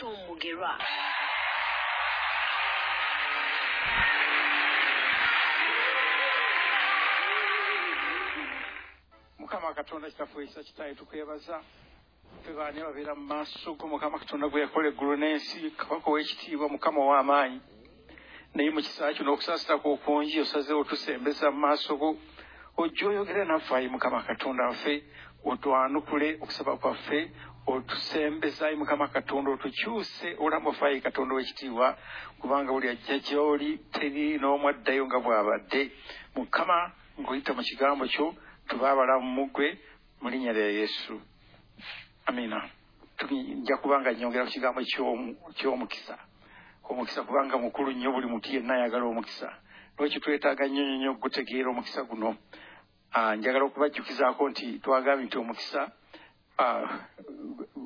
tom mugerwa mukama katonda kitaffe ekisa kitaye tukwebaza. Ffe baani babeera mu maaso go mukama katonda gwe yakola eggulu n'ensi kabaka ow'ekitiibwa mukama w'amaanyi naye mu kisaa kino okusaasitakw okungi osazeewo tusembeza mu maaso go. Ojja oyogere naffe ayi mukama katonda waffe otwanukule okusaba kwaffe otusembeza ayi mukama katonda otukyuse obulamu bwaffe ayi katonda w'ekitiibwa kubanga buli ajja gy'oli teri n'omu addayo nga bw'abadde. Mukama ng'oyita mu kigambo kyo tube abalamu mu ggwe mu linnya lya yesu. Amina. Nja kubanga nyongera ku kigambo ky'omu- ky'omukisa. Omukisa kubanga mukulu nnyo buli muti yenna ayagala omukisa. Lwekyo twetaaga nnyo nnyo okugutegeera omukisa guno? Ah, njagala okubajjukizaako nti twagambye nti omukisa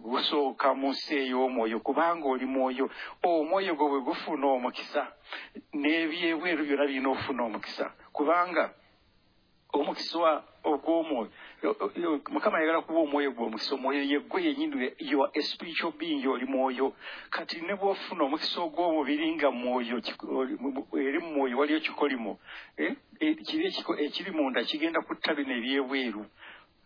gusooka mu nsi ey'omwoyo kubanga oli mwoyo omwoyo gwo bwe gufuna omukisa n'ebyebweru byonna birina okufuna omukisa kubanga omukisa ogw'omwoyo yo- yo- mukama ayagala kuba omwoyo gwe omukisa omwoyo yeggwe yenyini your a spiritual being oli mwoyo kati ne bwofuna omukisa ogw'omubiri nga mwoyo eri mu mwoyo waliyo kikolimo kiri ekiri munda kigenda kutta bino ebyebweru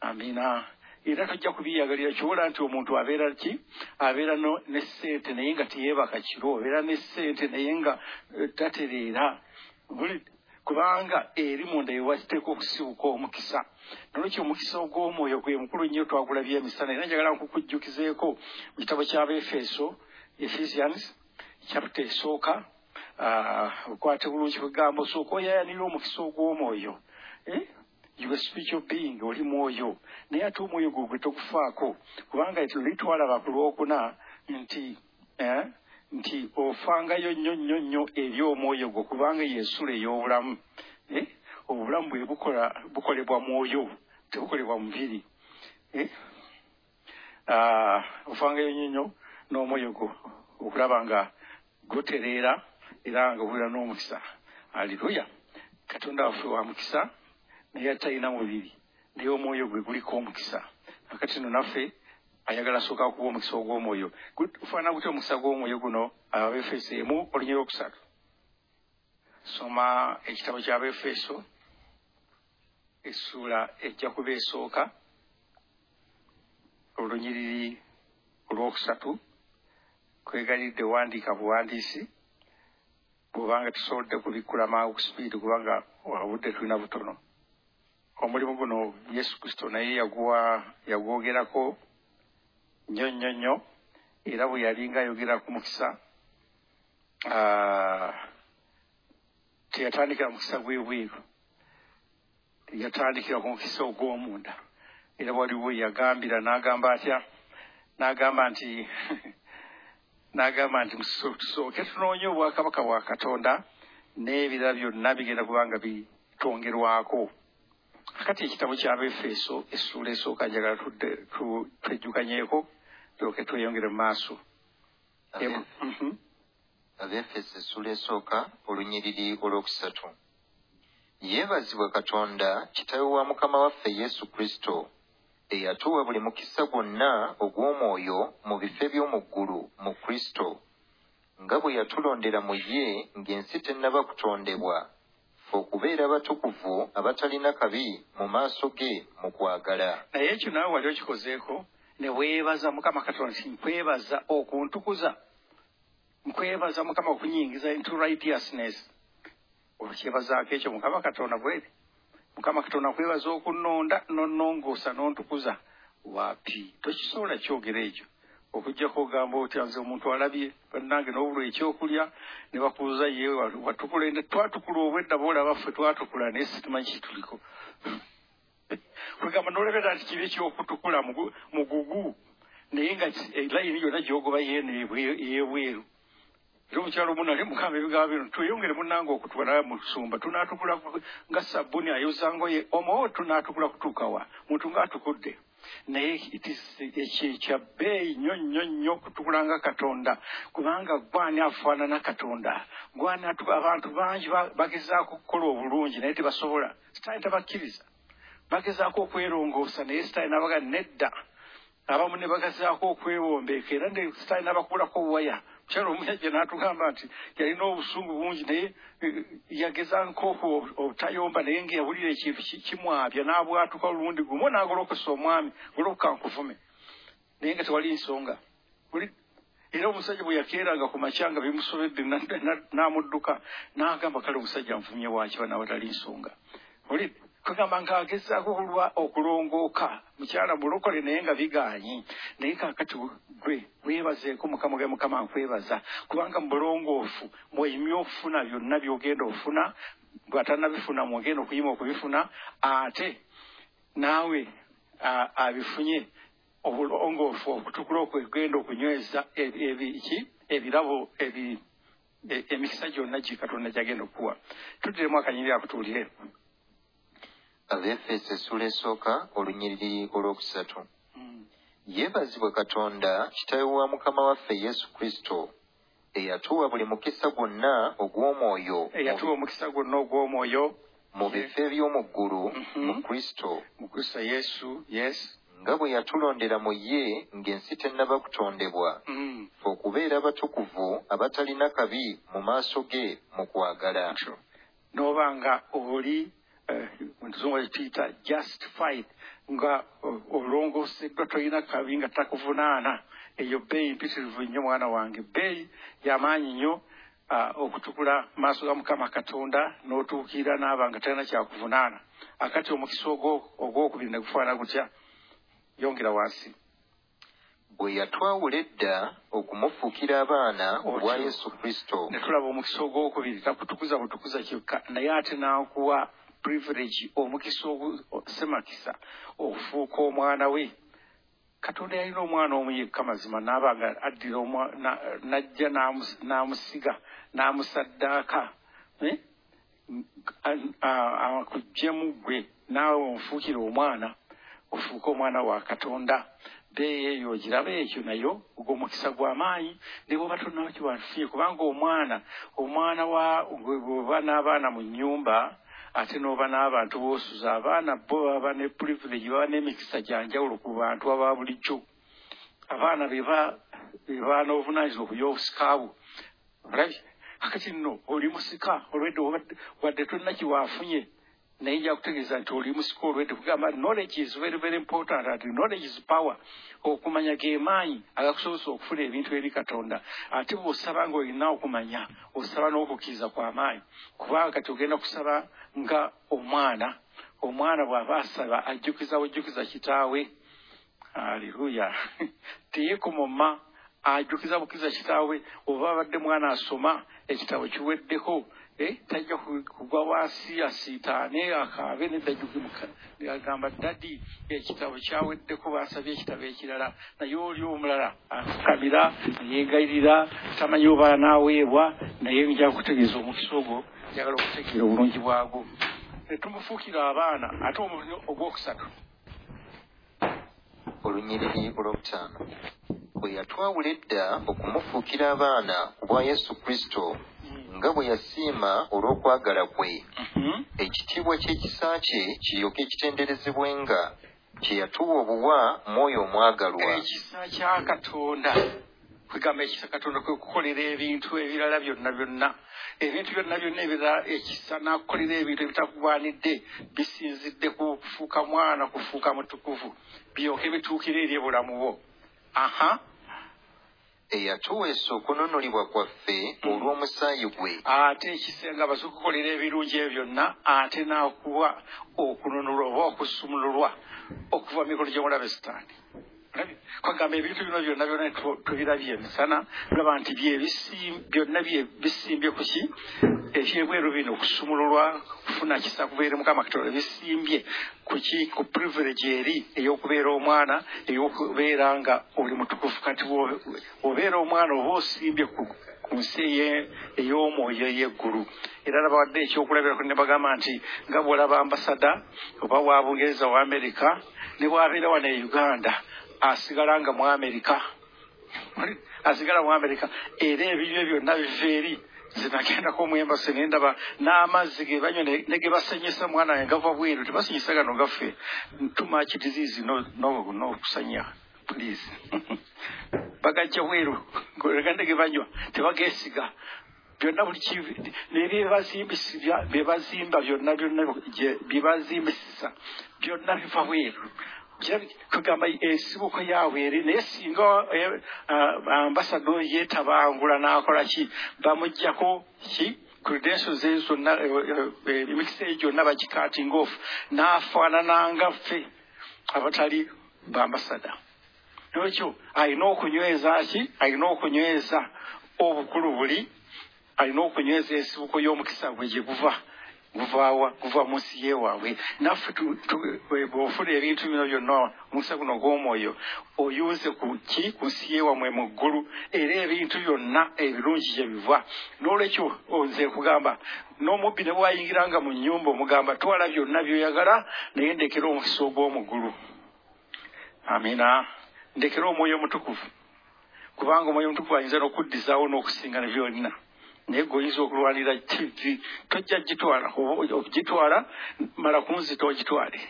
amina era tojja kubiyagalira kyobola nti omuntu abeera ki abeera ne ssente naye nga teyeebaka kiro abeera ne ssente naye nga eh, tatereera kubanga eri munda yewakiteeka okusibuka omukisa. Nolwekyo omukisa ogw'omwoyo gwe mukulu nnyo twagulabye emisana. Era njagala nkukujjukizeeko mu kitabo ky'abaefeso ephesians chapita esooka ah, okwate bulungi kugambo osooka oyayanira omukisa ogw'omwoyo You are spiritual being oli mwoyo naye ate omwoyo gwe gwe togufaako kubanga litwalaba ku lwokuna nti eh, nti ofangayo nnyo nnyo nnyo eri omwoyo gwo kubanga yensula ey'obulamu Eh? obulamu bwe bukola bukolebwa mwoyo tebukolebwa mubiri Eh? Ah, ofangayo nnyo nnyo n'omwoyo gwo okulaba nga gutereera era nga obulira n'omukisa aleluya katonda waffe wa mukisa naye atalina mubiri. Naye omwoyo gwe guliko omukisa. Akati no naffe ayagala sooka kuba omukisa ogw'omwoyo. Gufaana gutya omukisa gw'omwoyo guno? Abefeso emu olunya lwokusatu. Soma ekitabo ky'abefeso essuula ejja kuba esooka olunyiriri olwokusatu. Kwegalidde wandiika buwandiisi bwobanga tusobodde kubikkula mangu ku sipiidi kubanga obudde tulina butono omulimu guno yesu kristo naye yagwogerako nnyo nnyo nnyo era bwe yalinga ayogera ku mukisa teyatandikira mukisa gw'ebweru yatandikira ku mukisa ogw'omunda era waliwo yagambira n'agamba atya n'agamba nti n'agamba nti tusooke tunoonye obwakabaka bwa katonda n'ebirala byonna bigenda kubanga bitongerwako akati ekitabo ky'abefeso essuula esooka njagala twejjukanyeeko tulyoke tweyongere mu maaso. Ebu- Mhm. abefeso essula esooka olunyiriri olwokusatu. Yeebazibwe katonda kitaawe wa mukama waffe yesu kristo eyatuwa buli mukisa gwonna ogw'omwoyo mu bifo eby'omu ggulu mu kristo nga bwe yatulondera mu ye ng'ensi tennaba kutondebwa okubeera abatukuvu abatalina kabi mu maaso ge mu kwagala. Naye ekyo naawe wali okikozeeko ne weebaza mukama katonda nti nkwebaza okuntukuza nkwebaza mukama okunyingiza into righteousness. Okyebazaako ekyo mukama katonda bweri mukama katonda nkwebaza okunonda nonnongoosa n'ontukuza. Waapi tokisobola kyogera ekyo okugjako ogamba otya nze omuntu alabye bannange n'obulwa ekyokulya ne bakuuza ye watukula ende twatukula obwedda boolaba ffe twatukula naye situmanyi kituliko kwegamba n'olebera nti kibi ekyokutukula mugu- mugugu naye nga elayini yonna gyogoba yeeno ebwe- ey'ebweru. Era omukyalo omu nali mukamba ebigambo bino tweyongere munnange okutwala mu lusumba tunaatukula ku- nga sabbuni ayoza ngoye omuwo tunaatukula kutuuka wa? Muntu ng'atukudde naye it is ekyo kya bbeeyi nnyo nnyo nnyo okutukula nga katonda. Kubanga gwani afaanana katonda. Gwani abantu bangi ba- bagezaako okukola obulungi naye tebasobola. Sitaani tabakkiriza. Bagezaako okwerongoosa naye sitaani nabaga nedda. Abamu ne bagazaako okwewombeeka era ne sitalina bakulako waya mukyalo omuyajja n'atugamba nti yalina obusungu bungi naye yageza nkoko obutayomba naye ngeyawulira ekintu ki- kimwabya n'abwatuka olundi gumu n'agolokesa omwami golokoka nkuvume naye nga tewali nsonga. Era omusajja bwe yakeeranga ku makya nga bimusobedde na- na- n'amudduka n'agamba kale omusajja nvumye wakiba nawatali nsonga. Oli kugamba ng'agezaako okulwa okulongooka mukyala mulokole naye nga bigaanyi naye kaakati gwe weebazeeko mukama ge mukama nkwebaza. Kubanga mu bulongoofu mweyimye okufuna byonna by'ogenda ofuna bwatanabifuna mwogenda okuyima okubifuna ate naawe abifunye obulongoofu okutukula okwegenda okunyweza ebi- ebiki ebirabo ebi- e- emikisa gyonna gye katonda gyagenda okukuwa. Tuddiremu akanyiri akutuulire abefeso essula esooka olunyiriri olwokusatu. Yeebazibwe katonda kitaawe wa mukama waffe yesu kristo eyatuwa buli mukisa gwonna ogw'omwoyo. Eyatuwa omukisa gwonna ogw'omwoyo. Mu bifo eby'omu ggulu Mhm. mu kristo. Mu kristo yesu yes. Nga bwe yatulondera mu ye ng'ensi tennaba kutondebwa. Mm. ffe okubeera abatukuvu abatalina kabi mu maaso ge mu kwagala. N'oba nga oli eh, mu ntuzungu tuyita justified nga o- olongoseddwa tolina kabi nga takuvunaana. Eyo bbeeyi mpitirivu nnyo mwana wange. Bbeeyi yamaanyi nnyo ah, okutukula maaso ga mukama katonda n'otuukira n'aba nga talina kyakuvunaana. Akati omukisa ogwo- ogwokubiri ne gufaana gutya yongera wansi. Bwe yatwawula edda okumufuukira abaana olwa yesu kristo. ne tulaba omukisa ogwokubiri takutukuza butukuza kyokka naye ate n'akuwa privilege omukisa semakisa okufuuka omwana we katonda yalina omwana omu yekka mazima naaba nga addira najja n'amus- n'amusiga n'amusaddaaka eh? akuggyemu gwe naawe onfuukire omwana ofuuke omwana wa katonda beeyo eyo ogiraba ekyo nayo ogw'omukisa gw'amaanyi ne bwoba tonaba kiwanfuye kubanga omwana omwana wa gwe bwoba n'abaana mu nnyumba ate n'oba n'abantu b'osuza abaana bo baba ne privilege baba n'emikisa gya njawulo ku bantu aba bulijjo. Abaana beba beba n'obuvunaanyizibwa okuya obusikaabwo olabye akati nno oli musika olwedde wadde tolina kiwaafunye naye nja kutegeeza nti oli musika olwedde kugamba knowledge is very very important. Ati knowledge is power. Okumanya ge maanyi agakusobozesa okufuna ebintu eri katonda. Ate bw'osaba ng'olina okumanya osaba n'okukkiriza kw'amaanyi kubanga kati ogenda kusaba nga omwana omwana bw'aba asaba ajjukiza bujjukiza kitaawe. Aleluya teyekomoma ajjukiza bukiza kitaawe. Oba abadde mwana asoma ekitabo kiweddeko tajja ku- kugwa wansi asiitaane akaabe nedagamba dadi ekitabo kyaweddeko bansabye ekitabo ekirala naye oli omulala afukamira yeegayirira tamanyi oba naaweebwa naye nja kutegeeza omukisa ogwo njagala okutegeera obulungi bwagwo netumufuukira abaana ate omuliro ogwokusatu olunyiriri olwokutaano bwe yatwawula edda okumufuukira abaana ku bwa yesu kristo nga bwe yasiima olw'okwagala kwe. Mhm. ekitiibwa ky'ekisa kye kiryoke kitenderezebwenga kye yatuwa obuwa mwoyo omwagalwa. Ekisa kya katonda. Kwegamba ekisa katonda kwe kukolera ebintu ebirala byonna byonna. Ebintu byonna byonna ebirala ekisa nakukolera ebintu ebitakugwanidde bisinzidde ku kufuuka mwana kufuuka mutukuvu. Biryoke bituukire eri obulamu bwo. Aha eyatuweesa okununulibwa kwaffe olw'omusaayi gwe ate ekisenga bazikukolera ebirungi ebyo byonna ate nakuwa okununulwa oba okusumululwa okuva mu mikono gyemulaba esitaani Olabye? Kwagamba ebintu bino byonna byonna tu- tubirabye emisana tulaba nti byonna bye- bisimbye ku ki ebyebweru bino okusumululwa kufuna kisa kubeere mukama katonda bisimbye ku ki ku privilege eri ey'okubeera omwana ey'okubeera nga oli mutukufu kati bw'obeera omwana oba osimbye ku nsi ey'omwoyo ey'eggulu era nabawadde ekyokulabirako ne bagamba nti nga bw'olaba ambasada oba wa bungereza wa amerika ne bw'abeera wano e uganda asigala nga mu amerika asigala mu amerika era ebiryo byonna biva eri zinagendako omwembase nendaba n'amazzi ge banywa ne ge basanyisa mwana wange gava bweru. Tebasanyisa gano gaffe much disease no- no- n'okusanya please. Bagajja bweru. Gande ge banywa. Tebageesiga. Byonna buli kivi nebyebazimbisibya byebazimba byonna byonna byebazimbisisa byonna biva bweru kugamba ensibuko yaabwe eri naye singa eh, ah, ambasado yeetabangula n'akola ki? Bamugjako ki? Credentials ze zonna eh, eh, emikisa eyo gyonna bagikating off. N'afaanana ffe abatali bambasada nolwekyo alina okunyweza ki? Alina okunyweza obukulu buli alina okunyweza ensibuko y'omukisa gwe gye guva guvaawa guva mu nsi yeewaabwe naffe bw'ofuna ebintu bino byonna omukisa guno gw'omwoyo oyunze ku ki? Ku nsi yeewamwe mu ggulu. Era ebintu byonna ebirungi gye biva. N'olwekyo nze kugamba n'omubbi ne bwayingiranga mu nnyumba omugamba twala byonna byoyagala naye ndekera omukisa ogw'omu ggulu. Amina. Ndekera omwoyo omutukuvu. Kubanga omwoyo omutukuvu ayinza n'okuddizaawo n'okusinga ne byolina naye gweoyinza okulwanira tivi tojja gitwala oba okugitwala mala kunzita ogitwale.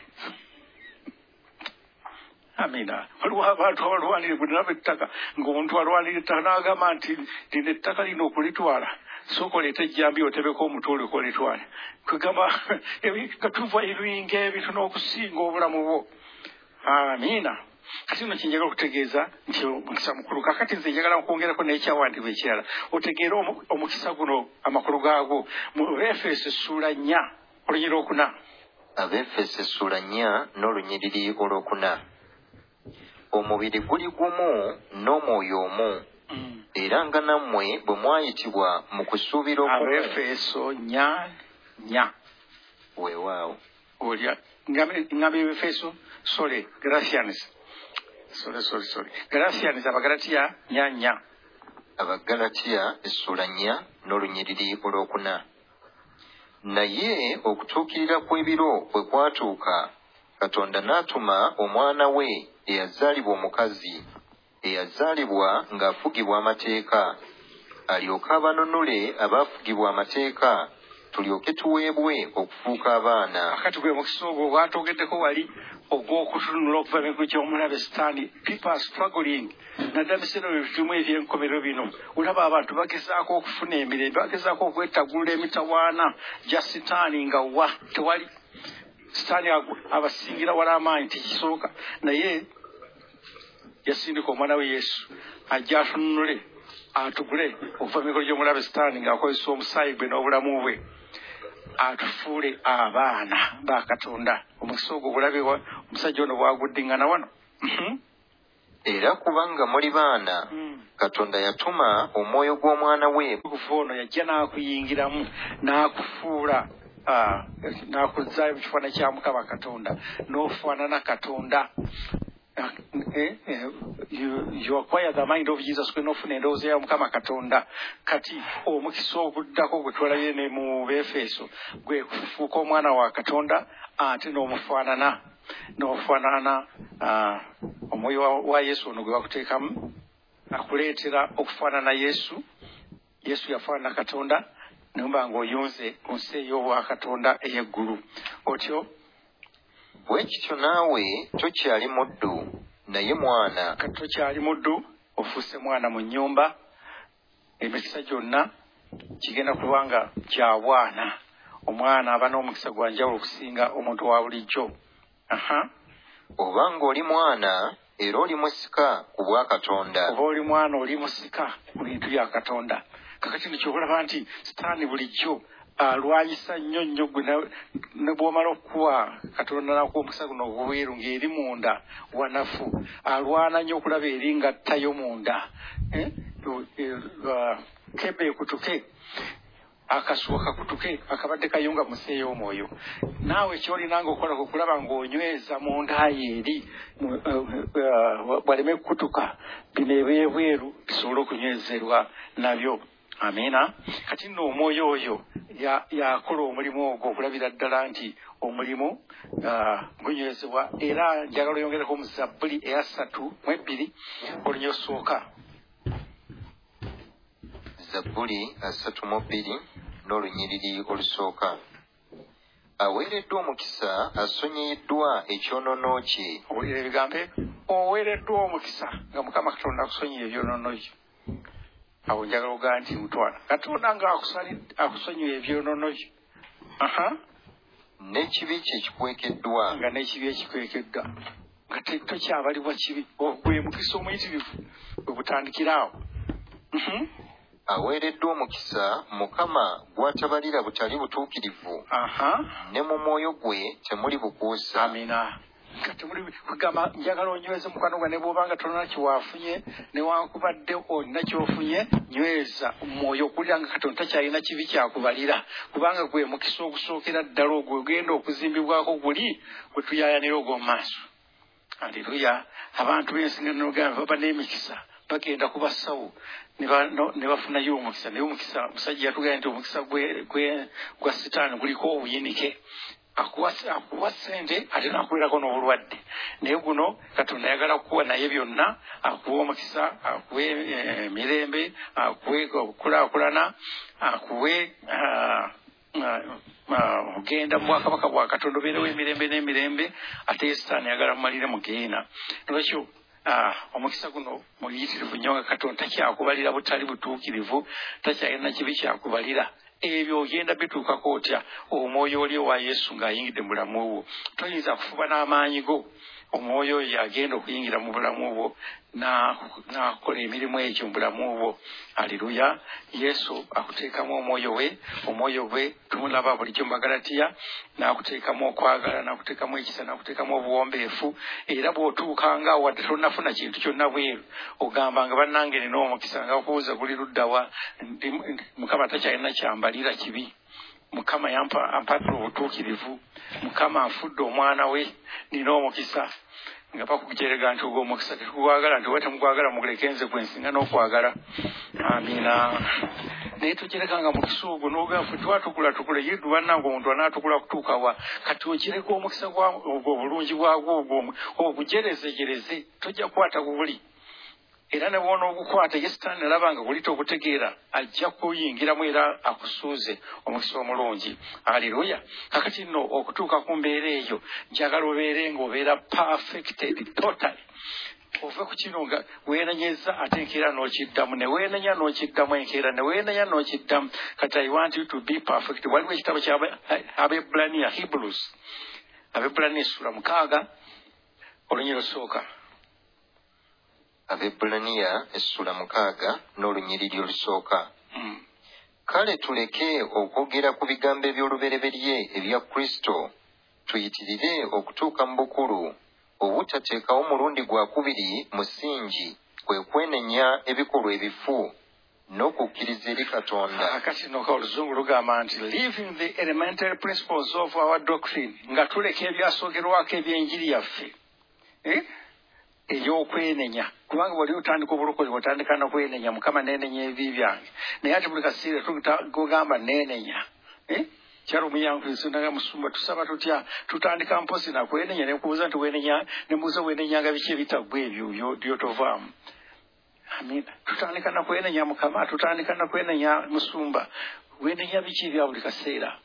Amina. Waliwo abantu abalwanire bwe naba ettaka ng'omuntu alwanira ettaka n'agamba nti lino ettaka lino okulitwala sooka oleete ejjambi otebeko omutwe olyoka olitwale. Kwegamba nga tuva ebinga ebintu n'okusinga obulamu bwo. Amiina kati no kyenjagala okutegeeza nti omukisa mukulu kakati nze njagala nkwongerako n'ekyawandiibwa ekirala otegeere omu- omukisa guno amakulu gaagwo mu efeso essuula nnya olunyira okuna abefeso essula nnya n'olunyiriri olwokuna omubiri guli gumu n'omwoyo omu. Era nga nammwe bwe mwayitibwa mu kusuubira okumu abefeso nnya nnya weewaawo olya ngambe efeso sole gracians sole sole sole gracians abagalatiya nnya nnya abagalatiya essula nnya n'olunyiriri olwokuna. Naye okutuukirira kw'ebiro bwe kwatuuka katonda n'atuma omwana we eyazaalibwa omukazi eyazaalibwa ng'afugibwa amateeka. Alyoke abanunule abaafugibwa amateeka tulyoke tuweebwe okufuuka abaana. Akati gwe mukisa ogwo gwatogeddeko wali ogw'okutunula okuva migulu gy'omulabe sitaani people are struggling. Naddala biseera bye bitumu ebyenkomero bino olaba abantu bagezaako okufuna emirembe bagezaako okwetagulula emitawaana gya sitaani nga wa tewali. Sitaani abasingira wala amaanyi tekisooka. Naye yasindika omwana we yesu ajja atununule atugule okuva migolo gy'omulabe sitaani ng'akozesa omusaayi gwe n'obulamu bwe atufuule abaana ba katonda. Omukisa ogwo bulabe omusajja ono bwaguddiŋŋana wano. Mhm. era kubanga muli baana katonda yatuma omwoyo gw'omwana we. Ono yajja n'akuyingiramu n'akufuula n'akuzaayo mu kifaananyi kya mukama katonda n'ofaanana katonda Eh, eh, you- acquire the mind of jesus kwe n'ofuna endowooza ya mukama katonda. Kati omukisa oguddako gwe twalabye ne mu befeso gwe kufuuka omwana wa katonda ate n'omufaanana n'ofaanana ah, omwoyo wa- yesu ono gwe bakuteekamu akuleetera okufaanana yesu. Yesu yafaanana katonda nomba ng'oyunze ku nsi ey'obwakatonda ey'eggulu. Otyo bwe kityo naawe tokyali muddu naye mwana. Kati tokyali muddu ofuuse mwana mu nnyumba emikisa gyonna kigenda kuba nga kya bwana. Omwana aba n'omukisa gwa njawulo okusinga omuntu wa bulijjo. Aha. Oba ng'oli mwana era oli musika ku bwa katonda. Oba oli mwana oli musika ku bintu bya katonda. Kakati nekyokulaba nti sitaani bulijjo alwanyisa nnyo nnyo gwe ne bw'omala okukuwa katonda nakuwa omukisa guno obweru ng'eri munda wanafu. Alwana nnyo okulaba eri ngattayo munda. Eh? Eh, ah, kebe ekutuke akasuwa kakutuke akabadde kayunga mu nsi ey'omwoyo. Naawe kyolinanga okukolako okulaba ng'onyweza mu ndaayo eri eh, eh, waleme kukutuka bino ebwebweru bisobole okunywezerwa nabyo amiina kati nno omwoyo oyo ya- yakola omulimu ogwo okulabira ddala nti omulimu ah, gunywezebwa era njagala oyongereko mu zabbuli eya ssatu mu ebbiri olunya osooka. Zabbuli asatu mu bbiri n'olunyiriri olusooka. Aweereddwa omukisa asonyiyiddwa ekyonoono kye. Owulira ebigambo ebyo oweereddwa omukisa nga mukama katonda akusonyiwa ebyonoono byo awo njagala ogaa nti mutwala katonda nga akusonyiwa ebyonoono byo aha. N'ekibi kye kikwekeddwa. Nga n'ekibi ekikwekeddwa. Nga tokyabalibwa kibi. Gwe mukisa omuyitirivu bwe butandikira awo. Mhm. aweereddwa omukisa mukama gw'atabalira butali butuukirivu. Aha. Ne mu mwoyo gwe temuli bukuusa. Amina nga temuli kugamba njagala onyweze mukwano gwa ne bw'obanga tolina kiwaafunye newankubadde olina kyofunye nyweza mwoyo okulira nga katonda takyalina kibi kyakubalira. Kubanga gwe mukisa ogusookera ddala ogwo ogenda okuzimbibwako guli gwe tuyaayanira ogw'omu maaso. Aleluya abantu b'ensinganiro gambe baba n'emikisa bagenda ku basawo ne bafunayo omukisa. Naye omukisa musajja yatugambye nti omukisa gwa sitaani guliko obuyinike akuwa akuwa sente ate nakubeerako n'obulwadde. Naye guno katonda ayagala kukuwa naye byonna akuwa omukisa akuwe eh, emirembe akuwe okukulaakulana akuwe ah, ah, ogenda mu bwakabaka bwa katonda obeerewo emirembe n'emirembe ate ye sitaani ayagala mumalire mugeena nolwekyo ah, omukisa guno muyitirivu nnyo nga katonda takyakubalira butali butuukirivu takyalina kibi kyakubalira ebyo ogenda bituukako otya omwoyo oli owa yesu ng'ayingidde mu bulamu bwo toyinza kufuba n'amaanyi go omwoyo oyo yagenda okuyingira mu bulamu bwo na- n'akola emirimu egyo mu bulamu bwo. Aleluya yesu akuteekamu omwoyo we omwoyo gwe tumulaba bulijjo mu magalatiya n'akuteekamu okwagala n'akuteekamu ekisa n'akuteekamu obuwombeefu era bw'otuukanga wadde tonnafuna kintu kyonna bweru ogambanga bannange nina omukisa nga kubuuza guli luddawa mukama takyalina kyambalira kibi mukama yampa- ampatula obutuukirivu. Mukama anfudde omwana we nina omukisa. Nga bakujerega nti ogwo omukisa tetugwagala nti oba temugwagala mugulekenze gwensinga n'okwagala. Amiina naye tukirekanga mukisa ogwo nogafe twatukula tukule. Yidu bannange omuntu anaatukula kutuukawa kati okireka omukisa gwa- ogwo obulungi bwagwo ogwo ogujerezejereze tojja kukwata gubuli era ne bwona ogukwata ye sitaani alaba nga guli togutegeera ajja kuyingiramu era akusuuze omukisa omulungi. Aleluya kakati nno okutuuka ku mbeera eyo njagala obeere ngaobeera perfected totally. Ove ku kino nga weenenyeza ate enkeera n'okiddamu ne weenenya n'okiddamu enkeera ne weenenya n'okiddamu. Kati i want you to be perfect. Waliwo ekitabo kyabebulaniya hebrews. Abebulaniya essula mukaaga olunyi lusooka abebulaniya essula mukaaga n'olunyiriri olusooka. Mm. kale tuleke okwogera ku bigambo eby'olubereberye ebya kristo. Tuyitirire okutuuka mu bukulu. Obutateekawo mulundi gwakubiri musingi kwe kwenenya ebikolwa ebifu. N'okukkiriza eri katonda. Akati noka oluzungu lugamba nti leaving the elementary principles of our doctrine. Nga tuleka ebyasookerwako ebyenjiri yaffe. Eh? Ey'okwenenya kubanga wali otandika obulokozi bwotandika nokwenenya mukama nenenya ebi byange naye ate buli kaseera tugamba nenenya. Eh? kyalo omuyankunaga musumba tusaba tutya? Tutandika mpozi nakwenenya nekubuuza nti wenenya nemubuuza wenenyanga biki ebitagwa ebyo byo- byotovaamu amina tutandika nakwenenya mukama tutandika nakwenenya musumba. Wenenya biki ebya buli kaseera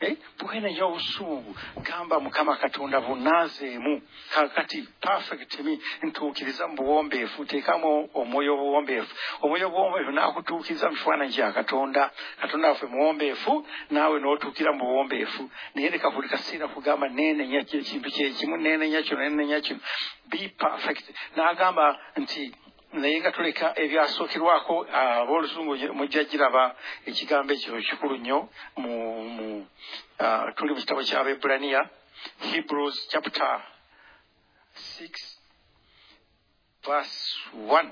Eh, bwenenya obusungu gamba mukama katonda bunaazeemu kakati perfect mi ntuukiriza mu buwombeefu teekamu omwoyo obuwombeefu. Omwoyo obuwombeefu naakutuukiriza mu kifaananyi kya katonda. Katonda waffe muwombeefu naawe n'otuukira mu buwombeefu. Naye leka buli kaseera kugamba nenenya ki- ekintu kyekimu nenenya kino nenenya kino. Be perfect. N'agamba nti naye nga tuleka ebyasookerwako ab'oluzungu mujja giraba ekigambo ekyo kikulu nnyo ah, tuli mu kitabo ky'abebulaniya hebrews chapter 6 verse 1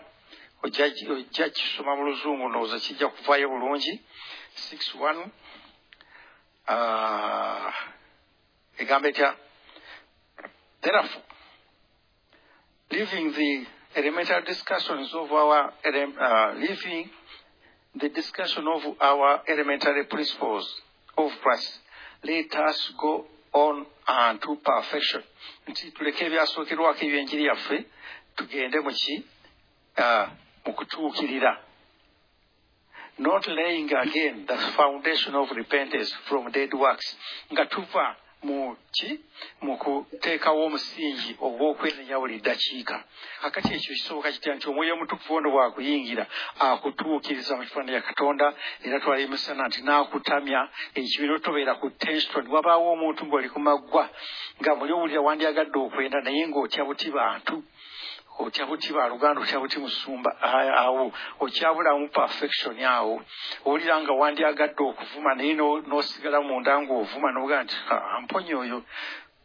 ojja kisoma mu luzungu ndowooza kijja kuvaayo bulungi. 6 1 ah, egamba etya? Therefore leaving the elementary discussions of our uh, leaving the discussion of our elementary principles of Christ, let us go on unto perfection. Nti tuleke ebyasookerwako ebyenjiri yaffe tugende mu ki uh, mu kutuukirira. Not laying again the foundation of repentance from dead works. Nga tuva mu ki mu kuteekawo omusingi ogw'okwenenya buli ddakiika kakati ekyo kisoboka kitya nti omwoyo omutukuvu ono bwakuyingira akutuukiriza mu kifaananyi ya katonda era twalimusana nti n'akutamya ekibiina tobeera ku tension wabaawo omuntu ng'oli ku maggwa nga muli owulira wandyagadde okwenda naye ng'otya buti bantu otya buti baluganda otya buti musumba awo okyabulamu perfection awo owulira nga wandyagadde okuvuma naye no- n'osigala munda ng'ovuma nobuga nti "Ah, amponye oyo.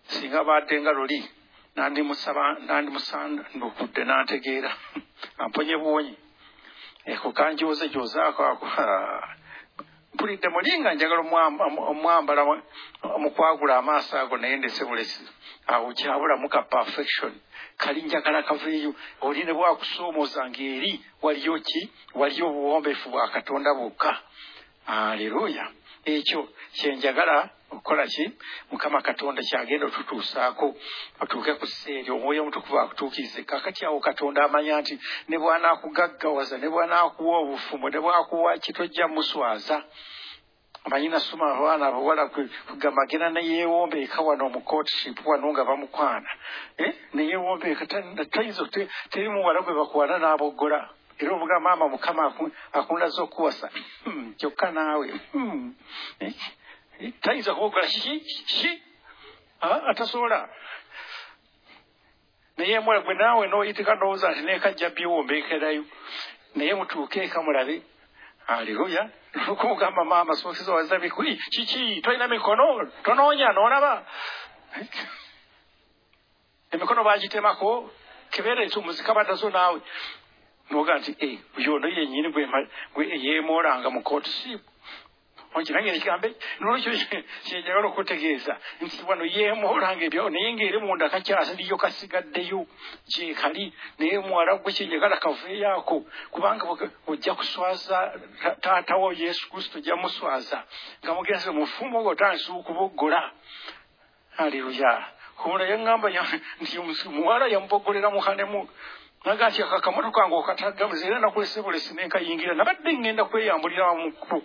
Singa badde nga luli nandimusaba nandimusandukudde nantegeera. Amponye buwonyi. Eko kanjoze jozaako ako. Mpulidde muli nga njagala omwamba- omwambala mu- mukwagula amaaso ago naye ndese bulesi awo kyabulamu ka perfection kali njagala kaveeyo oli ne bwakusoomooza ng'eri waliyo ki? Waliyo obuwombeefu bwa katonda bwokka. Aleluya ekyo kyenjagala okukola ki? Mukama katonda kyagenda otutuusaako otuuke ku sseeri omwoyo omutukuvu akutuukirize. Kakati awo katonda amanya nti ne bw'anaakugaggawaza ne bw'anaakuwa obufumo ne bwakuwa kitojja muswaza amanyi nasoma abaana abawala kugamba agenda neyeewombeeka wano mu courtship wano nga bamukwana. Eh, neyeewombeeka ta- tayinza te- teri muwala gwe bakwana n'aboggola. Era obuga maama mukama aku- akundaza okuwasa Hmm, kyokka naawe hmm, eh, eh, tayinza kubogola kiki ki atasobola naye mwe gwe naawe n'oyitika ndowooza nti neekajja biwombeekerayo naye mutuuke eka mulabe aleluya kugamba mama simukiza waza bikuri kiki tolina mikono tonoonya nooraba emikono bagitemako kebeereeta omuzika batazo naawe noga nti eh, uyo ono yenyini gwe yeemoolanga mu kootu siibu okinange nekigambe nolwekyo kyenjagala okutegeeza nti wano yeemolanga ebyo naye ngaeri munda kakyasiriyo kasigaddeyo kyekali naye muwala gwe kyenjagala kaveeyo ako kubanga ojja kuswaza ta- taatawo yesu kristo ojja muswaza nga mugenze mufumu ogwo otandisa okuboggola aleluya kubona yaŋŋamba ya- nti muwala yamuboggolera mukanemu naga nti akakamoto kange okatagamuza era nakulese bulesi nenkayingira nabadde ŋŋenda kweyambulira mukkubo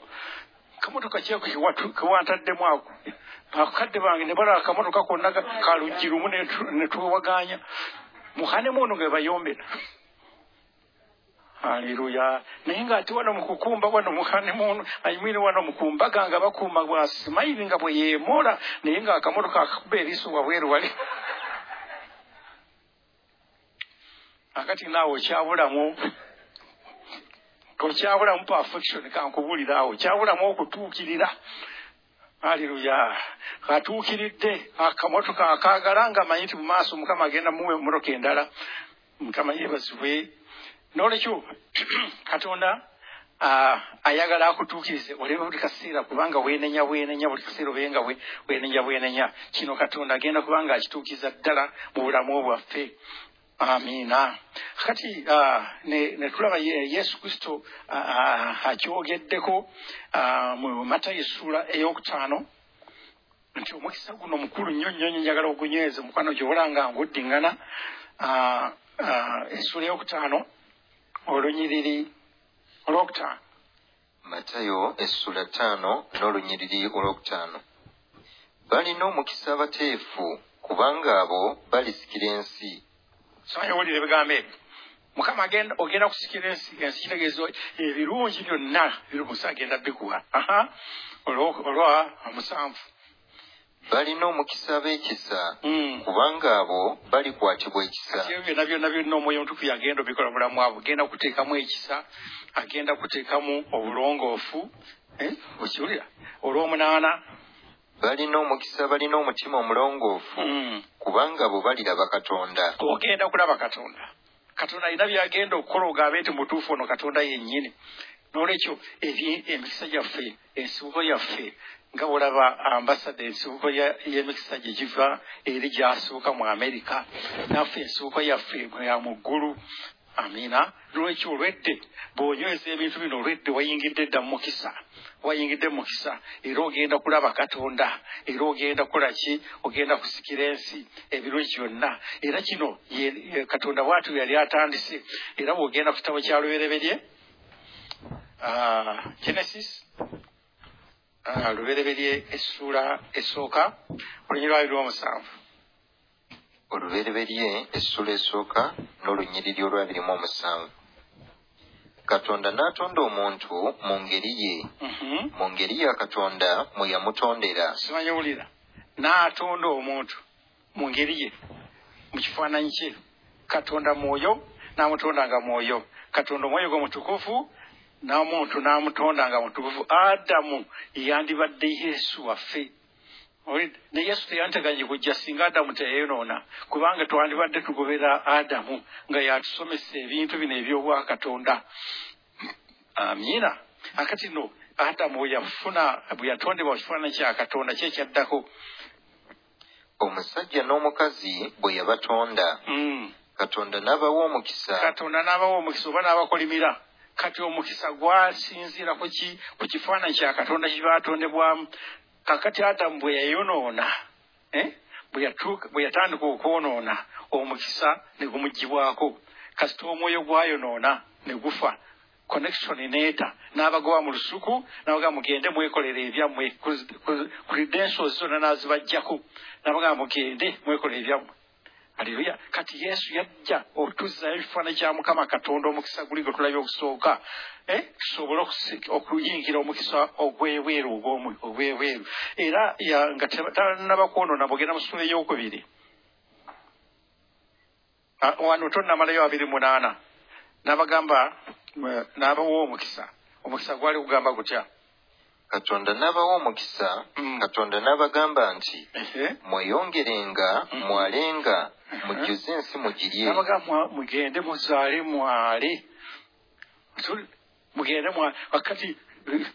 kamotoka kyako kewatu- kewantaddemu ako? Akakadde bange ne balaba akamotoka konna ka- kaluggi lumu ne tu- ne twewaganya mukanemu ono ge bayombera. Aleluya naye ngaate wano mukukumba wano mukanemu ono. Ayimwire wano mukumbaga nga bakuuma bwa simayiri nga bwe yeemola. Naye nga akamotoka akakuba eriiso wabweru wali. Akati naawe okyabulamu tokyabulamu perfection kankubulira awo kyabulamu okutuukirira aleluya katuukiridde akamotoka akaagala nga amanyi nti mu maaso mukama agenda muwe emotoka endala mukama yeebazibwe n'olwekyo katonda ayagala akutuukirize olebe buli kaseera kubanga weenenya bwenenya buli kaseera obenga we- weenenya bwenenya kino katonda agenda kubanga akituukiriza ddala mu bulamu bwaffe amiina kati ah, ne tulaba Ye- yesu kristo ah, ah, akyogeddeko mu matayo essuula ey'okutaano. Nti omukisa guno mukulu nnyo nnyo nnyo njagala ogunyweze mukwano gyobolanga nguddiŋŋana ah, ah, essuula ey'okutaano olunyiriri olwokutaano. Matayo essula ttaano n'olunyiriri olwokutaano. Balina omukisa abateefu kubanga abo balisikira ensi somanyi owulira ebigambo ebyo mukama agenda ogenda kusikira ensi ensi kitegeeza ebirungi byonna biri musi agenda bikuwa. Olwa omusanvu. Balina omukisa ab'ekisa Mm. kubanga abo balikwatibwa ekisa. Ebyo byonna byonna byonna omwoyo omutukuvu agenda obikola bulamu abo. Agenda kuteekamu ekisa agenda kuteekamu obulongoofu Eh, okiwulira? Olw'omunaana balina omukisa balina omutima omulongoofu Mm. kubanga abo baliraba katonda ogenda kulaba katonda. Katonda alina byagenda okukola ogambe nti mutuufu ono katonda yennyini. N'olwekyo ebye- emikisa gyaffe ensibuko yaffe nga bwolaba ambasada ensibuko y'emikisa gye giva eri gyasibuka mu amerika naffe ensibuko yaffe ya mu ggulu amiina n'olwekyo olwedde bw'onyweza ebintu bino olwedde wayingidde dda mu mukisa wayingidde mu mukisa era ogenda kulaba katonda era ogenda kukola ki ogenda kusikira ensi ebirungi byonna era kino katonda bwatu yali atandise era bw'ogenda ku kitabo kya lubereberye ah, genesis. Ah, lubereberye essuula esooka olunyi lwabi lw'omusanvu olubereberye essula esooka n'olunyiriri olwabirimu omusanvu katonda n'atonda omuntu mu ngeri ye mu ngeri ya katonda mwe yamutondera simanyi wulira n'atonda omuntu mu ngeri ye mu kifaananyi kye katonda mwoyo n'amutonda nga mwoyo katonda omwoyo gwe mutukuvu n'omuntu n'amutonda nga mutukuvu adamu yandibadde yesu waffe? Ne yesu teyanteganye kujja singa adamu teyeyonoona kubanga twandibadde tugobera adamu nga yatusomesa ebintu bino ebyobwakatonda. Amiina akati no adamu bwe yafuna bwe yatondebwa mu kifaananyi kya katonda kyekyaddako omusajja n'omukazi bwe yabatonda. Mm. katonda n'abawa omukisa. Katonda n'abawa omukisa oba n'abakolimira. Kati omukisa gwasinziira ku ki- ku kifaananyi kya katonda kibaatondebwamu kakati adamu bwe yayonoona eh, bwe yatandika okwonoona omukisa ne gumugibwako kasita omwoyo gwayonoona ne gufa connection neeta n'abagoba mu lusuku n'abagamba mugende mwekolera ebyammwe credentials zonna n'azibajjako n'abagamba mugende mwekolera ebyammwe aleluya kati yesu yajja otuzzayo ekifaananyi kya mukama katonda omukisa guli gwe tulabye ogusooka. Eh, tusobole okuyingira omukisa ogwebweru ogwebweru. Era nga tanaba kwonoona bwogenda mu sula eyokubiri Ah, wano tonnamalayo abiri munaana. N'abagamba eh, n'abawa omukisa. Omukisa gwali gugamba gutya katonda n'abawa omukisa Mm. katonda n'abagamba nti mweyongerenga Mhm. mwalenga mujjuze ensi mugirye. Mugende muzaale mwale. Mugende wakati eh,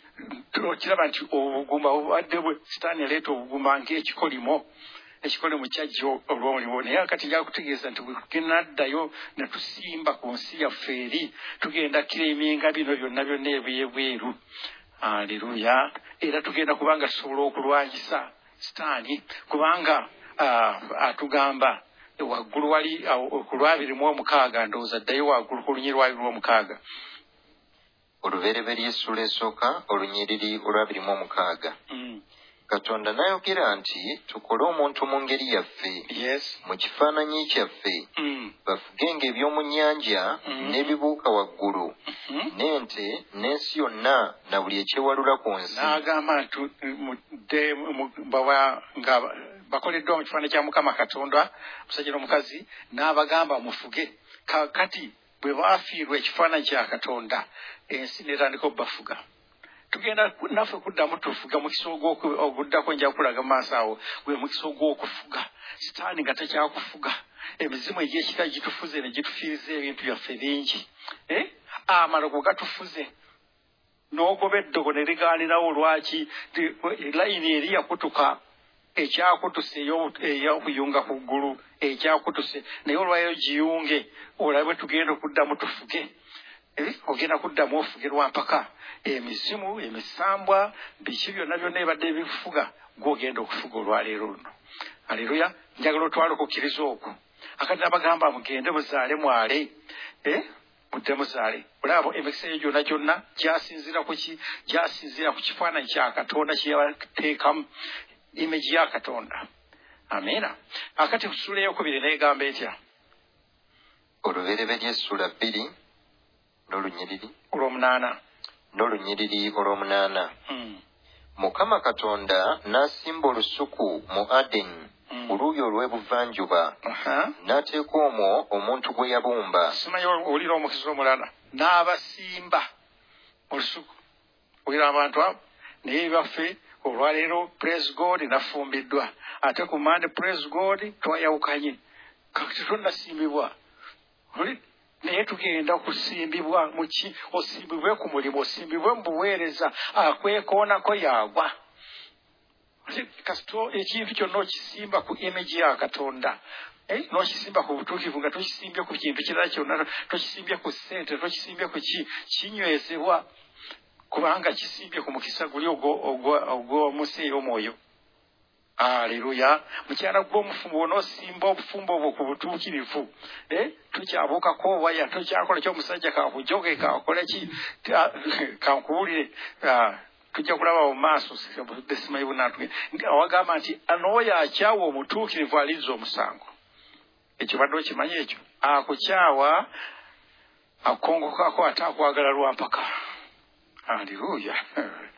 okiraba nti obugumba bubadde bwe sitaani yaleeta obugumba ng'ekikolimo ekikolimo kyajja olw'omulimu. Naye akati jakutegeeza nti bwe tugenda naddayo ne tusimba ku nsi yaffe eri tugenda kireminga bino byonna byonna ebyebweru aleluya era tugenda kubanga tusobola okulwanyisa sitaani kubanga ah, atugamba waggulu wali awo ku lwabiri mu omukaaga ndowooza ddayo waggulu ku lunyi lwabiri lw'omukaaga olubereberye essula esooka olunyiriri olwabirimu omukaaga Mm. Katonda n'ayogera nti tukole omuntu mu ngeri yaffe mu kifaananyi kyaffe Mm. bafugenga eby'omu nnyanja Mhm. n'ebibuuka waggulu Mhm. n'ente n'ensi yonna na buli ekyewalula ku nsi n'agamba nti mudde mu- bawa- nga bakoleddwa mu kifaananyi kya mukama katonda omusajja n'omukazi n'abagamba mufuge kakati bwe baafiirwa ekifaananyi kya katonda ensi netandika obbafuga tugenda naffe kuddamu tufuga mukisa oguddako nja kulaga maaso awo gwe mukisa ogw'okufuga. Sitaani nga takyakufuga. Emizimu egyekika gitufuze ne gitufiiriza ebintu byaffe bingi. Eh? amalogo gatufuze. N'ogoba eddogo ne ligaanirawo lwaki layini eri yakutuka ekyakutuse ey'okuyunga ku ggulu ekyakutuse naye olwayo giyunge olabe tugenda okuddamu tufuge ogenda kuddamu ofugerwa mpaka? Emizimu emisambwa biki byonna byonna ebadde ebifuga gwogenda okufuga olwaleero luno. Aleluya njagala otwale okukkiriza okwo. Akati nabagamba mugende muzaale mwale. Eh, mudde muzaale. Olaba emikisa eyo gyonna gyonna gyasinzira ku ki gyasinzira ku kifaananyi kya katonda kyeyateekamu imeji ya katonda. Amiina akati kusula eyokubiri neegamba etya? Olubereberye essula bbiri n'olunyiriri. Olw'omunaana n'olunyiriri olw'omunaana Mm, mukama katonda n'asimba olusuku mu adeni mm. ku luuyi olw'ebuvanjuba n'ateeka omwo omuntu gwe yabumba. Simanyi owulira omukisa omulala. N'abasimba olusuku. Owulira abantu abo. Naye baffe olwaleero praise god nafumbiddwa. Ate ku mande praise god twayawukanye. Kakati tonnasimbibwa. Oli- naye tugenda kusimbibwa muki osimbibwe ku mulimu osimbibwe mu buweereza. Akwekoonako yagwa Oli, kasito ekintu kyonna okisimba ku imagi ya katonda Eh, n'okisimba ku butuukivu nga tokisimbye ku kintu kirala kyonna tokisimbye ku ssente tokisimbye ku ki? Kinywezebwa kubanga kisimbye ku mukisa guli ogwo- ogwo- ogw'omunsi ey'omwoyo aleluya mukyala gw'omufumbo onoosimba obufumbo obwo ku butuukirivu. Eh, tokyabuukako waya tokyakola kyomusajja kakujoge kakole ki? Ta- kankuwulire. Ah, tujja kulaba mu maaso budde simanyi bunatwe awagamba nti anooyo akyawa omutuukirivu alizza omusango. Ekyo badde okimanyi ekyo? Akukyawa akongokako ate akwagala lwampaka aleluya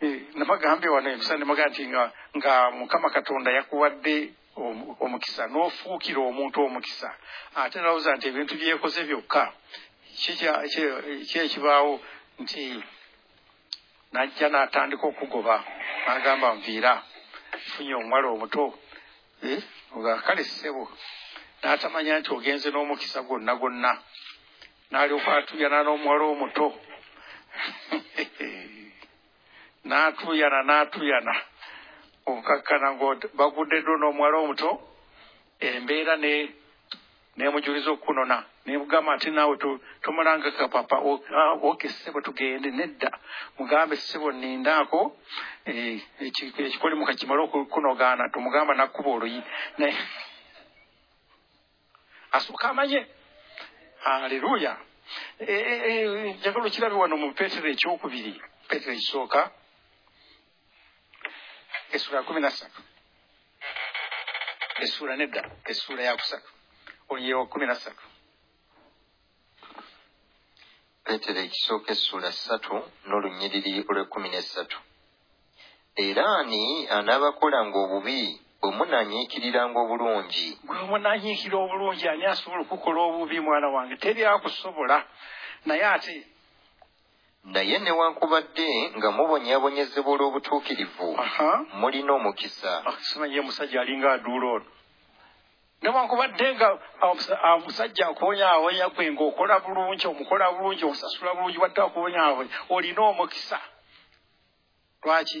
Eh, namagambye wano emisa nemaga nti nga, nga mukama katonda yakuwadde omu- omukisa n'ofuukira omuntu omukisa. Ate nalowooza nti ebintu byekoze byokka kikya- ki- ki ekibaawo nti najja n'atandika okugoba n'agamba nviira funye omuwala omuto. Eh, nga kale ssebo n'atamanya nti ogenze n'omukisa gwonna gwonna n'alyoka atuyana n'omuwala omuto n'atuyana n'atuyana. Okakkana ngo bagudde ddo n'omuwala omuto embeera ne nemujuliza okukunona. Nemugamba ati naawe to- tomulanga kapapa o- ah, oke ssebo tugende nedda. Mugambe ssebo nindaako eki- ekikolimu kakimale okukunogaana. Tomugamba nakkuba oluyi. Naye asooka amanye. Aleluya njagala okirabe wano mu petero ekyokubiri. Petero ekisooka essuula kumi na ssatu. Essuula nedda essuula ya kusatu. Olyewa kumi na ssatu. Peetero ekisooka essula ssatu n'olunyiriri olw'ekkumi n'essatu. Era ani anaabakolanga obubi bwe munanyiikiriranga obulungi gwe munanyiikira obulungi ani asobola okukola obubi mwana wange? Teri akusobola. Naye ate naye newankubadde nga mubonyaabonyezebwa olw'obutuukirivu. Mulina omukisa. Simanyi omusajja alinga aduula ono. Newankubadde nga omusa- omusajja akubonyaabonya gwe ng'okola bulungi omukola bulungi omusasula bulungi wadde akubonyaabonya olina omukisa. Lwaki?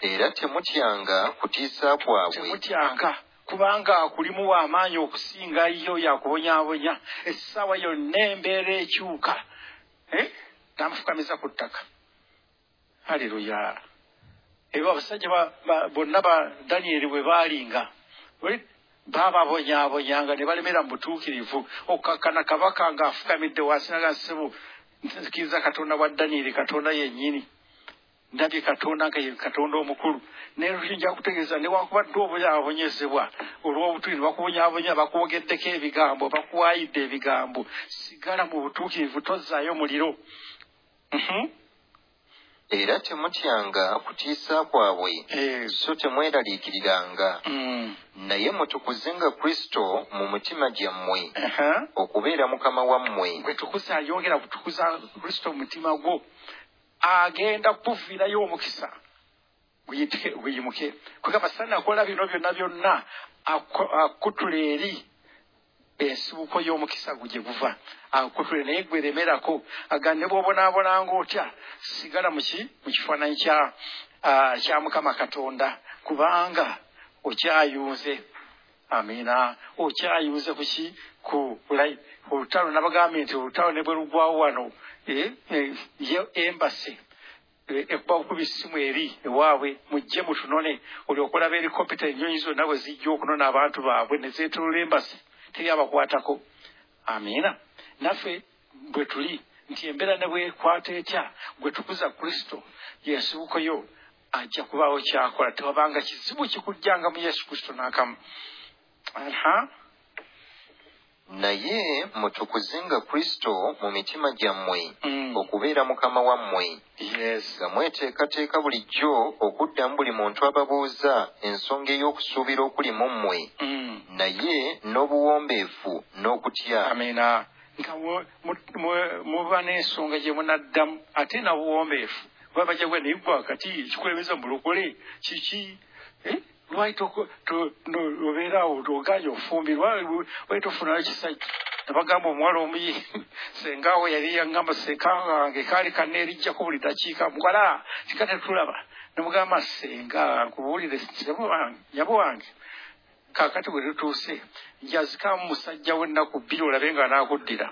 Era temutyanga kutiisa kwabwe temutyanga kubanga akulimu w'amaanyi okusinga yo yakubonyaabonya essaawa yonna embeera ekyuka. Eh? N'amufukamiza ku ttaka. Haleluya. Ebyo abasajja ba- ba- bonna ba danyeri bwe baalinga baababonyaabonyanga ne balemera mu butuukirivu okukakkana kabaka ng'afukamidde wansi nagasebo nzikiriza katonda wa danyeri katonda yennyini ndabye katonda nga ye katonda omukulu. Naye luyinja kutegeeza newankubadde obonyabonyezebwa olw'obutuli bakubonyaabonya bakwogeddeko ebigambo bakuwaayidde ebigambo. Sigala mu butuukirivu tozzaayo muliro. Era temutyanga kutiisa kwabwe. Eh, so temweraliikiriranga. Mm, naye mutukuzenga kristo mu mutima gyammwe. Okubeera mukama wammwe. Gwe tukuza ayongera kutukuza kristo mu mutima gwo agenda kukuviirayo omukisa. Guyimuke kwegamba sanakola bino byonna byonna akutula eri ensibuko y'omukisa gwe gye guva akutule naye gweremerako aga ne bw'obonaabonanga otya. Sigala mu kifaananyi kya mukama katonda. Kubanga okyayunze amiina okyayunze kuki? Olutalo nabagambye nti olutalo ne bwe lugwawo wano. Eh, eh, ye embasi ekuba bukuba essimu eri ewaabwe mujje mutunone. Olyokulaba erikopita ennyonyi zonna bwe zijja okunona abantu baabwe ne zeetolola embasi teri abakwatako amiina naffe bwe tuli nti embeera ne bwekwata etya gwe tukuza kristo yensibuko yo ajja kubaawo kyakola. Tewabanga kizibu kikujjanga mu yesu kristo n'akamu. Aha naye mutukuzenga kristo mu mitima gyammwe Mm. okubeera mukama wammwe yes nga mweteekateeka bulijjo okuddamu buli muntu ababuuza ensonga ey'okusuubira okuli mu mmwe Mm. naye n'obuwombeefu n'okutya nga mu- mu- mu- muba n'ensonga gye munaddamu ate na buwombeefu kuba bajja gwe naye gwe wakati ekikulembeza mu bulokole kiki Eh? Lwaki no- obeeraawo oganye ofumbirwa lwaki tofunayo kisajja nabagamba omuwala omuyi sengaawo yali yaŋŋamba senka wange kaali kaneerijjako buli dakiika muwala kika tetulaba nemugamba senga nkubuulire nyabo wange kaakati bwe tutuuse njazikamu musajja w'ennaku bbiri olabe nga anaakuddira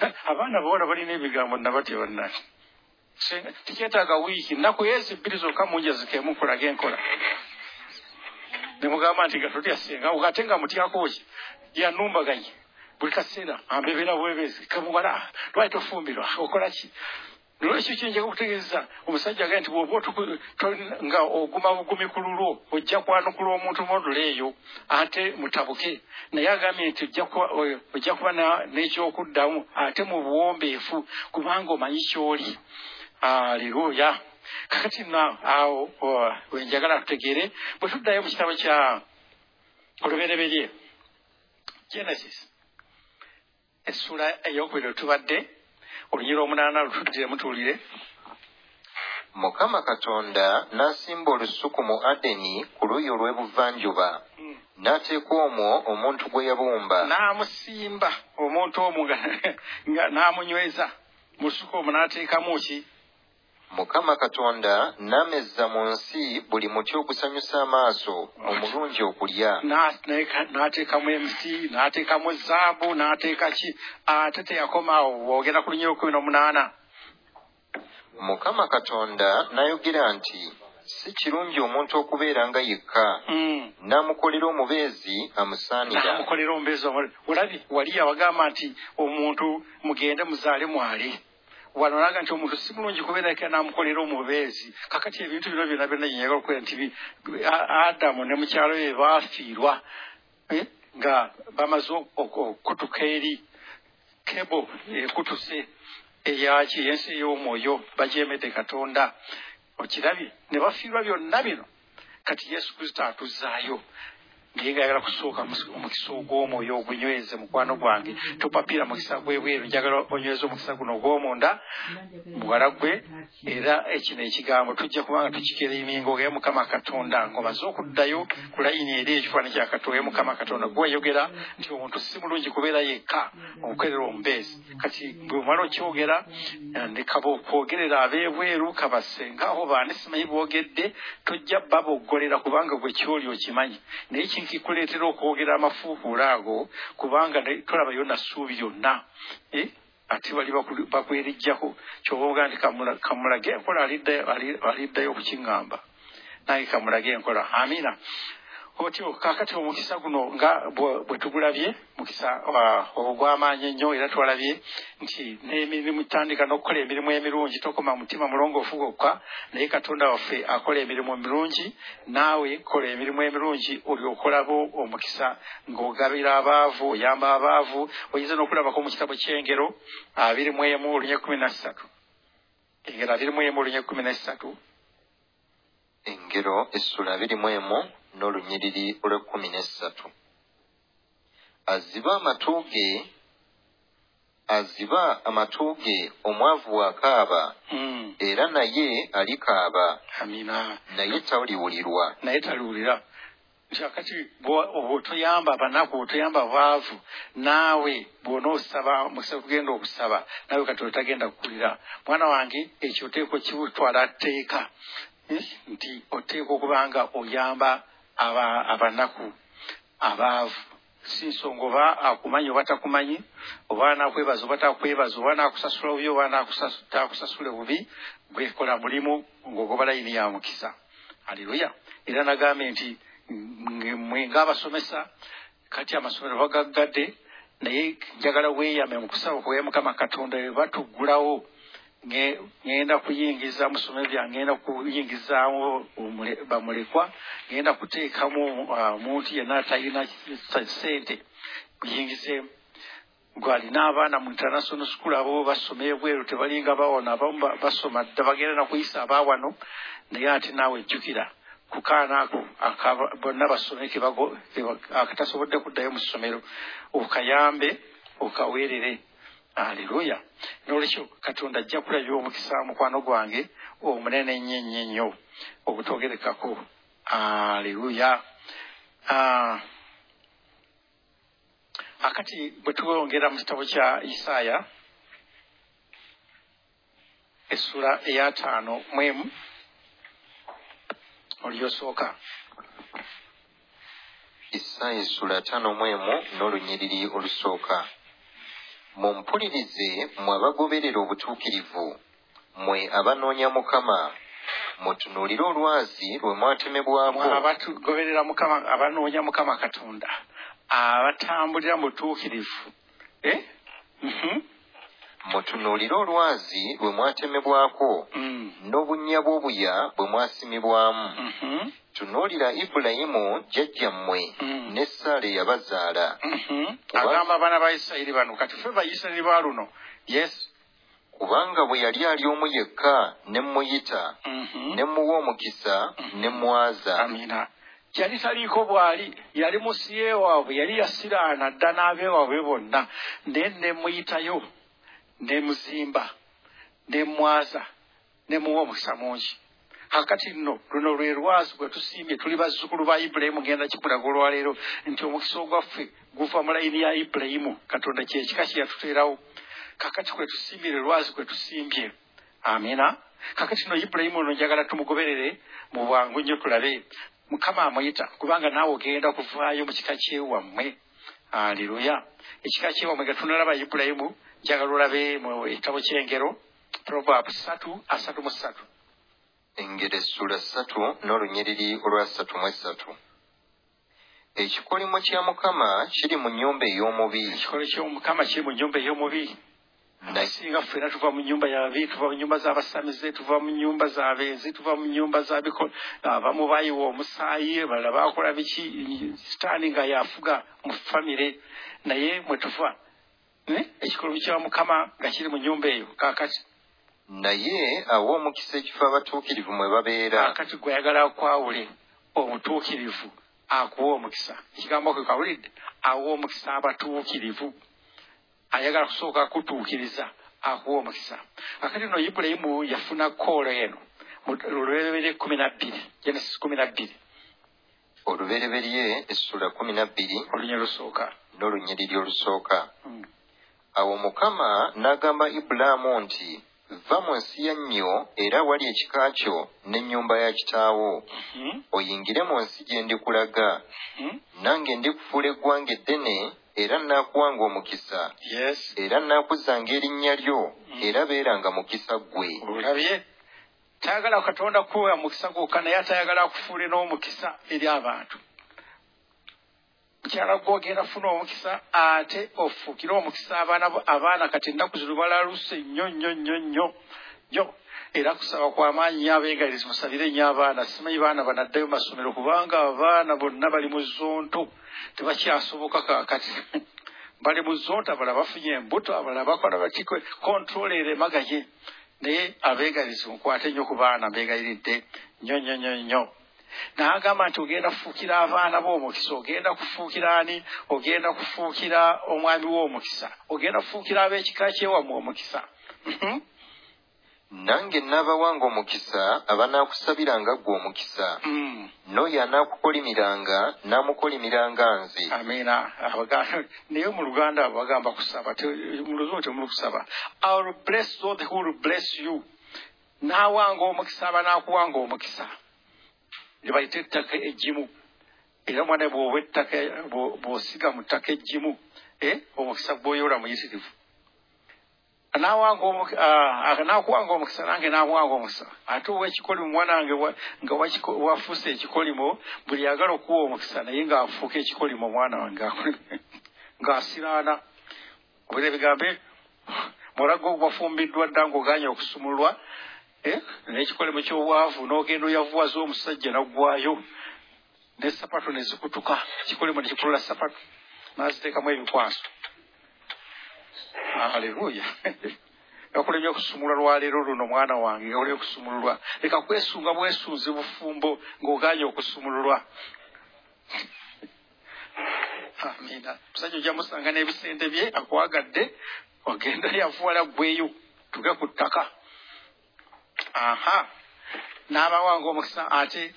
abaana bawala balina ebigambo nabatya bannange tikyetaaga wiiki nnaku ezi bbiri zokka munjazikemu kulage enkola nemugamba nti gatotya senga ate nga mutyako ki yanumbaganye buli kaseera ambebera bwebezi kamuwala lwaki tofumbirwa okola ki nolwekyo kyenjaga okutegeeza omusajja agaye nti bwoba nga oguma bugumi ku lulwo ojja kwanukula omuntu modula eyo ate mutabuke. Naye agambye nti ojja kuba- n'ekyokuddamu ate mu buwombeefu kubanga omanyi kyoli. Aleluya kakati na awo o- wenjagala tutegeere bwe tuddayo mu kitabo kya olubereberye genesis. essula eyokubiri lwetubadde olunyira omunaana lutuddire mutuulire mukama katonda n'asimba olusuku mu adeni ku luuyi olw'ebuvanjuba n'ateeka omwo omuntu gwe yabumba n'amusimba omuntu omu nga- nga n'amunyweza mu lusuku omwo n'ateekamu ki mukama katonda n'amezza mu nsi buli muti ogusanyusa amaaso omulungi okulya. N'ateekamu emiti n'ateekamu zaabu n'ateeka ki? Ate teyakomaawo bwogera ku lunyira okumi n'omunaana. Mukama katonda n'ayogera nti si kirungi omuntu okubeera nga yekka. Mm. n'amukolera omubeezi amusaanira. N'amukolera omubeezi olabi wali yabagamba nti omuntu mugende muzaale mwale wano naga nti omuntu si mulungi kubeera eka n'amukolera omubeezi. Kakati ebintu bino byonna byonna byenyagala okubeera nti adamu ne mukyalo we baafiirwa eh, nga bamaze ok- ok- okutuka eri kebo ekutuse eyaki ensi ey'omwoyo bajeemedde katonda. Okirabye ne bafiirwa byonna bino. Kati yesu kristo atuzaayo kusooka mus- omukisa ogw'omwoyo ogunyweze mukwano gwange topapiira mukisa gwebweru njagala onyweze omukisa guno ogw'omunda muwala gwe era ekino ekigambo tujja kubanga tukikeriminga ogaye mukama katonda ngaomaze okuddayo ku layini eri ekifaananyi kya katonda mukama katonda gweyogera nti omuntu si mulungi kubeera yekka okukolera omubeezi. Kati bwe omala okyogera eh, ne kaba okwogerera ab'ebweru kabasengaho baani simanyi boogedde tojja baboggolera kubanga gwe kyoli okimanyi. Naye kinkikuleetera okwogera amafuukuula ago kubanga ne- tolabayo na ssuubi yonna Eh? ate bali bakuli- bakwerijjako kyoba ogaa nti kamula- kamulage enkola aliddayo- ali- aliddayo okukiŋŋamba naye kamulage enkola amina. otyo kakati omukisa guno nga bwe bwe tugulabye mukisa ah, ogw'amaanyi ennyo era twalabye nti n'emirimu tandika n'okukola emirimu emirungi tokoma mutima mulongoofu gwokka naye katonda waffe akola emirimu emirungi naawe kola emirimu emirungi olyokolabo omukisa ng'ogabira abaavu oyamba abaavu oyinza n'okulabako mu kitabo ky'engero abiri mu emu olunya ekkumi na ssatu engero abiri mu emu olunya ekkumi na ssatu engero essula abiri mu emu n'olunyiriri olw'ekkumi n'essatu. Aziba amatu ge aziba amatu ge omwavu bw'akaaba Mm, era naye alikaaba amina. Naye taliwulirwa. Naye taliwulira. Nti akati bwo- bw'otoyamba abanaku bw'otoyamba baavu naawe bw'onoosaba mukisa kugenda okusaba naawe kati otagenda kukulira. Mwana wange ekyo oteeka okibutwala tteeka. Eh, nti oteeka okuba nga oyamba abanaku abaavu. Si nsonga oba akumanyi oba takumanyi oba anakwebaza oba takwebaza oba nakusasula bubi oba takusasule bubi gwekola mulimu ng'ogoba layini ya mukisa. Haleluya. Era nagambye nti mwe ngaabasomesa kati amasomero bagaggadde naye njagala weeyame mu kusaba kubaye mukama katonda we batuggulawo nge- ŋŋenda kuyingiza mu ssomero lyange ŋŋenda kuyingizaamu bamulekwa ŋŋenda kuteekamu ah, omuntu yenna atalina ssente. Kuyingizeemu gwalina abaana mu international school abo basoma ebweru tebalinga bawona abamu ba- basoma dda bagenda nakuyisa abaawano naye ate naawe ejjukira. Ku kaana ako bonna basome akatasobodde kuddayo mu ssomero. Okayambe okaweerere aleluya nolwekyo katonda ajja kulabya omukisa mukwano gwange omunene nnyo ennyo ennyo obutogerekako aleluya Ah, akati bwe twongera mu kitabo kya isaaya essula eyataano mu emu olyosooka isaaya essula ttaano mu emu n'olunyiriri olusooka mumpulirize mmwe abagoberera obutuukirivu mmwe abanoonya mukama mutunuulire olwazi lwe mwatemebwako abatugoberera mukama abanoonya mukama katonda abatambulira mu butuukirivu Eh? Mhm. Mutunuulire olwazi lwe mwatemebwako Mm. n'obunnya bw'obuya bwe mwasimibwamu Mhm. tunuulira ibulayimu jjajjammwe Mm. ne saala eyabazaala Mhm. agamba abaana ba isirayiri bano kati ffe bayisirayiri ba luno yes kubanga bwe yali ali omu yekka ne muyita Mhm. ne muwa omukisa ne mwaza yali taliiko bwali yali musiye waabwe yali yasiraana dda n'abeewaabwe bonna naye nemuyitayo nemuzimba nemwaza nemuwa omukisa mungi. Kakati nno luno lwe lwazi gwe tusimbye tuli bazzukulu ba ibulayimu ngenda kikulaga olwaleero nti omukisa ogwaffe guva mu layini ya ibulayimu katonda kyekika kye yatuteerawo. Kakati kwe tusimbye lwe lwazi kwe tusimbye amina. Kakati no ibulayimu ono njagala tumugoberere mu bwangu nnyo tulabe. Mukama amuyita kubanga naawe ogenda kuvaayo mu kika kyewammwe aleluya ekika kyewammwe nga tunalaba ibulayimu njagala olabe mu ekitabo kyengero proverb satu asatu mu ssatu engero essula ssatu n'olunyiriri olwa ssatu mu essatu ekikolimo kya mukama kiri mu nnyumba ey'omubi. Ekikolo kyomukama kiri mu nyumba ey'omubi. Nasinga ffena tuva mu nyumba yabi tuva mu nyumba z'abasamize tuva mu nyumba z'abenzi tuva mu nyumba za biko abamu bayiwa omusaayi balala bakola biki? Sitaani nga yafuga mu famire naye mwe tuva Eh, ekikolo kya mukama nga kiri mu nyumba eyo kakati naye awa omukisa ekifo abatuukirivu mwe babeera. Kakati gweyagala akwawule omutuukirivu akuwa omukisa. Ekigambo kwe kawulidde awa omukisa abatuukirivu. Ayagala kusooka kutuukiriza akuwa omukisa. Akati no ibulayimu yafuna koolo eno mu lulebere kumi nabbiri genesis kumi nabbiri olubereberye essula kumi na bbiri olunya lusooka. N'olunyiriri olusooka. Mm. Awo mukama n'agamba ibulaamu nti va mu nsi ya nnyo era wali ekika kyo n'ennyumba ya kitaawo. Mhm. oyingire mu nsi gye ndikulaga. Mhm. nange ndikufuula eggwanga eddene era nnaakuwanga omukisa. Era nnaakuzanga erinnya lyo era beeranga mukisa ggwe olabye tayagala katonda kuwa mukisa gwokka naye atayagala kufuule n'omukisa eri abantu mukyala gwogenda funa omukisa ate ofuukire omukisa abaana abaana kati ennaku zino balaluse nnyo nnyo nnyo nnyo. Nnyo era kusaba kwamaanyi nnyo abeegalizi musabire nnyo abaana. Simanyi baana banaddayo masomero kubanga abaana bonna bali mu zonto. Tebakyasoboka kaakati bali mu zonto abalala bafunye embuto abalala bakola bakiko kontrola eremagaye naye abeegalizi mukwate nnyo ku baana mbeegaliridde nnyo nnyo nnyo nnyo n'agamba nti ogenda kufuukira abaana b'omukisa ogenda kufuukira ani? Ogenda kufuukira omwami w'omukisa. Ogenda kufuukira ab'ekika kyewammwe omukisa. Mhm. nange nnaabawanga omukisa abanaakusabiranga ggwe omukisa. Mm. n'oyo anaakukolimiranga n'amukolimiranga nze. Abaga- naye mu luganda bagamba kusaba mu luzungu temuli kusaba. Will bless those who will bless you. N'awanga omukisa abanaakuwanga omukisa lyebayita ettaka eggimu era mwana bw'oba ettaka bw'o- bw'osiga mu ttaka eggimu eh, omukisa gw'oyola muyitirivu omu- ah, naakuwanga omukisa nange naamuwanga omukisa. Ate ow'ekikolimo mwanange wa- nga wafuuse ekikolimo buli yagala okuwa omukisa naye ng'afuuka ekikolimo omwana wange ng'asiraana. Obera ebigambe mulago wafumbiddwa dda ng'oganye okusumulwa n'ekikolimo ky'obwavu n'ogenda oyavuwaza omusajja naggwayo ne sapato ne zikutuka. Ekikolimo ne kikulula sapato n'aziteekamu ebikwaso. Aleluya yakulemye okusumulwa lwaleero luno mwana wange yakulemye okusumululwa. Leka kwesunga bwesunzi bufumbo ng'oganye okusumululwa. Amina. Musajja ojja musanga n'ebisente bye akwagadde ogenda yavuwala ggweyo tuge ku ttaka aha. N'abawanga omukisa ate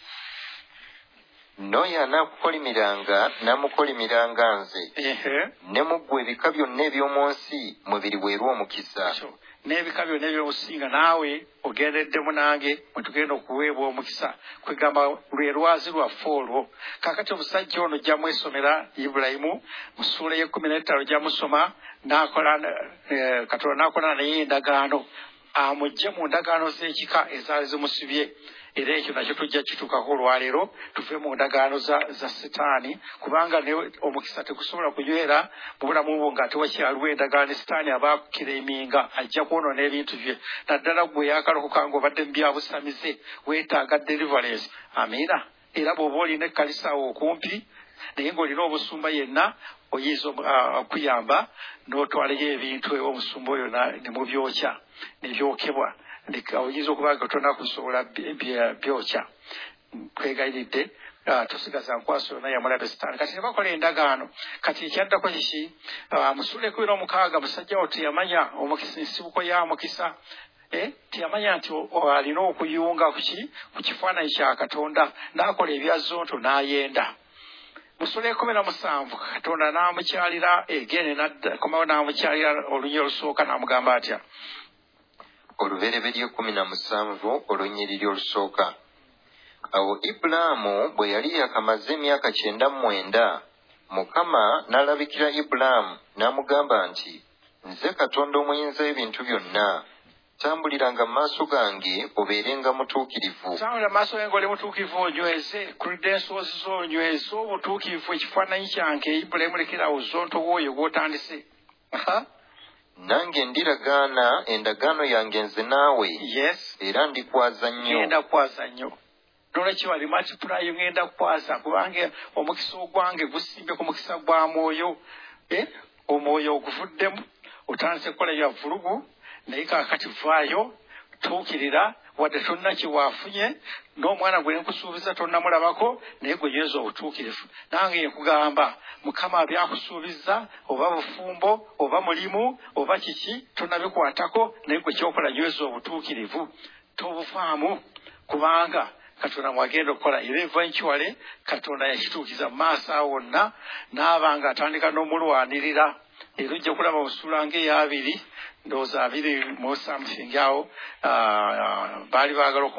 n'oyo anaakukolimiranga n'amukolimiranga nze. Ne mu ggwe ebika byonna eby'omu nsi mwe biriweerwa omukisa. N'ebika byonna ebyomusinga naawe ogendeddemu nange mwe tugenda okuweebwa omukisa. Kwegamba lwe lwazi lwaffe olwo kaakati omusajja ono jja mwesomera ibulayimu mu ssuula y'ekkumi n'ettaano jja musoma eh, katonda n'akola naye endagaano amugye mu ndagaano z'ekika ezaali zimusibye. Era ekyo nakyo tujja kituukako olwaleero tuve mu ndagaano za, sitaani kubanga ne omukisa tegusobola kunywera mu bulamu bwo nga tewakyaliwo endagaano sitaani aba akukireminga ajja kwonoona ebintu bye. Naddala gwe yakalokoka nga obadde mu byabusamize weetaaga deliverance. Amiina. Era bw'oba olina ekkanisa awo okumpi naye ng'olina obusumba yenna oyinza uh, okuyamba n'otwalayo ebintu ewa omusumba oyo na- ne mubyokya ne byokebwa Leka oyinza okuba nga tonakusobola by- by- byokya. Twegayiridde ah, tosigaza nkwaso yonna yamulabe sitaani kati ne bakola endagaano. Kati ekyaddako kiki ah, musula ekubira omukaaga musajja wo teyamanya ensibuko ya mukisa Eh, teyamanya nti alina okuyunga ku kifaananyi kya katonda. N'akola ebyazonto n'ayenda. Musula ekumi na musanvu katonda n'amukyalira egene komawo n'amukyalira olunyi olusooka n'amugamba atya olubereberye kumi na musanvu olunyiriri olusooka awo ibulaamu bwe yali yakamaze emyaka kyenda mu mwenda mukama n'alabikira ibulaamu n'amugamba nti nze katonda omuyinza ebintu byonna. Tambuliranga mu maaso gange obeerenga mutuukirivu. Sawula maaso genga oli mutuukivu onyweze credentials zo onyweze obutuukivu ekifaananyi kyange ibulayimu lekerawo zonto wooyo gw'otandise. Nange ndiragaana endagaano yange nze naawe. Yes. Era ndikwaza nnyo. Ŋŋenda kukwaza nnyo. Nolwekyo wali multipulayo ŋŋenda kukwaza kubanga omukisa ogwange gusimbye ku mukisa gwa mwoyo. Eh, omwoyo oguvuddemu otandise kukola bya vulugu naye kaakati vaayo tuukirira wadde tolina kyewaafunye n'omwana gwe nkusuubiza tonnamulabako naye gwe nyweza obutuukirivu. Nange nkugamba mukama byakusuubiza oba bufumbo oba mulimu oba kiki tonnabikwatako naye gwe kyokola nyweza obutuukirivu. Tobuvaamu kubanga katonda mwagenda okukola era eventuale katonda yakituukiza mu maaso awo wonna n'aba nga atandika n'omulwanirira. Era ojja kulaba busula ng'eyabiri ndowooza abiri mu something awo ah, baali baagala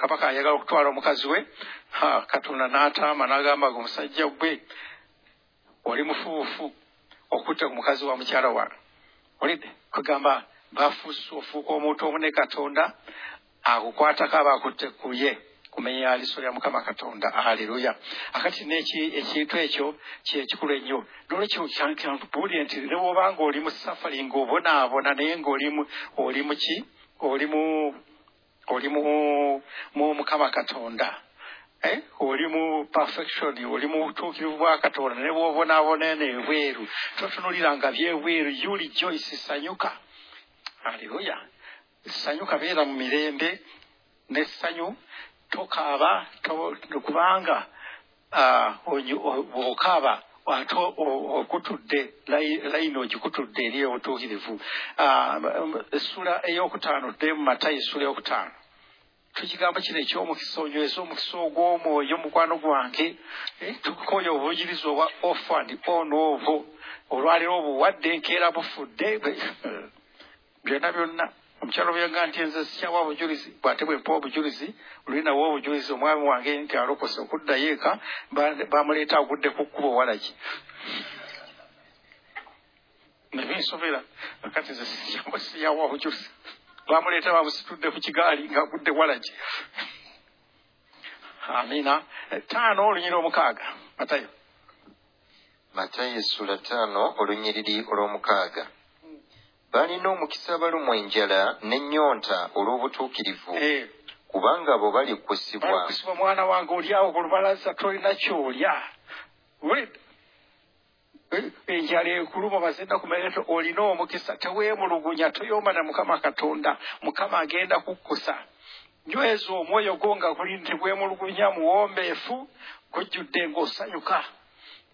kabaka ayagala okutwala omukazi we Ha, katonda n'ataama n'agamba ge omusajja gwe oli mufuufu okutta ku mukazi wa mukyala wange. Olidde? Kugamba bafuusa ofuuka omuntu omu ne katonda akukwatako aba akutte ku ye kumenya aliso lya mukama katonda. Aleluya akati ekintu ekyo kyekikulu ennyo. Nolwekyo kyanbuulire nti ne bwobanga oli mu safari ng'obonaabona naye ng'oli mu oli mu ki? Oli mu mukama katonda. Eh, oli mu perfection oli mu butuukirivu bwa katonda. Ne bwobonaabona eno ebweru. Totunuliranga byebweru you rejoice sanyuka. Aleluya sanyuka beera mu mirembe n'essanyu tokaaba to- kubanga ah, bw'okaaba ate o- o- okutudde layi- layini ogikutudde eri obutuukirivu. Ah, essula ey'okutaano dde mu matayo essula ey'okutaano. Tukigamba kino ekyomukisa onyweza omukisa ogw'omwoyo mukwano gwange Eh, tukukonya obuyiriza obwa off and on obwo olwaliro obuwadde enkeera bufudde byonna byonna omukyalo byenga nti nze sikyawa obujulizi bwate bwempa obujulizi olinawo obujulizi omwami wange nti alokose okuddayo eka ba- bamuleeta agudde ku kkubo walaki nebinsobera akati nze siyawa obujulizi? Bamuleeta bamusitudde ku kigaali ngaagudde walaki amina. Taano olunyiri omukaaga. Matayo. Matayo essula ttaano olunyiriri olw'omukaaga balina omukisa abalumwa enjala n'ennyonta olw'obutuukirivu. Eh, kubanga abo balikkusibwa balukusibwa mwana wange oli awo ku lubalaza tolina kyolya. Enjala ekuluma bazenda kumereto olina omukisa teweemulugunya toyomba na mukama katonda. Mukama agenda kukkusa. Nyweza omwoyo gwo nga guli ntibwemulugunya muwombeefu gujjudde ng'osanyuka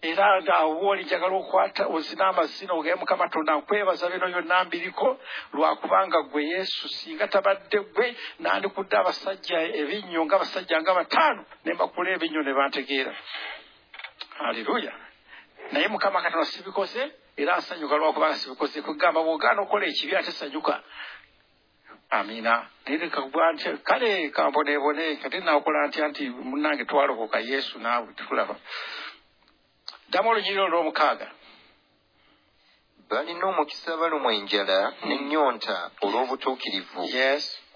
era ngaawo oli njagala okwata ozina amazina ogaye mukama tonda nkwebaza bino byonna mbiriko lwakubanga gwe yesu singa tabadde gwe nandikudde abasajja ebinnyo ng'abasajja nga bataano ne mbakula ebinnyo ne bantegeera. Haleluya naye mukama katonda sibikoze era nsanyuka lwakubanga sibikoze. Kugamba bw'ogaana okukola ekibi ate sanyuka. Amina. Naye lekagwa nti kale kamboneebone kate naakola ntya nti munange twalokoka yesu naawe tetulaba ddamu olunyiriro olw'omukaaga. Balina omukisa abalumwa enjala n'ennyonta olw'obutuukirivu.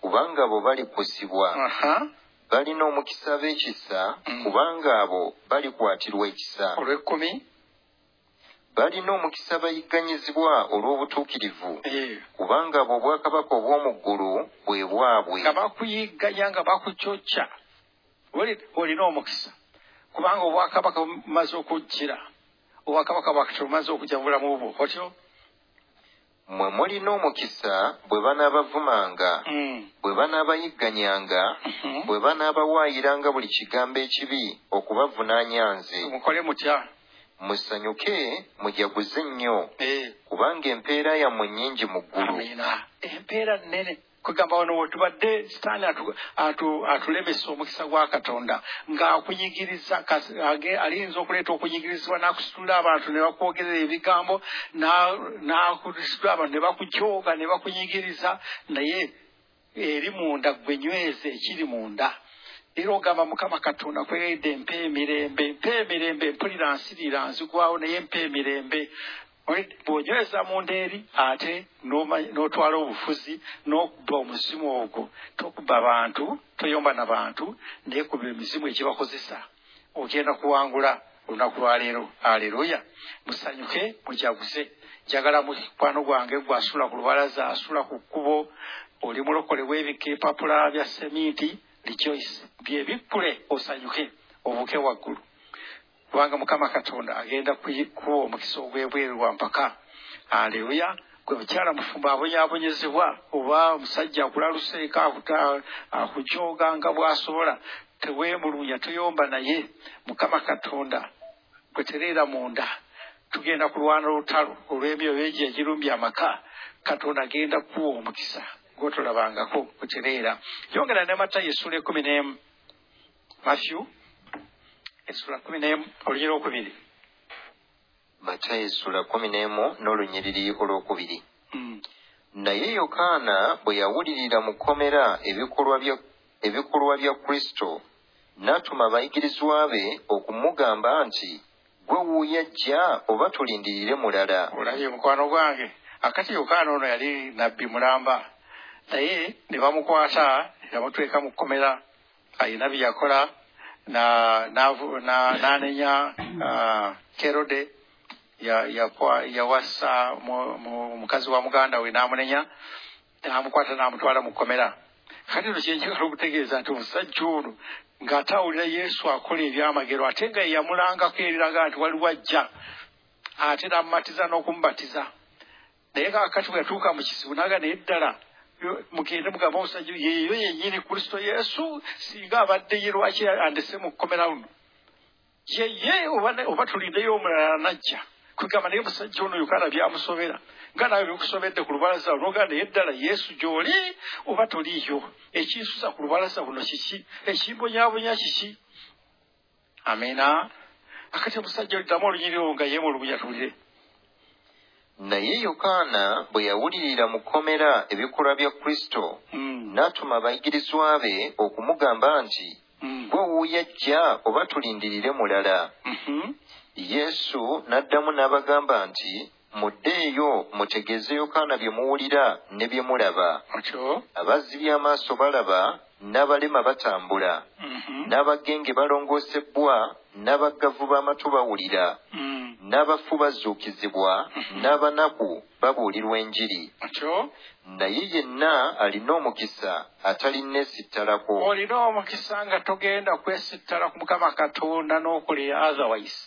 Kubanga abo balikkusibwa. Aha. Balina omukisa b'ekisa Mm. kubanga abo balikwatirwa ekisa. Olw'ekkumi? Balina omukisa bayigganyizibwa olw'obutuukirivu. Kubanga abo obwakabaka obw'omu ggulu bwe bwabwe nga bakuyigganya nga bakucocca Oli- olina omukisa kubanga obwakabaka bumaze okujjira obwakabaka bwakati bumaze okujja mu bulamu bwo otyo mmwe mulina omukisa bwe banaabavumanga Mm. bwe banaabayigganyanga Mhm. bwe banaabawaayiranga buli kigambo ekibi okubavunaanya nze. Mukole mutya? Musanyuke mujaguze nnyo Eh, kubanga empeera yammwe nnyingi mu ggulu. Empeera nnene kwegamba wano wetubadde sitaani atu- atu- atulemesa omukisa gwa katonda ng'akunyigiriza alinza okuleeta okunyigirizibwa n'akusitula abantu ne bakwogerera ebigambo na- n'akusitula abantu ne bakujooga ne bakunyigiriza naye eri munda gwe nyweze ekiri munda. Era ogamba mukama katonda kwegaidde mpa emirembe mpa emirembe mpulira nsirira nzigwawo naye mpa emirembe bw'onyweza munda eri ate n'otwala obufuzi n'okubba omuzimu ogwo tokuba bantu toyomba na bantu naye kuba emizimu egibakozesa. Ogenda kuwangula olunaku lwaleero aleluya musanyuke mujaguze. Njagala mukwano gwange gwe asula ku lubalaza asula ku kkubo oli mulokole w'ebika empapula bya seminti rejoice byebikkule osanyuke obuke waggulu kubanga mukama katonda agenda kuwa omukisa ogw'ebweru lwa mpaka. Aleluya gwe mukyala mufumbo abonyaabonyezebwa oba omusajja akulaluseeko akujooga nga bw'asobola teweemulunya toyomba naye. Mukama katonda gwe tereera munda. Tugenda kulwana olutalo olw'emyoyo egyo egirumbya amaka. Katonda agenda kuwa omukisa gwotolabangako gutereera yongera ne matayo essula ekumi n'emu matthew essula kumi n'emu olunyiri okubiri matayo essula kumi n'emu n'olunyiriri olwokubiri. Mm. naye yokaana bwe yawulirira mu kkomera ebikolwa bya kristo n'atuma abayigirizwa be okumugamba nti gwe wuuyajja oba tulindirire mulala. Olabye mukwano gwange. Akati yokaana ono yali nabbi mulamba naye ne bamukwata ne bamutweka mu kkomera ayina bye yakola na- n'avu- na- n'anenya ah, kerode ya- yakwa- yawasa mu- mu- mukazi wa muganda we n'amunenya n'amukwata n'amutwala mu kkomera. Kati no kyenjagala okutegeeza nti omusajja ono ng'ate awulira yesu akola ebyamagero ate nga ye yamulangako eriraga nti waliwo ajja ate n'amumatiza n'okumubatiza naye kaakati bwe yatuuka mu kizibu naga naye ddala mugende mugamba omusajja oyo, yeeyo yennyini kristo yesu singa abadde ye lwaki andese mu kkomera luno? Yeye oba tulindeyo omulala najja kwegamba naye musajja ono yokaana byamusobera nga nawe bikusobedde ku lubalaza lunoga naye ddala yesu gy'oli oba toliiyo ekinsusa ku lubalaza buno kiki? Ekimbonyabonya kiki? Amiina akati omusajja oliddamu olunyiriro nga yeemulugunya tuwulire naye yokaana bwe yawulirira mu kkomera ebikolwa bya kristo Mm, n'atuma abayigirizwa be okumugamba nti mm, gwe wuuyajja oba tulindirire mulala? Mhm. yesu n'addamu n'abagamba nti muddeeyo mutegeeze yokaana bye muwulira ne bye mulaba. Abazzi by'amaaso balaba n'abalema batambula Mhm, n'abagenge balongoosebbwa n'abaggavu b'amatu bawulira mm, n'abafu bazuukizibwa n'abanaku babuulirwa enjiri. Naye yenna alina omukisa atalineesittalako olina omukisa nga togenda kwesittala ku mukama katonda n'okola otherwise.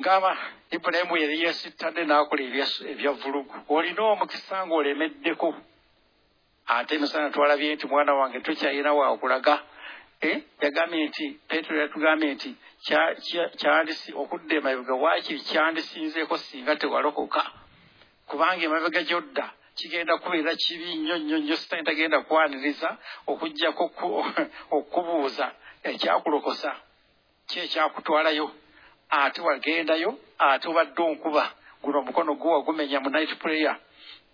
Ngaba ibulayimu yali yeesittadde n'akola ebya- ebyavulugu olina omukisa ng'olemeddeko ate emisana twalabye nti mwana wange tokyalina wakulaga Eh, yagambye nti petero yatugambye nti okudda emabega waakiri kyandisinzeeko singa tewalokoka. Kubanga emabega gyodda kigenda kubeera kibi nnyo nnyo nnyo sitani tagenda kwaniriza okugjako ku- okubuuza ekyakulokosa. Ki ekyakutwalayo ate wagendayo? Ate obadde onkuba? Guno omukono gwe wagumenya mu night prayer.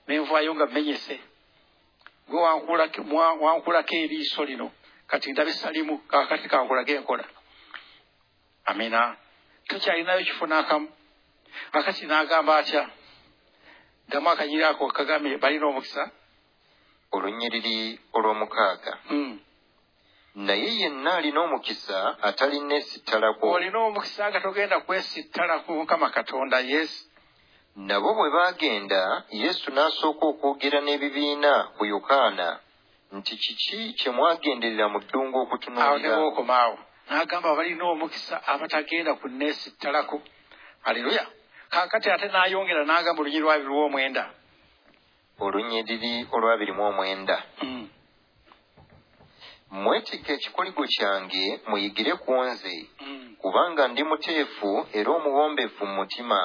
Nenvaayo nga mmenyese gwe wankulako eriiso lino. Kati ndabisa limu kakati kankulage enkola amina. Tokyalinayo kifo n'akamu. Akati n'agamba atya ddamu akanyiri ako kagambye balina omukisa. Olunyiriri olw'omukaaga. Mm, naye yenna alina omukisa atalina esittalako olina omukisa nga togenda kwesittala ku mukama katonda yesu nabo bwe baagenda yesu n'asooka okwogera n'ebibiina ku yokaana. Nti kiki kye mwagenderera mu ddungu awo okutunuulira nebwokomaawo n'agamba balina omukisa abatagenda kuneesittalako aleluya kaakati ate n'ayongera n'agamba olunyi lwabiri lw'omwenda olunyiriri olwabiri mu omwenda. Mm. mwetikka ekikoligo kyange muyigire ku nze. Mm. kubanga ndi muteefu era omuwombeefu mu mutima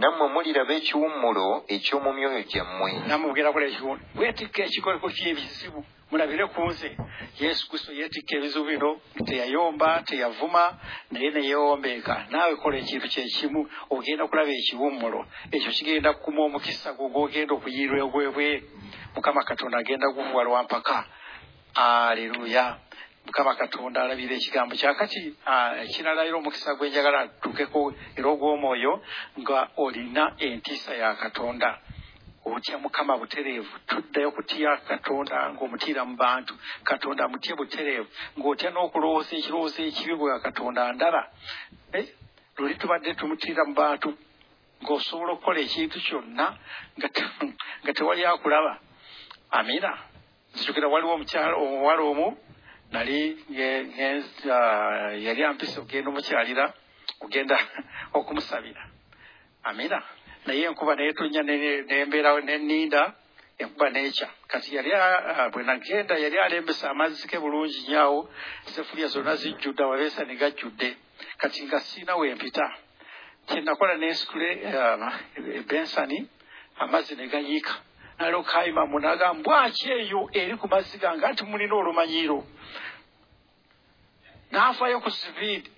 nammwe muliraba ekiwummulo eky'omu myoyo gyammwe. namubwira kula ekiwundu weetikka ekikoliko ky'ebizibu mulabire ku nze. Yesu kristo yeetikka ebizibu bino teyayomba teyavuma naye neyewombeeka naawe kola ekintu kyekimu ogenda kulaba ekiwummulo. Ekyo kigenda kukuma omukisa gwo gwogenda okuyiirwa ogwebweru mukama katonda agenda guvuwa lwampaka aleluya mukama katonda alabira ekigambo kyakati ekirala era omukisa gwenjagala tukeko era ogw'omwoyo nga olina entiisa ya katonda. Otya mukama butereevu tuddayo kutya katonda ng'omutiira mu bantu katonda amutye butereevu ng'otya n'okulowooza ekirowoozo ekibi bwa katonda ndaba Eh, luli tubadde tumutiira mu bantu ng'osobola okukola ekintu kyonna nga tewali akulaba. Amina. Nzijukira waliwo omukyalo omuwala omu nali yali ampisa okugenda omukyalira okugenda okumusabira amina naye enkuba neetonnya ne- nembeerawo neninda enkuba neekya kati yali bwe nagenda yali alembesa amazzi ge bulungi nyawo sefuliya zonna zijjudde amabeesa ne gajjudde kati nga siina wempita kyenakola nensitule ebensani amazzi ne gayiika nalokayima munaga mbwaki eyo eri ku mazzi gange anti mulina olumanyiiro n'afaayo ku siviidi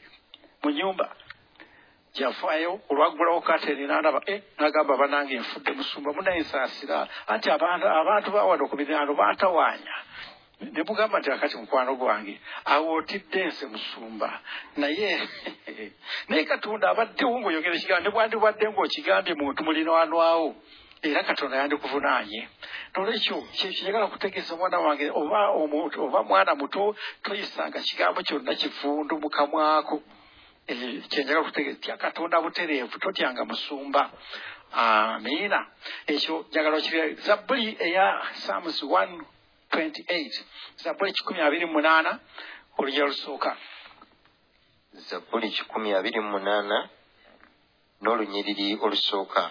mu nyumba gyafaayo olwaggulawo kateni n'alaba e n'agamba banange enfudde musumba munayensaasira anti abantu bawano ku miryango bantawaanya ne mugamba nti akati mukwano gwange awo otidde nse musumba. Naye naye katonda abaddewo ng'oyogera ekigambo ne bwandibadde ng'okigambye muntu mulinawanwawo era katonda yandikuvunaanye nolwekyo kyekyagala kutegeeza mwana wange oba omuntu oba mwana muto toyisanga kigambo kyonna kivundu mu kamwako Eh, kyenjagala kutegeeza tya katonda butereevu totyanga musumba amiina ekyo njagala okire zabbuli eya psalms 128 zabbuli kikumi abiri mu munaana olujja lusooka zabbuli kikumi abiri mu munaana n'olunyiriri olusooka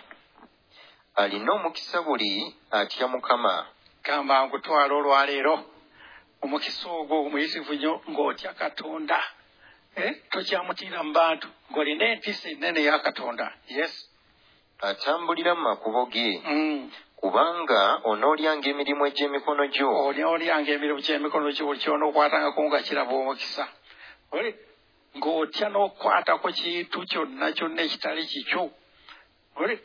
alina omukisa buli atya mukama. Gamba nkutwala olwaleero omukisa ogwo omuyitirivu nnyo ng'otya katonda Eh, tokyamutiira mu bantu ng'olina empisa ennene ya katonda. Yes. Atambulira mu makubo ge. Mm. kubanga onoolyanga emirimu egy'emikono gyo. Oli olyanga emirimu kyemikono gyo buli kyonookwatangako nga kiraba omukisa. Oli ng'otya n'okukwatako kintu kyonna kyonna ekitali kikyo. Oli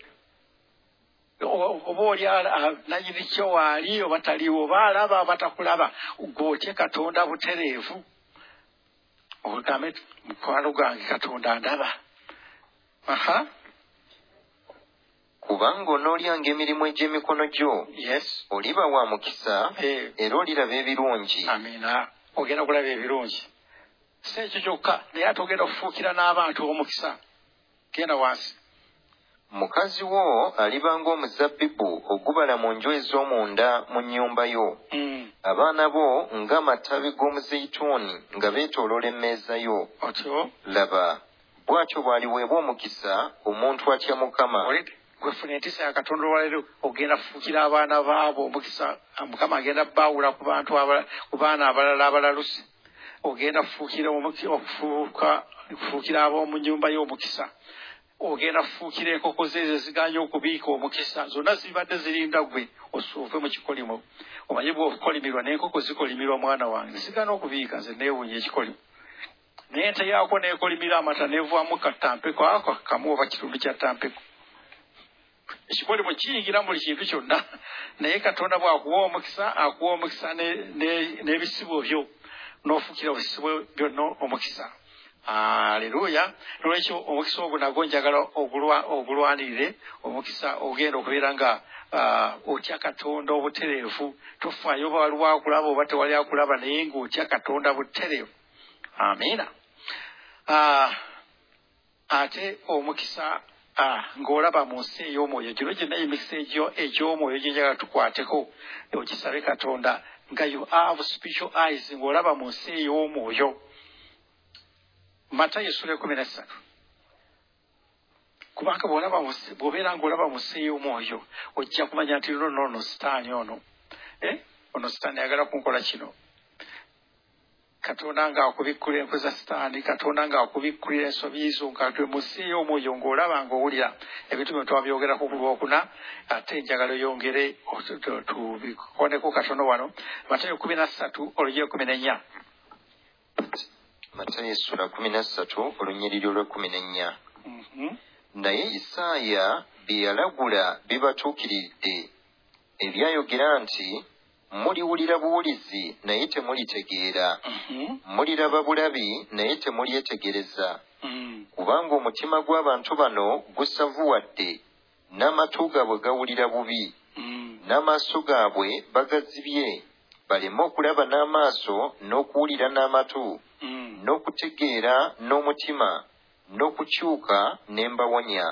oba oli ala- a- nanyini kyo waali oba taliwo oba alaba abatakulaba ng'otya katonda butereevu. Ogambe mukwano gwange katonda ndaba. Aha. Kubanga onoolyanga emirimu egy'emikono gyo yes. oliba wa mukisa Eh. era oliraba ebirungi. Amina ogenda kulaba ebirungi. Si ekyo kyokka naye ate ogenda okufuukira n'abantu omukisa genda wansi mukazi wo aliba ng'omuzabbibu ogubala mu nju ez'omunda mu nnyumba yo. Mm, abaana bo ng'amatabi g'omuzeyituuni nga beetooloola emmeeza yo. Laba bw'atyo bw'aliweebwa omukisa omuntu atya mukama? Gwefuna entiisa ya katonda olwaleero ogenda kufuukira abaana baabo omukisa mukama agenda baawula ku bantu abala- ku baana abalala abalalusi. Ogenda kufuukira okufuuka kufuukira ab'omu nyumba y'omukisa ogenda kufuukira enkoko ze ezo eziganya okubiika omukisa. Zonna zibadde zirinda gwe osuuve mu kikolimo. Omanye bwokolimirwa n'enkoko zikolimirwa mwana wange. Zigana okubiika nze neewunya ekikolimo. Naye ente yaako neekolimira amata neevaamu katampeko ako kamu oba kitundu kya tampeko. Ekikolimo kiyingira mu buli kintu kyonna. Naye katonda bw'akuwa omukisa akuwa omukisa ne- ne- n'ebisibo byo n'ofuukira ebisibo byonna omukisa aleluya nolwekyo omukisa ogwo nagwo njagala ogulwa- ogulwanirire omukisa ogenda okubeera nga otya katonda obutereevu tofaayo oba waliwo akulaba oba tewali akulaba naye ng'otya katonda butereevu amiina ate omukisa ng'olaba mu nsi ey'omwoyo gino gyonna emikisa egyo egy'omwoyo gyenjagala tukwateko okisabe katonda nga you have spiritual eyes ng'olaba mu nsi ey'omwoyo matayo essula ekumi nessatu kubanga bw'olaba mu nsi- bw'obeera ng'olaba mu nsi ey'omwoyo ojja kumanya nti luno noono sitaani ono Eh? ono sitaani ayagala kunkola kino. Katonda ng'akubikkulira enkwe za sitaani katonda ng'akubikkulira ensobi zo nga twe mu nsi ey'omwoyo ng'olaba ng'owulira ebintu bino twabyogerako ku lwokuna ate enjagala yongere tubikoneko katono wano. Matayo kumi na ssatu olugira kumi n'ennya matayo essula kumi na ssatu olunyiriri olw'ekkumi n'ennya Mhm. naye isaaya bye yalagula bibatuukiridde ebyayogera nti muliwulira buwulizi naye temulitegeera Mhm. muliraba bulabi naye temulyetegereza Mhm. kubanga omutima gw'abantu bano gusavuwadde n'amatu gaabwe gawulira bubi n'amaaso gaabwe bagazibye baleme okulaba n'amaaso n'okuwulira n'amatu. N'okutegeera n'omutima n'okukyuka ne mbawonya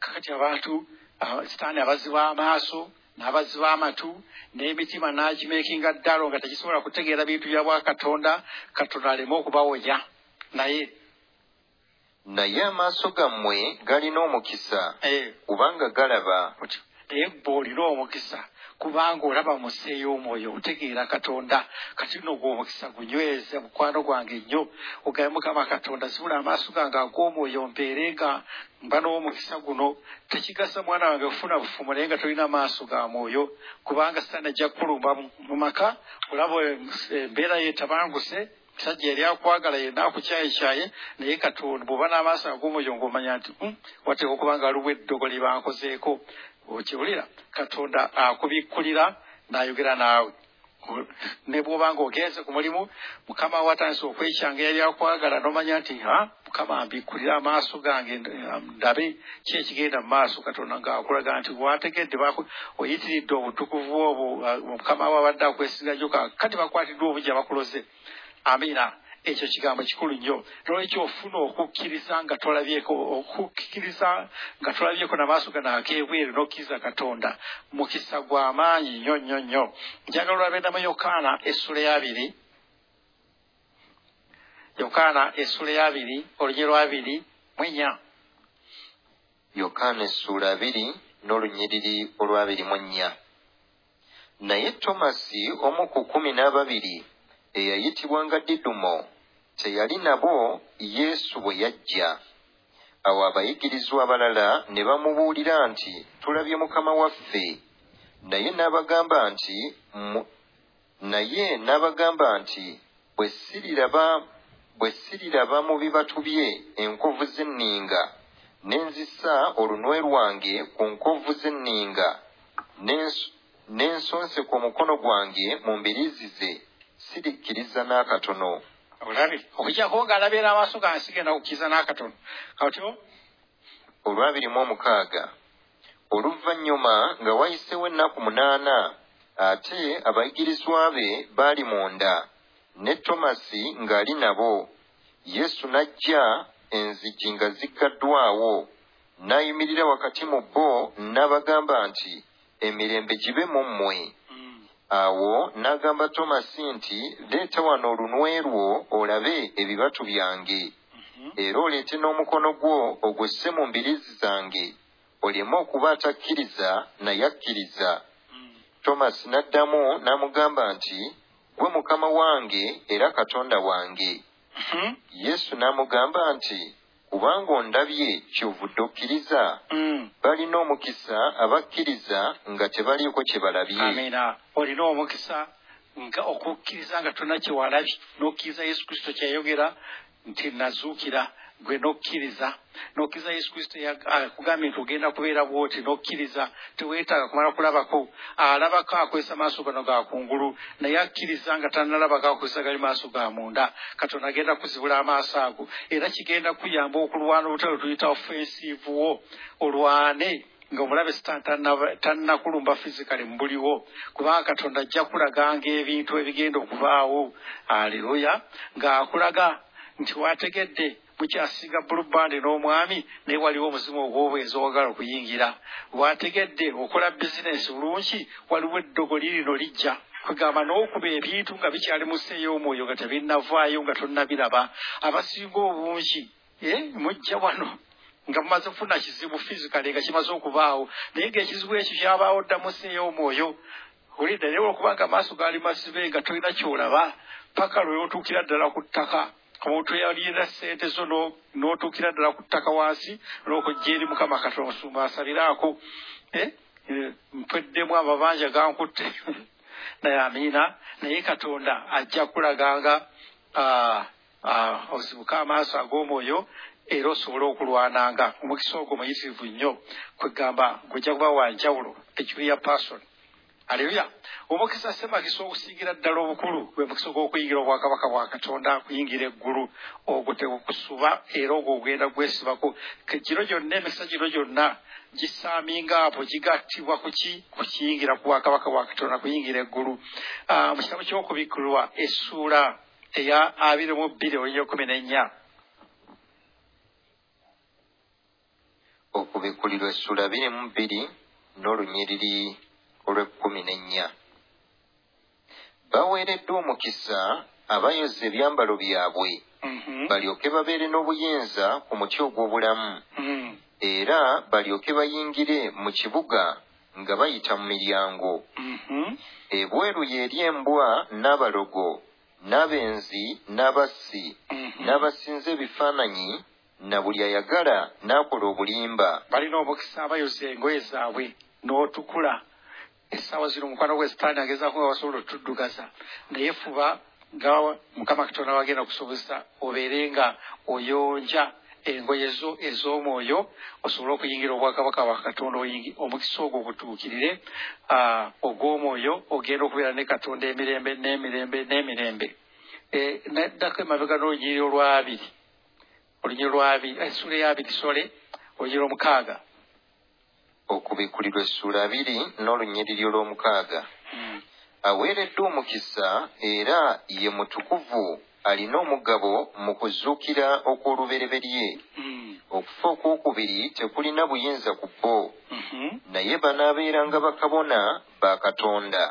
kakati abantu aba- sitaani abaziba amaaso n'abaziba amatu n'emitima n'agimeekinga ddalo nga tegisobola kutegeera bintu bya bwakatonda katonda aleme okubawonya naye. Naye amaaso gammwe galina omukisa eh, kubanga galaba. Naye gwe olina omukisa kubanga olaba mu nsi ey'omwoyo otegeera katonda. Kati no gwe omukisa gunyweze mukwano gwange nnyo. Ogabe mukama katonda zibula amaaso gange ag'omwoyo mpeere nga mba n'omukisa guno. Tekigasa mwana wange kufuna bufumu naye nga tolina maaso ga mwoyo kubanga sitaani ajja kukulumba mu- maka. Olaba embeera yeetabanguse musajja yali akwagala yenna akukyayekyaye naye katonda bw'oba n'amaaso ag'omwoyo ng'omanya nti "Hmm, wateeka okuba nga waliwo eddogo lye bankozeeko okiwulira. Katonda akubikkulira n'ayogera naawe. Ne bw'oba ng'ogenze ku mulimu mukama watandise okwekyanga yali akwagala n'omanya nti mukama ambikkulira amaaso gange ndabe ki ekigenda mu maaso. Katonda ng'akulaga nti wategedde oyitiridde obutukuvu obwo mukama wabadde akwesigajo kati bakwatiddwa obujja bakuloze. Amiina ekyo kigambo kikulu nnyo. Nolwekyo ofuna okukkiriza nga tolabyeko okukkiriza nga tolabyeko namaaso gano ak'ebweru n'okkiriza katonda? Mukisa gw'amaanyi nnyo nnyo nnyo. Njagala olabenda mu yokaana essula eyabiri. Yokaana essula eyabiri olunyi lwabiri mu ennya yokaana essuula abiri n'olunyiriri olwabiri mu nnya naye tomasi omu ku kumi n'ababiri eyayitibwanga didumo teyali nabo yesu bwe yajja. Awo abayigirizwa abalala ne bamubuulira nti tulabye mukama waffe. Naye n'abagamba nti naye n'abagamba nti bwe siriraba bwe siriraba mu bibatu bye enkovu z'enninga ne nzisa olunwe lwange ku nkovu z'enninga n'ens- n'ensonse ku mukono gwange mu mbiriizi ze sirikkiriza n'akatono olabe okujjako nga alabeera amaaso gange sigenda kukkiriza n'akatono katyo olwabiri mu omukaaga oluvannyuma nga wayisewo ennaku munaana ate abayigirizwa be baali munda. Ne tomasi ng'ali nabo. Yesu n'ajja enzigi nga ziggaddwawo. N'ayimirira wakati mu bo n'abagamba nti emirembe gibe mu mmwe awo n'agamba tomasi nti leeta wano olunwe lwo olabe ebibatu byange. Era oleete n'omukono gwo ogusse mu mbiriizi zange. Oleme okuba atakkiriza naye akkiriza. Tomasi n'addamu n'amugamba nti gwe mukama wange era katonda wange. Yesu n'amugamba nti kubanga ondabye kyovudde okkiriza balina omukisa abakkiriza nga tebaliiko kye balabye. Olina omukisa nga okukkiriza nga tolina kyewalabye n'okkiriza yesu kristo kyeyayogera nti nazuukira gwe n'okkiriza n'okkiriza yesu kristo akugambye nti ogenda kubeera bwoti n'okkiriza teweetaaga kumala kulabako alabako akozesa maaso gano ga kungulu naye akkiriza nga tannalabako akozesa gali maaso ga munda. Katonda agenda kuzibula amaaso ago era kigenda kuyamba okulwana olutalo tuyita offensive wo olwane ng'omulabe tannakulumba fizikale mu buliwo kubanga katonda ajja kulaganga ebintu ebigenda okubaawo. Aleluya ng'akulaga nti wategedde mukyasiga bulubandi n'omwami naye waliwo omuzimu ogw'obwenzi owagala okuyingira. Wategedde okola bizinesi bulungi waliwo eddogoli lino lijja. Kwegamba n'okuba ebintu nga bikyali mu sseeyo omwoyo nga tebinnavaayo nga tonnabiraba. Abasinga obungi mujja wano nga mumaze kufuna kizibu fizikale nga kimaze okubaawo. Naye ngaekizibu ekyo kyabaawo ddamu sseeyo omwoyo olidda naye olwokuba nga amaaso gaali masibe nga tolina kyolaba paka lwe otuukira ddala ku ttaka omuntu eyalira sente zo n'otuukira ddala ku ttaka wansi n'okujja eri mukama katonda musumba asabiraako mpweddemu amabanja gankutte naye amiina naye katonda ajja kulaganga ozibuka amaaso ag'omwoyo era osobole okulwananga omukisa ogwo muyitirivu nnyo kwegamba gwejja kuba wanjawulo ekiria person aleluya omukisa semagisa okusingira ddala obukulu gwe mukisa ogw'okuyingira obwakabaka bwa katonda kuyingira eggulu ogwo tegukusuba era ogwo ogenda gwesibako. Kiro gyonna emikisa gino gyonna gisaaminga apo gigattibwa kuki kukiyingira ku bwakabaka bwa katonda kuyingira eggulu. Mu kitabo ky'okubikkulwa essuula eya abiri mu bbiri oluyokumi n'ennya. Okubikulirwa essula biri mu bbiri n'olunyiriri olw'ekkumi n'ennya. Baweereddwa omukisa abayoza ebyambalo byabwe balyoke babeere n'obuyinza ku muti ogw'obulamu. Era balyoke bayingire mu kibuga nga bayita mu miryango. Ebweru y'eri embwa n'abalogo n'abenzi n'abassi n'abasinza ebifaananyi na buli ayagala n'akola obulimba. Balina omukisa abayoza engoye zaabwe n'otukula essaawa zino omukwano gwe sitaani agezaako nga basobola otuddugaza naye fuba nga mukama katonda wagenda okusobozesa obeere nga oyonja engoye zo ez'omwoyo osobole okuyingira obwakabaka bwa katonda omukisa ogwo gutuukirire ogw'omwoyo ogenda okubeera ne katonda emirembe n'emirembe n'emirembe. Naddako emabega n'olunyiri olwabiri olunyiri lwabiri essula eyabiri sole olunyiri omukaaga okubikulirwa essula abiri n'olunyiriri olw'omukaaga. Aweereddwa omukisa era ye mutukuvu alina omugabo mu kuzuukira okw'olubereberye. Okufa okwokubiri tekulina buyinza ku bo. Naye banaabeeranga bakabona ba katonda.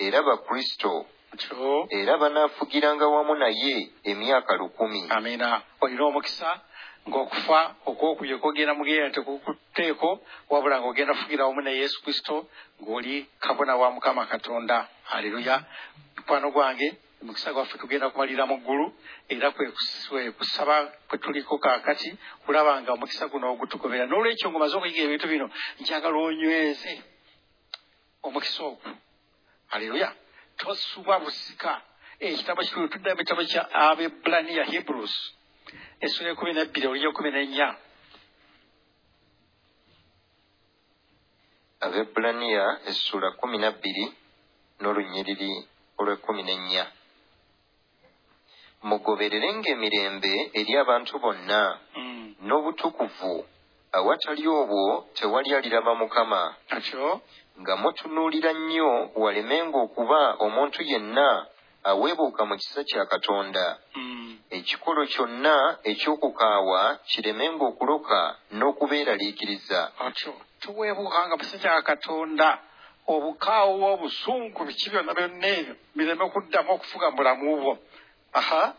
Era bakristo era banaafugiranga wamu naye emyaka lukumi. Amina. Olina omukisa ng'okufa okwokubye kogenda mugenda tekukuteeko wabula ng'ogenda fugira wamu ne yesu kristo ng'oli kabona wa mukama katonda. Aleluya mukwano gwange omukisa gwaffe tugenda kumalira mu ggulu era kwekusaba kwe tuliko kaakati kulaba nga omukisa guno ogutugobera n'olwekyo ngaomaze okuyiga ebintu bino njagala onyweze omukisa ogwo. Aleluya tosubwa busika. Ekitabo kikulu tuddamu ekitabo kya abebulaniya hebrews essula ekumi nebbiri olulyo ekumi n'ennya abebulaniya essula kumi nabbiri n'olunyiriri olw'ekkumi n'ennya mugobererenga emirembe eri abantu bonna n'obutukuvu awatali obwo tewali aliraba mukama nga mutunuulira nnyo walemenga okuba omuntu yenna aweebuuka mu kisa kya katonda. Ekikolo kyonna eky'okukaawa kiremenga okuloka n'okubeeraliikiriza. Atyo tuweebuukanga mu kisa kya katonda obukaawo obusungu biki byonna byonna ebyo bireme okuddamu okufuga mu bulamu bwo. Aha.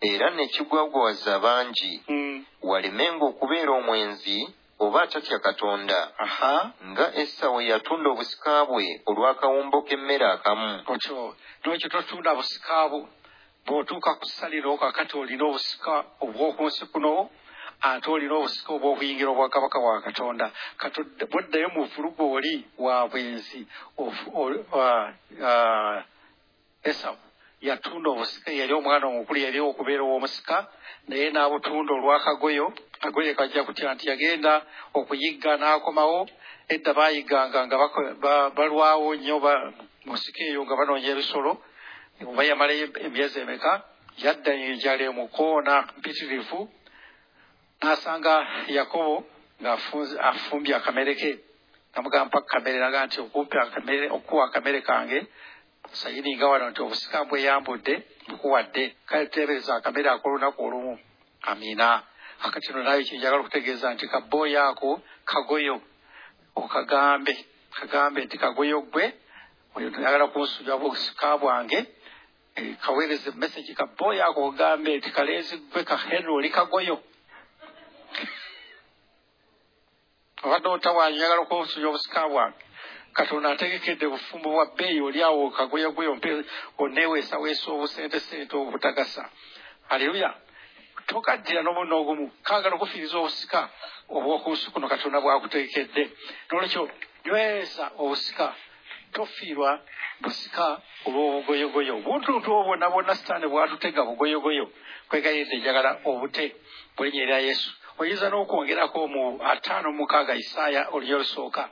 Era ne kigwagwawaza bangi. Walemenga okubeera omwenzi oba atatya katonda. Nga esawo yatunda obusika bwe olw'akawumbo k'emmere akamu. Otyo nolwekyo totunda busika bwo. Bw'otuuka ku ssaliro kakati olina obusika obw'oku nsi kuno ate olina obusika obw'okuyingira obwakabaka bwa katonda. Bwoddayo mu vulugu oli wa bwenzi esawu yatunda obusika yali omwana omukulu yali okubeera ow'omusika naye n'abutunda olwakagoyo kagoye kajja kutya nti yagenda okuyigga n'akomawo edda bayigganga nga balwawo nnyo ba- musika eyo nga banoonya ebisolo oba yamalayo emyezi emeka yadda enjala emukoona mpitirivu n'asanga yakobo ng'afunze- afumbye akamere ke namugamba kamere naga nti okuwa akamere kange sayininga wano nti obusika bweyambudde bukuwadde kale tebereza akamere ak'olunaku olumu. Amina akati no naye kyenjagala okutegeeza nti kabooya ako kagoyo okagambe kagambe nti kagoyo gwe oyo toyagala kunsuja obusika bwange eh, kaweereze message kabooya ako ogambe nti kaleezi gwe ka henry oli kagoyo obadde otawanyu njagala okunsuja obusika bwange katonda ategekedde bufumbo bwa bbeeyi oli awo kagoyagweyo mpe oneeweesaweesa obusentesente obutagasa. Aleluya togaddira n'omuno ogumu kaagala okufiiriza obusika obw'okunsi kuno katonda bwakuteekedde nolwekyo nyweza obusika tofiirwa busika olw'obugoyogoyo buntuntu obwo bwonna bwonna sitaani bwatutega bugoyogoyo kwegayidde njagala obute bulinnya erya yesu oyinza n'okwongerako mu ataano mukaaga isaaya olunya olusooka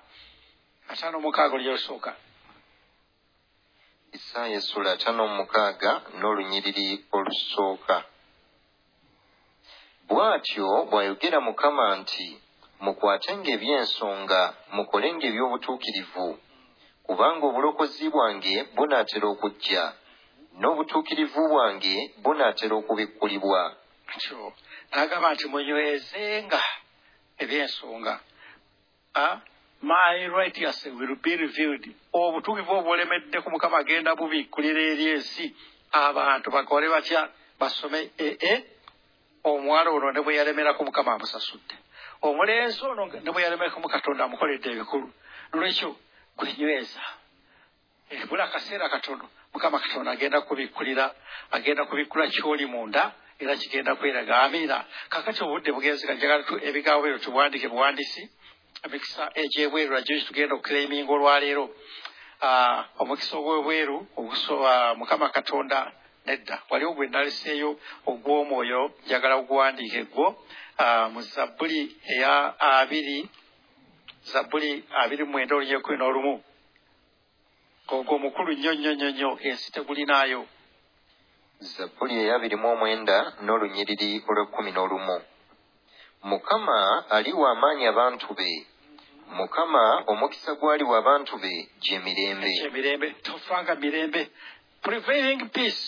ataano mukaaga olunya olusooka isaaya essula ataano mu mukaaga n'olunyiriri olusooka bw'atyo bw'ayogera mukama nti mukwatenga eby'ensonga mukolenga eby'obutuukirivu. Kubanga obulokozi bwange bunaatera okujja n'obutuukirivu bwange bunaatera okubikkulibwa kyo n'agamba nti munywezenga ebyensonga. Ah, my righteous will be revealed. Obutuukivu obwolemedde ku mukama agenda bubikkulira eri ensi. Abantu bakole batya? Basome ee omuwala ono ne bwe yalemerako mukama amusasudde omulenzi ono ne bwe yalemerako katonda amukoledde ebikulu nolwekyo gwenyweza ebula akaseera katono. Mukama katonda agenda kubikkulira agenda kubikkula kyoli munda era kigenda kweraga amiina kakati obudde bugenzika njagala tu- ebigambo bino tubuwandike buwandisi. Emikisa egyebweru nagyo tugenda okuklaiminga olwaleero. Ah, omukisa ogwebweru ah, mukama katonda nedda waliwo gwe naleseeyo ogw'omwoyo njagala oguwandiike gwo Ah, mu zabbuli eya abiri zabbuli abiri mwenda olunya ekumi n'olumu. Ogwo mukulu nnyo nnyo nnyo nnyo ensi tegulinaayo zabbuli eyabiri mu omwenda n'olunyiriri olw'ekkumi n'olumu. Mukama aliwa amaanyi abantu be. Mukama omukisa gwaliwa abantu be gye mirembe. Emirembe tofanga mirembe. Prevailing peace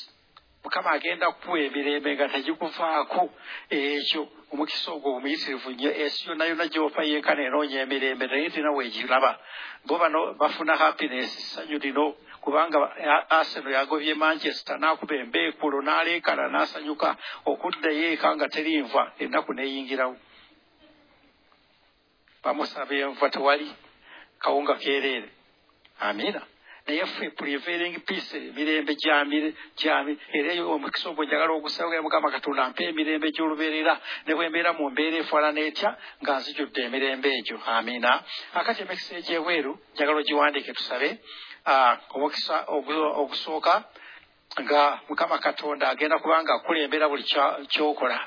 mukama agenda kukuwa emirembe nga tegikuvaako ekyo omukisa ogwo omuyitirivu nnyo. Ensi yonna yonna gyofa yenkana enoonya emirembe naye tina weegiraba bo bano bafuna happiness ssanyu lino kubanga arsenal yagobye manchester n'akuba embeekulo n'aleekana n'asanyuka. Okuddayo eka nga terinva ennaku neeyingirawo bamusaba enva tewali kawunga keereere amiina naye prevailing peace emirembe gyami era eyo omukisa ogwo njagala ogusabira mukama katonda mpa emirembe gy'olubeerera ne bwe mbeera mu mbeera efaanana etya nga nzijudde emirembe egyo. Amiina akati emikisa egyebweru njagala ogiwandiike tusabe omukisa ogu- ogusooka nga mukama katonda agenda kubanga akulembera buli kyokola.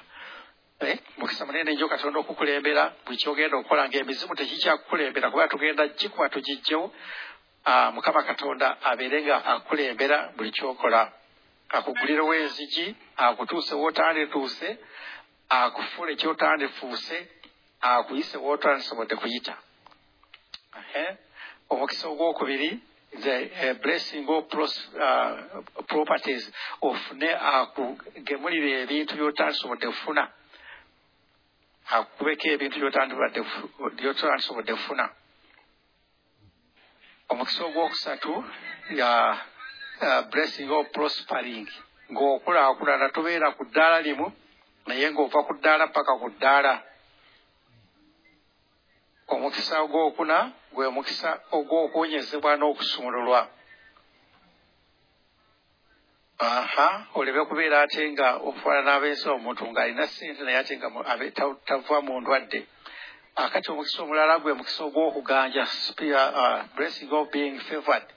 Eh, mukisa munene nnyo katonda okukulembera buli kyogenda okukola ng'emizimu tekikyakukulembera kuba tugenda gikuba tugijjewo mukama katonda abeere nga akulembera buli kyokola. Akugulirewo enzigi akutuuse wootandituuse akufuula ekyotandifuuse akuyise wootandisobodde kuyita. Omukisa ogwokubiri the uh, blessing of pros, uh, properties ofune akugemulire ebintu byotandisobodde kufuna. Akubeko ebintu byotandisobodde kufuna omukisa ogwokusatu uh, blessing of prospering. Ng'okulaakulana tobeera ku ddaala limu. Naye ng'ova ku ddaala paka ku ddaala omukisa ogwokuna gwe mukisa ogw'okuwonyezebwa n'okusumululwa aha oleme kubeera ate nga ofaana n'abeesa omuntu ng'alina ssente naye ate nga tava mu ndwadde akati omukisa omulala gwe mukisa ogw'okuganja uh, blessing of being favored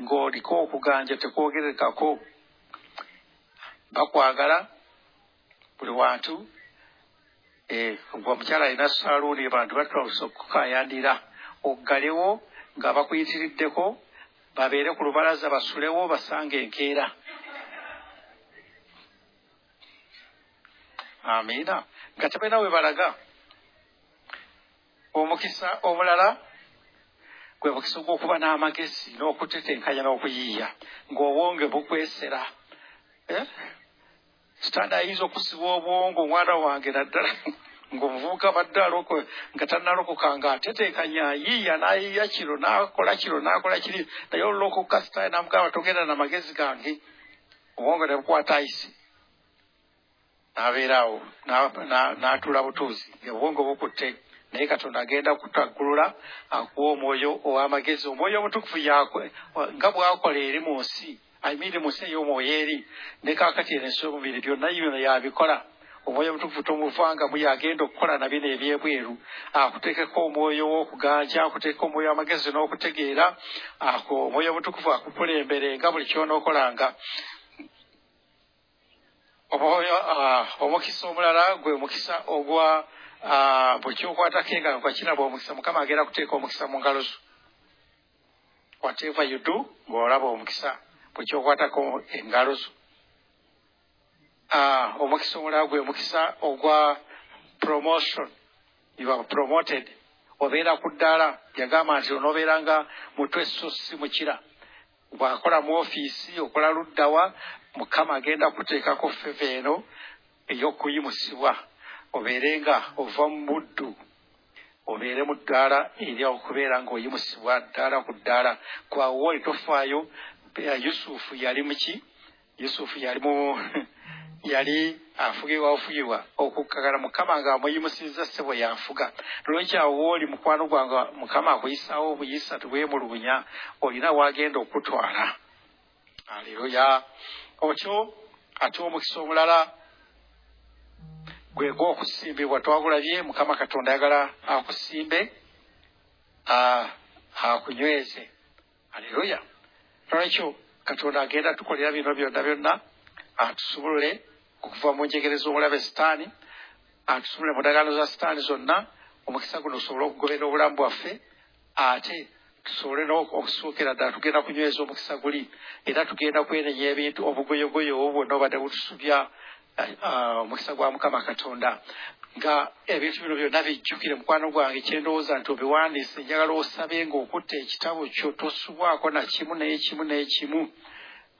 ng'oliko okuganja tekwogerekako. Bakwagala buli wantu eh, gwe omukyala alina saluuni abantu batwausa okukayandira. Oggalewo nga bakuyitiriddeko babeere ku lubalaza basulewo basanga enkeera. Amiina. Nga tebalina we balaga omukisa omulala gwe mukisa gw'okuba n'amagezi n'okutetenkanya n'okuyiiya ng'obwonge bukwesera Eh? sitanda ayinza okusiba obwongo omwana wange naddala ng'omuvubuka badde aloko nga tannalokoka nga ateteekanya ayiiya n'ayiiya kiro n'akola kiro n'akola kiri naye olulokoka sitaani namugamba togenda na magezi gange obwongo ne bukwata ayisi n'abeera awo na- na- n'atuula butuuzi obwongo bukutte naye katonda agenda kutaggulula akuwa omwoyo ow'amagezi. Omwoyo omutukuvu nga bw'akola eri mu nsi ayimiri mu nsi ey'omwoyo eri ne kaakati eno ensi y'omubiri byonna bino yabikola. Omwoyo omutukuvu tomuvangamu yagenda okukola na bino ebyebweru. Akuteekeko omwoyo w'okuganja akuteeka omwoyo w'amagezi n'okutegeera ako omwoyo omutukuvu akukulembere nga buli kyonookolanga. Omwoyo ah, omukisa omulala gwe mukisa ogwa ah, bwe kyokwatako engalo kwakiraba omukisa mukama agenda kuteeka omukisa mu ngalo zo. Whatever you do ng'olaba omukisa bwe kyokwatako engalo zo. Ah, omukisa omulala gwe mukisa ogwa promotion you are promoted. Obeera ku ddaala yagamba nti onoobeera nga mutwe so si mukira. Bw'akola mu ofiisi okola luddawa mukama agenda kuteekako feva eno ey'okuyimusibwa obeere nga ova mu buddu obeere mu ddaala eri okubeera ng'oyimusibwa ddaala ku ddaala. Kwawooli tofaayo Eh, yusufu yali muki yusufu yali mu yali afugibwa bufugibwa okukkagala mukama ng'amuyimusizza ssebo yanfuga lwekyawo wooli mukwano gwange mukama akuyisaawo obuyisa tebwemulugunya olina wagenda okutwala? Aleluya otyo ate omukisa omulala gwe gw'okusimbibwa twagulabye mukama katonda ayagala akusimbe akunyweze. Aleluya nolwekyo katonda agenda tukolera bino byonna byonna atusobole okuva mu njegereza omulabe sitaani atusobole mu ndagaano za sitaani zonna omukisa guno osobole okugobera obulamu bwaffe ate tusobole n'okusuukira ddala tugenda kunyweza omukisa guli era tugenda kwenenya ebintu obugoyogoyo obwo bwonna obadde butusubya omukisa gwa mukama katonda. Nga ebintu bino byonna bijjukire mukwano gwange kyendowooza nti obiwandiise njagala osabe ng'okutta ekitabo kyo tosubwako na kimu n'ekimu n'ekimu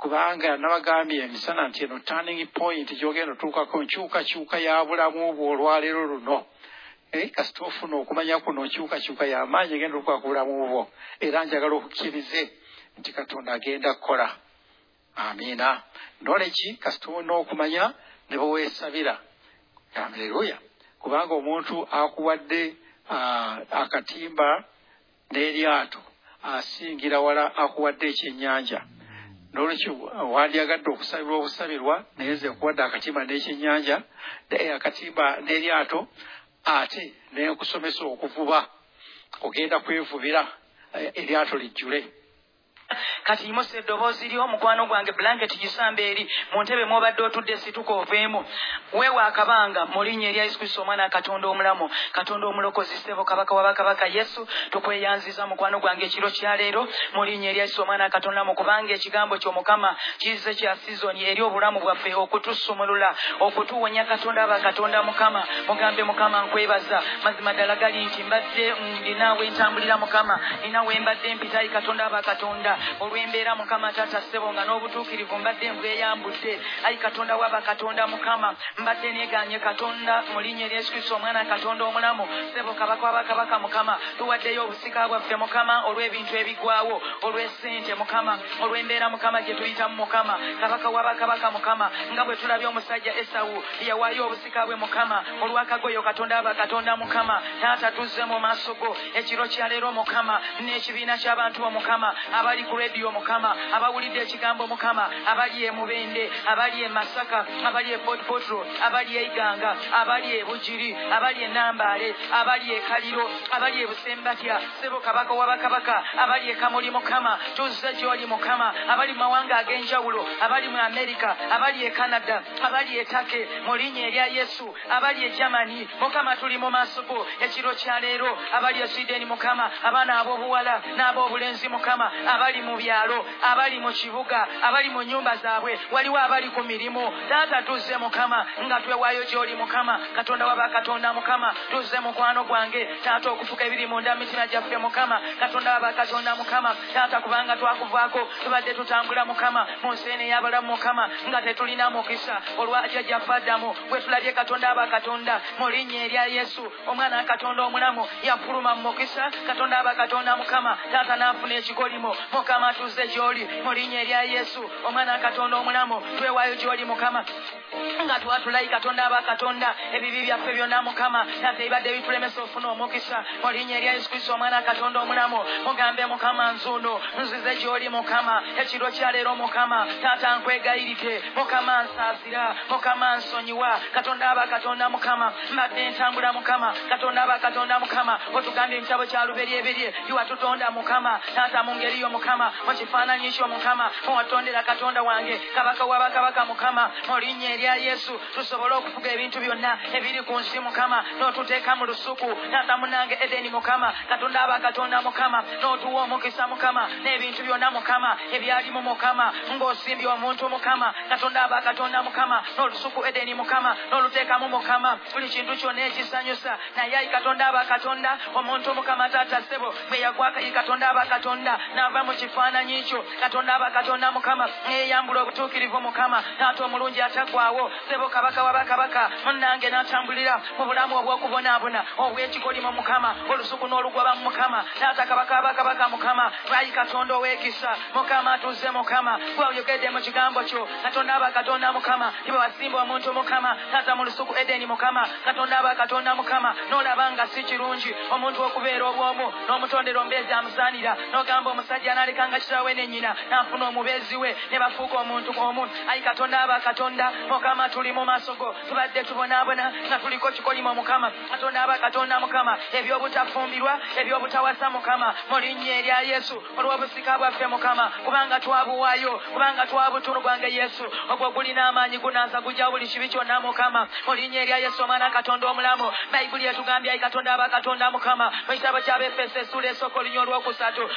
kubanga nabagambye emisana nti eno turning point gyogenda otuukako nkyukakyuka ya bulamu bwo olwaleero luno. Eh, kasita ofuna okumanya kuno nkyukakyuka y'amaanyi egenda ku bulamu bwo. Era njagala okukkirize nti katonda agenda kukola amiina. Noleki kasita olina okumanya ne bweweesabira aleluya kubanga omuntu akuwadde akatimba n'eryato asingira wala akuwadde ekyennyanja. Nolwekyo wandyagadde okusabirwa obusabirwa naye nze nkuwadde akatimba n'ekyennyanja naye akatimba n'eryato ate nenkusomesa okuvuba ogenda kwevubira eh, eryato lijjule kati yimusa eddoboozi lyo mukwano gwange blanketi gisamba eri. Mu ntebe mwobadde otudde situka oveemu. Weewa akabanga mu linnya erya yesu kristo omwana wa katonda omulamu. Katonda omulokozi ssebo kabaka wa bakabaka. Yesu tukweyanziza mukwano gwange ekiro kyaleero mu linnya erya yesu omwana wa katonda mu kubanga ekigambo ky'omukama kize kya sizoni eri obulamu bwaffe okutusumulula okutuwonya katonda aba katonda mukama. Mugambe mukama nkwebaza. Mazima ddala gali nti mbadde mm, ndinaawe ntambulira mukama. Ninawe mbadde mpitayi katonda aba katonda olw'embeera mukama taata ssebo nga n'obutuukirivu mbadde mbweyambudde. Ayi katonda waba katonda mukama mbadde neganye katonda mu linnya erya yesu kristo omwana katonda omulamu. Ssebo kabaka wabakabaka mukama tuwaddeyo obusika bwaffe mukama olw'ebintu ebigwawo olw'essente mukama olw'embeera mukama gye tuyitamu mukama. Kabaka wabakabaka mukama nga bwe tulabye omusajja esawu yawaayo obusika bwe mukama olwakagoyo katonda aba katonda mukama. Taata tuzze mu maaso go ekiro kyaleero mukama n'ekibiina ky'abantu bo mukama abali ku redio rediyo mukama abawulidde ekigambo mukama abali e mubende abali e masaka abali e port potro abali e iganga abali e bugiri abali e nambaale abali e kaliro abali e busembatya sebo kabaka wa bakabaka abali e kamuli mukama tuzze gy'oli mukama abali mu mawanga ag'enjawulo abali mu amerika abali e canada abali e take mu linnya erya yesu abali e germany mukama tuli mu maaso go ekiro kya leero abali e sweden mukama abaana ab'obuwala n'ab'obulenzi mukama abali mu byalo abali mu kibuga abali mu nyumba zaabwe waliwo abali ku mirimu. Taata tuzze mukama nga twewaayo gy'oli mukama. Katonda wa bakatonda mukama tuzze mukwano gwange. Taata okufuka ebiri munda mu mitima gyaffe mukama. Katonda wa bakatonda mukama. Taata kubanga twakuvaako tubadde tutambula mukama. Mu nsi eno ey'abalamu mukama nga tetulina mukisa. Olwajja gyaffe addamu bwe tulabye katonda abakatonda mu linnya erya yesu omwana wa katonda omulamu yafuluma mu mukisa. Katonda abakatonda mukama. Taata n'afuna ekikolimo mukama tuzze gy'oli mu linnya erya yesu omwana wa katonda omulamu twewaayo gy'oli mukama. Nga twatulayi katonda aba katonda ebibi byaffe byonna mukama. Taata ebibadde bitulemesa ofuna omukisa mu linnya erya yesu kristo omwana wa katonda omulamu. Mugambe mukama nzuno nzize gy'oli mukama. Ekiro kyaleero mukama. Taata nkwegayirike. Mukama nsaasira. Mukama nsonyiwa. Katonda aba katonda mukama. Mbadde ntambula mukama. Katonda aba katonda mukama. Otugambye ekitabo kya luberyebirye iwatutonda mukama. Taata mu ngeri yo mukama mu kifaananyi kyo mukama muwatondera katonda wange kabaka wabakabaka mukama mu linnya erya yesu. Tusobole okufuga ebintu byonna ebiri ku nsi mukama n'otuteeka mu lusuku. Taata munange edeni mukama katonda aba katonda mukama n'otuwa omukisa mukama n'ebintu byonna mukama ebyalimu mukama ng'osimbye omuntu mukama katonda aba katonda mukama n'olusuku edeni mukama n'oluteekamu mukama buli kintu kyonna ekisanyusa. Naye ayi katonda aba katonda omuntu mukama taata sebo bwe yagwaka yi katonda aba katonda n'ava mu kifaananyi kyo katonda aba katonda mukama eyambula obutuukirivu mukama taata omulungi ataggwawo sebo kabaka wa bakabaka munnange n'atambulira mu bulamu obw'okubonaabona obw'ekikolimo mukama olusuku n'olugoba mu mukama. Taata kabaka wa bakabaka mukama lwayi katonda ow'ekisa. Mukama atuzze mukama gwayogedde mu kigambo kyo. Katonda aba katonda mukama ibe wasimba omuntu mukama taata mu lusuku edeni mukama. Katonda aba katonda mukama n'olaba nga si kirungi. Omuntu okubeera obwomu n'omutondera omubeezi amusaanira n'ogamba omusajja n'alekanga kitaawe ne nnyina n'afuna omubeezi we ne bafuuka omuntu omu. Ayi katonda aba katonda mukama tuli mu maaso go. Tubadde tubonaabona nga tuliko mukama katonda aba katonda mukama. Ebyobutafumbirwa ebyobutawasa mukama. Erya yesu olw'obusika bwaffe mukama. Kubanga twabuwaayo kubanga yesu. Ogwo gulina amaanyi gujja buli kibi kyonna mukama. Erya yesu omwana katonda omulamu. Bayibuli etugambye ayi katonda aba katonda mukama. Mu kitabo esooka olunya olwokusatu.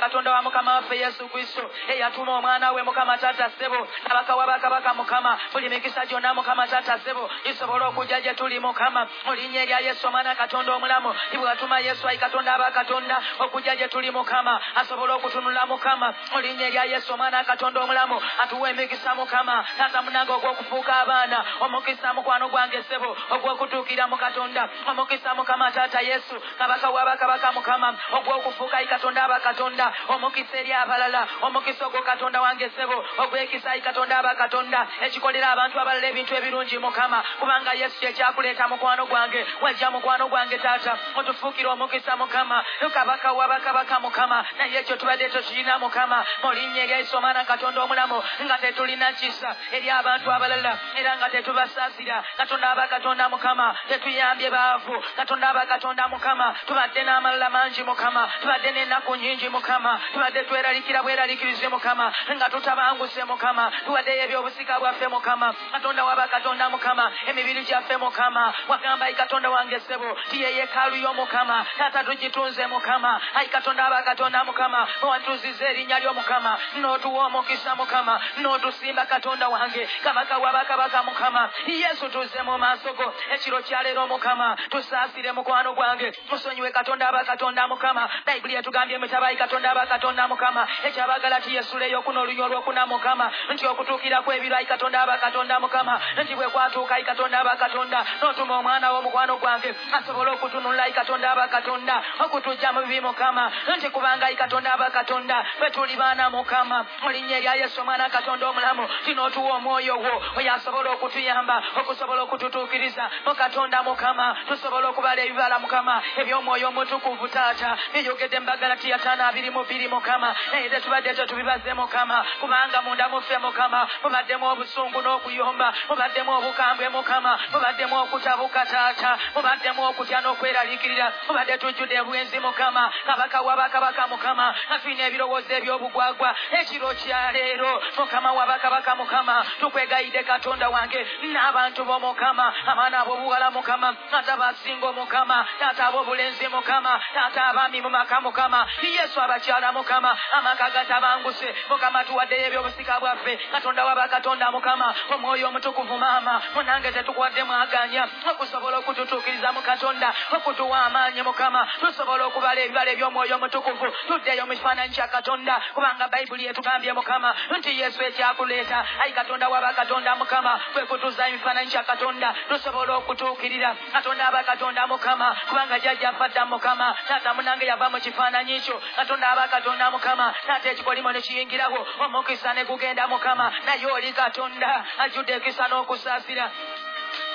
Katonda wa mukama waffe yesu kristo. Eyatuma omwana we mukama taata ssebo kabaka wa bakabaka mukama buli mikisa gyonna mukama taata ssebo. Isobole okujja gye tuli mukama mu linnya erya yesu omwana katonda omulamu. Ibwe watuma yesu ayi katonda aba katonda okujja gye tuli mukama asobole okutunula mukama mu linnya erya yesu omwana katonda omulamu. Atuwa emikisa mukama taata munange ogw'okufuuka abaana omukisa mukwano gwange ssebo ogw'okutuukira mu katonda omukisa mukama taata yesu kabaka wa bakabaka mukama ogw'okufuuka ayi katonda aba katonda omukisa eri abalala. Omukisa ogwo katonda wange ssebo ogw'ekisa ayi katonda aba katonda ekikolera abantu abalala ebintu ebirungi mukama. Kubanga yesu kyekyakuleeta mukwano gwange wajja mukwano gwange taata. Otufuukira omukisa mukama. Kabaka wa bakabaka mukama. Naye ekyo tubadde tekirina mukama. Mu linnya erya yesu omwana katonda omulamu nga tetulina kisa. Eri abantu abalala era nga tetubasaasira. Katonda aba katonda mukama. Tetuyambye baavu. Katonda aba katonda mukama. Tubadde n'amalala mangi mukama. Tubadde n'ennaku nyingi mukama. Tubadde tweralikira bweralikirize mukama nga tutabanguse mukama tuwaddeyo ebyobusika bwaffe mukama katonda waba katonda mukama emibiri gyaffe mukama wagamba ayi katonda wange ssebo tiyeyekaalu y'omukama taata tugitunze mukama ayi katonda aba katonda mukama owantuziza erinnya ly'omukama n'otuwa omukisa mukama n'otusimba katonda wange kabaka wabakabaka mukama yesu tuze mu maaso go ekiro kyaleero mukama tusaasire mukwano gwange tusonyiwe katonda aba katonda mukama bayibuli etugambye mutabayi katonda aba katonda mukama ekyabagala tiyesula eyokuna olunya olwokuna mukama nti okutuukira kw'ebiro ayi katonda aba katonda katonda mukama nti bwe kwatuuka i katonda abakatonda n'otuma omwana w'omukwano gwange asobole okutunula i katonda abakatonda okutujja mu bibi mukama nti kubanga i katonda abakatonda bwe tuli baana mukama mu linnya erya yesu omwana katonda omulamu tinootuwa omwoyo wo oyo asobola okutuyamba okusobola okututuukiriza mu katonda mukama tusobole okubala ebibala mukama eby'omwoyo omutukuvu taata byeyogedde mu bagalatiya taano abiri mu bbiri mukama naye tetubadde tetubibaze mukama. Kubanga munda muffe mukama. Mubaddemu obusungu n'okuyomba mubaddemu obukambwe mukama. Mubaddemu okutabuka taata. Mubaddemu okutya n'okweraliikirira. Mubadde tujjudde ebwenzi mukama. Kabaka wa bakabaka mukama. Atulina ebirowoozo eby'obugwagwa. Ekiro kya leero. Mukama wa bakabaka mukama. Tukwegayidde katonda wange. N'abantu b'omukama abaana ab'obuwala mukama. Ate abasinga omukama taata ab'obulenzi mukama. Taata abaami mu maka mukama. Yesu abakyala mukama amaka gatabanguse mukama tuwaddeyo ebyobusika bwaffe. Katonda wa bakatonda mukama omwoyo omutukuvu maama munange tetukwadde mwaganya. Okusobola okututuukiriza mu katonda okutuwa amaanyi mukama tusobola okubala ebibala eby'omwoyo omutukuvu tuddeyo mu kifaananyi kya katonda kubanga bayibuli etugambye mukama nti yesu ekyakuleeta. Ayi katonda wa bakatonda mukama kwe kutuuza emifaananyi kya katonda tusobole okutuukirira. Katonda abakatonda mukama kubanga jjajja fadda mukama taata munange yava mu kifaananyi kyo. Katonda abakatonda mukama taata ekikolimo ne kiyingirawo omukisa ne gugenda mukama naye oli katonda ajjudde ekisa n'okusaasira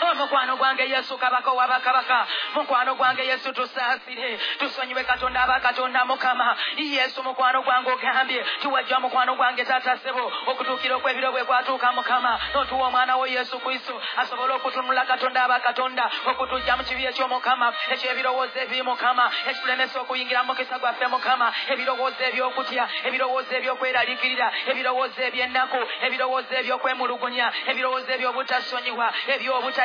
omukwano gwange yesu kabaka wa bakabaka. Mukwano gwange yesu tusaasire. Tusonyiwe katonda abakatonda mukama. Yesu mukwano gwange ogambye. Tuwajja mukwano gwange taata ssebo. Okutuukira okwebiro bwe kwatuuka mukama. Notuwa omwana wo yesu kristo. Asobole okutunula katonda abakatonda okutujja mu kibi ekyomukama ekyebirowoozo ebi mukama. Ekitulemesa okuyingira mu mukisa gwaffe mukama. Ebirowoozo ebyokutya. Ebirowoozo ebyokweraliikirira. Ebirowoozo eby'ennaku. Ebirowoozo ebyokwemulugunya. Ebirowoozo ebyobutasonyiwa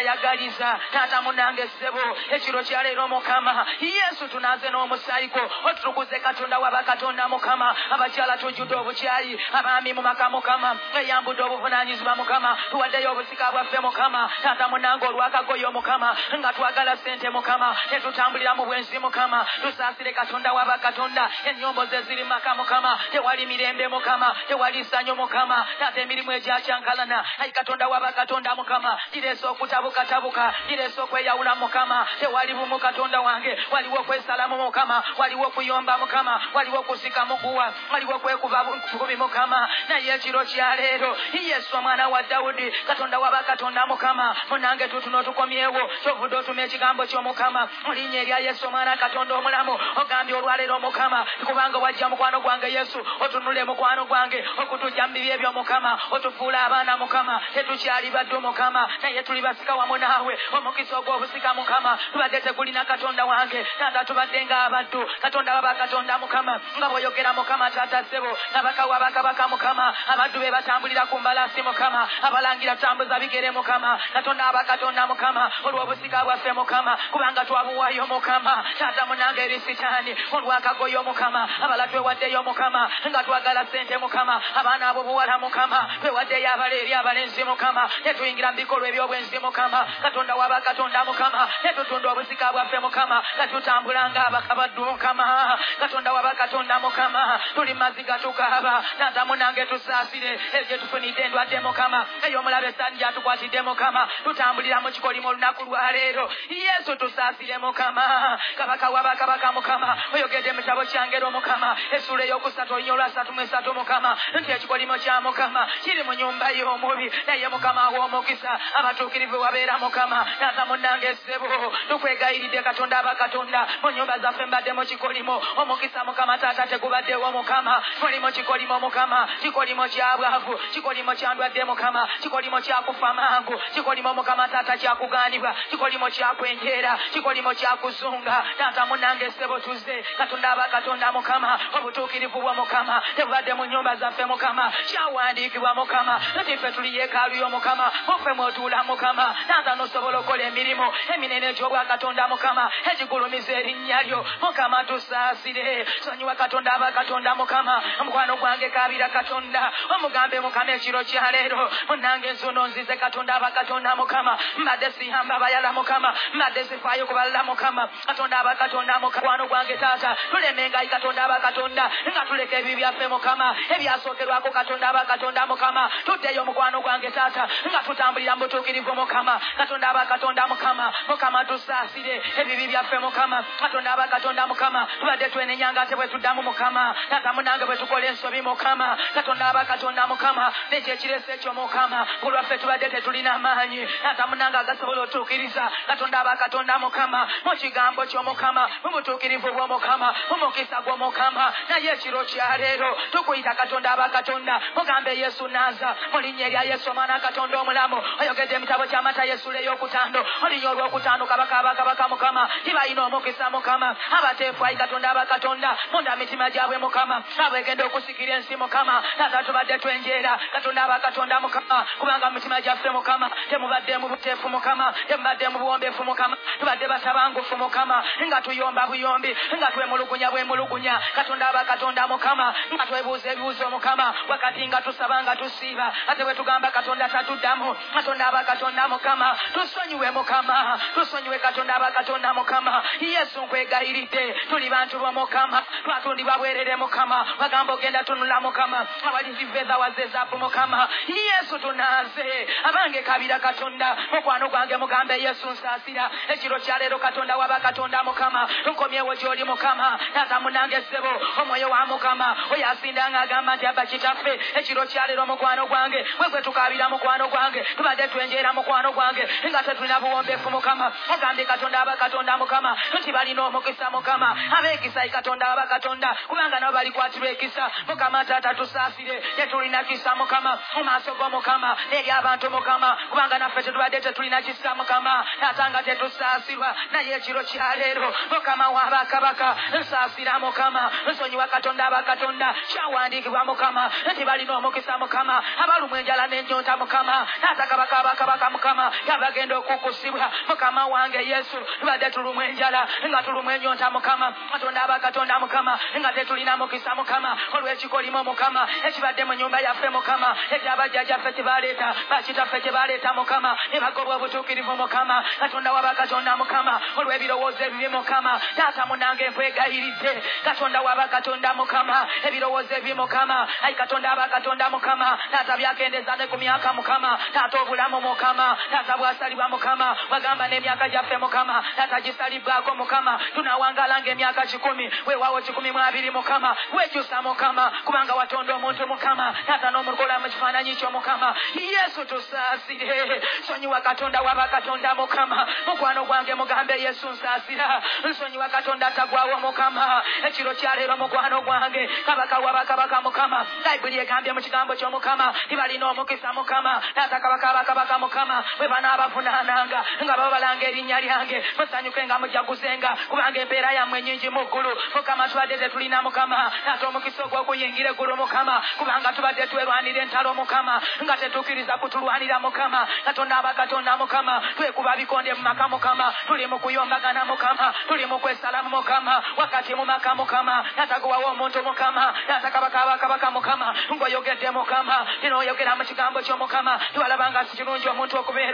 ebyobutayagaliza taata munange ssebo ekiro kyaleero mukama yesu tunaaze n'omusayiko otutukuze katonda wa bakatonda mukama. Abakyala tujjudde obukyayi abaami mu maka mukama. Eyambudde obuvunaanyizibwa mukama tuwaddeyo obusika bwaffe mukama. Taata munange olwakagoyo mukama nga twagala ssente mukama. Tetutambulira mu bwenzi mukama. Tusaasire katonda wa bakatonda ennyombo ze ziri maka mukama. Tewali mirembe mukama tewali ssanyu mukama. Taata emirimu egyakyankalana ayi katonda wa bakatonda mukama gireese okutabukatabuka gireese okweyawula mukama. Tewali bumu katonda wange waliwo okwesalamu mukama waliwo okuyomba mukama waliwo okusika muguwa waliwo okwekuba kubi mukama. Naye ekiro kyaleero yesu omwana wa dawudi katonda wa bakatonda mukama munange tutuno tukomyewo kyovudde otuma ekigambo ky'omukama. Mu linnya erya yesu omwana katonda omulamu ogambye olwaleero mukama kubanga wajja mukwano gwange yesu otunule mukwano gwange okutujja mu bibi ebyomukama otufuula abaana mukama. Tetukyali baddu mukama naye tuli basika wamu naawe omukisa ogw'obusika mukama tubadde tegulina katonda wange tata tubadde nga abaddu katonda baba katonda mukama nga bw'oyogera mukama tata ssebo nabakawa bakabaka mukama abaddu be batambulira ku mbalasi mukama abalangira tambuza bigere mukama. Katonda abakatonda mukama olw'obusika bwaffe mukama kubanga twabuwayo mukama. Tata munange eri sitaani olwakagoyo mukama abala twewaddeyo mukama nga twagala ssente mukama abaana abo buwala mukama twewaddeyo abala eri abalenzi mukama netuyingira mu bikolwa ebyobwenzi mukama katonda waba katonda mukama netutunda obusika bwaffe mukama katutambulanga abakabaddu mukama. Katonda waba katonda mukama tuli maziga tukaaba tata munange tusaasire ebyo tufunidde endwadde mukama. Ey'omulaba esaani gyatukwatidde mukama tutambulira mu kikolimo olunaku lwa leero. Yesu tusaasire mukama. Kabaka wabakabaka mukama oyogedde mu kitabo kyangero mukama. Essula ey'okusatu olunya olwasatu mu esatu mukama nti ekikolimo kya mukama kiri mu nyumba y'omubi naye mukama w'omukisa abatuukirivu wabeera mukama tata munange essebo tukwegayiridde katonda. Abakatonda mu nyumba zaffe mbadde mu kikolimo. Omukisa mukama taata tegubaddewo mukama muli mu kikolimo mukama kikolimo kya bwavu. Kikolimo kyandwadde mukama kikolimo kyakufa mangu. Kikolimo mukama taata kyakugaanibwa kikolimo kyakwenjeera kikolimo kyakuzunga taata munange essebo tuze katonda abakatonda mukama obutuukirivu bwa mukama tebubadde mu nyumba zaffe mukama kyawandiikibwa mukama nti ffe tuli yeekaalu y'omukama offe mwotuula mukama taata nosobola okukola emirimu eminene egy'obwakatonda mukama egigulumiza erinnya lyo. Mukama tusaasire. Sonyiwa katonda abakatonda mukama. Omukwano gwange kabira katonda. Omugambe mukama ekiro kyaleero munange ensuno nzize katonda abakatonda mukama. Mbadde siyamba abayala mukama. Mbadde sifaayo ku balala mukama. Katonda abakatonda mukwano gwange taata tulemengayi katonda abakatonda nga tuleka ebibi byaffe mukama. Ebyasookerwako katonda abakatonda mukama. Tuddeyo omukwano gwange taata nga tutambulira mu butuukirivu mukama katonda abakatonda mukama. Mukama tusaasire. Ebibi byaffe mukama. Katonda abakatonda mukama. Tubadde twenenyanga ate bwe tuddamu mukama. Taata munange bwe tukola ensobi mukama. Katonda abakatonda mukama. Nekyo ekiresa ekyo mukama. Kulwaffe tubadde tetulina maanyi. Taata munange agasobola otuukiriza. Katonda abakatonda mukama. Mu kigambo ky'omukama mu butuukirivu bw'omukama mu mukisa gw'omukama naye ekiro kyaleero tukuyita katonda abakatonda mugambe yesu naaza mu linnya erya yesu omwana katonda omulamu. Oyogedde emitabo kyamata yesula ey'okutando olinya olw'okutando kabaka abakabaka mukama. Tibalina omukisa mukama. Abateefu ayi katonda abakatonda munda mitima gyabwe mukama. Abwegenda okusikira ensi mukama. Taata tubadde twenjeera. Katonda abakatonda mukama. Kubanga mitima gyaffe mukama temubadde mu buteefu mukama temubadde mu buwombeefu mukama tubadde batabangufu mukama. Nga tuyomba buyombi nga twemulugunya bwemulugunya katonda abakatonda mukama nga twebuuza ebibuuzo mukama. Wakati nga tusaba nga tusiiba ate bwe tugamba katonda tatuddamu katonda abakatonda mukama tusonyiwe mukama tusonyiwe katonda abakatonda mukama. Yesu nkwegayiridde tuli bantu bomukama twatundibwa bwerere mukama. Bagamba ogenda tunula mukama awalizi feza wazezaapu mukama. Yesu tunaaze abange kabira katonda. Mukwano gwange mugambe yesu nsaasira. Ekiro kyaleero katonda waba katonda mukama nkomyewo gyoli mukama. Taata munange ssebo omwoyo wa mukama. Oyo asindanga agamba nti aba kitaffe. Ekiro kyaleero mukwano gwange bwegwe tukabira mukwano gwange tubadde twenjeera mukwano gwange nga tetulina buwombeefu mukama. Ogambye katonda aba katonda mukama nti balina omukisa mukama. Abeekisa katonda aba katonda kubanga nabo balikwatirwa ekisa. Mukama taata tusaasire tetulina kisa mukama mu maaso g'omukama eri abantu mukama. Kubanga naffe tetubadde tetulina kisa mukama taata nga tetusaasirwa naye ekiro kyaleero mukama wabakabaka nsaasira mukama. Nsonyiwa katonda abakatonda kyawandiikibwa mukama nti balina omukisa mukama. Abalumwa enjala n'ennyonta mukama taata kabaka abakabaka mukama yabagenda okukusibwa mukama wange yesu tubadde tulumwa enjala nga tulumwa ennyonta mukama katonda abakatonda mukama nga tetulina mukisa mukama olw'ekikolimo mukama ekibadde mu nyumba yaffe mukama ekyabajjajjaffe kyebaleeta bakitaffe kyebaleeta mukama ne bagobwa obutuukirivu mukama katonda wabakatonda mukama olw'ebirowoozo ebibi mukama taata munange nkwegayiridde katonda wabakatonda mukama ebirowoozo ebibi mukama ayi katonda abakatonda mukama taata byakendeza ne ku myaka mukama taata obulamu mukama taata bwasalibwa mukama bagamba n'emyaka gyaffe mukama. Taata gisalibwako mukama. Tunawangalanga emyaka kikumi. Weewaawo kikumi mu abiri mukama. Wekyusa mukama. Kubanga watonda omuntu mukama. Taata n'omukola mu kifaananyi kyo mukama. Yesu tusaasire. Sonyiwa katonda wabakatonda mukama. Mukwano gwange mugambe yesu nsaasira. Nsonyiwa katonda tagwawo mukama. Ekiro kyaleero mukwano gwange. Kabaka wabakabaka mukama. Bayibuli egambye mu kigambo ky'omukama tibalina omukisa mukama. Taata kabaka abakabaka mukama bwe banaabavunaananga nga babalanga erinnya lyange musanyuke nga mujaguzenga kubanga empeera yammwe nyingi mu ggulu. Mukama tubadde tetulina mukama taata omukisa ogw'okuyingira eggulu mukama kubanga tubadde twerwanira entalo mukama nga tetukkiriza kutulwanira mukama katonda abakatonda mukama. Twekuba bikonde mu maka mukama tuli mu kuyombagana mukama tuli mu kwesalamu mukama wakati mu maka mukama nataguwawo omuntu mukama natakabaka abakabaka mukama ng'oyogedde mukama tinoyogera mu kigambo ky'omukama tiwalabanga si kirungi omuntu okubeera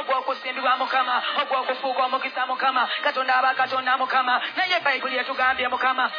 ogw'okusimbibwa mukama ogw'okufuuka omukisa mukama katonda abakatonda mukama naye bayibuli etugambye mukama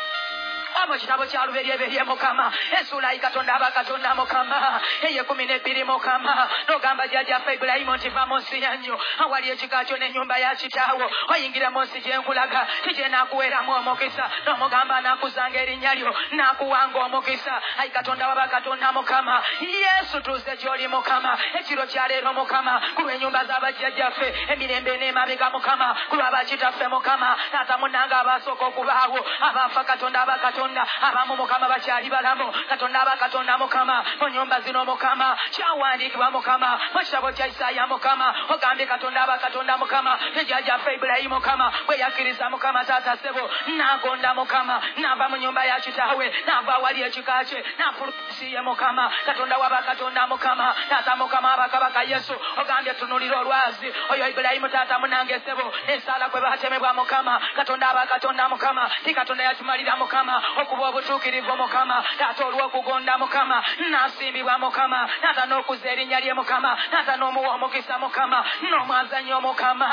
mu kitabo kya luberyeberye mukama. Esulayi katonda aba katonda mukama. Eyekumi nebbiri mukama. N'ogamba jjajjaffe ibulayimu nti va mu nsi yanyu awali ekika kyo n'ennyumba ya kitaawo oyingira mu nsi gye nkulaga kigye naakuweeramu omukisa? N'omugamba naakuzanga erinnya lyo naakuwanga omukisa. Ayi katonda waba katonda mukama. Yesu tuze gy'oli mukama. Ekiro kyaleero mukama. Ku lw'ennyumba z'abajjajjaffe emirembe n'emabega mukama. Ku lw'abakitaffe mukama. Taata munanga abasooka okubaawo abaafa katonda aba katonda abamu mukama bakyali balamu. Katonda aba katonda mukama mu nnyumba zino mukama kyawandiikibwa mukama mu kitabo kya isaaya mukama. Ogambye katonda aba katonda mukama ejjajjaffe ibulayimu mukama bwe yakkiriza mukama taata sebo nagonda mukama nava mu nyumba ya kitaawe nava awali ekika kye nafulusiye mukama. Katonda waba katonda mukama taata mukama abakabaka yesu. Ogambye tunulira olwazi. Oyo ibulayimu taata munange sebo ensaala kwe batemebwa mukama. Katonda aba katonda mukama ti katonda yakimalira mukama okuba obutuukirivu mukama taata olw'okugonda mukama nasimbibwa mukama taata n'okuza erinnya lye mukama taata n'omuwa omukisa mukama n'omwazanyo mukama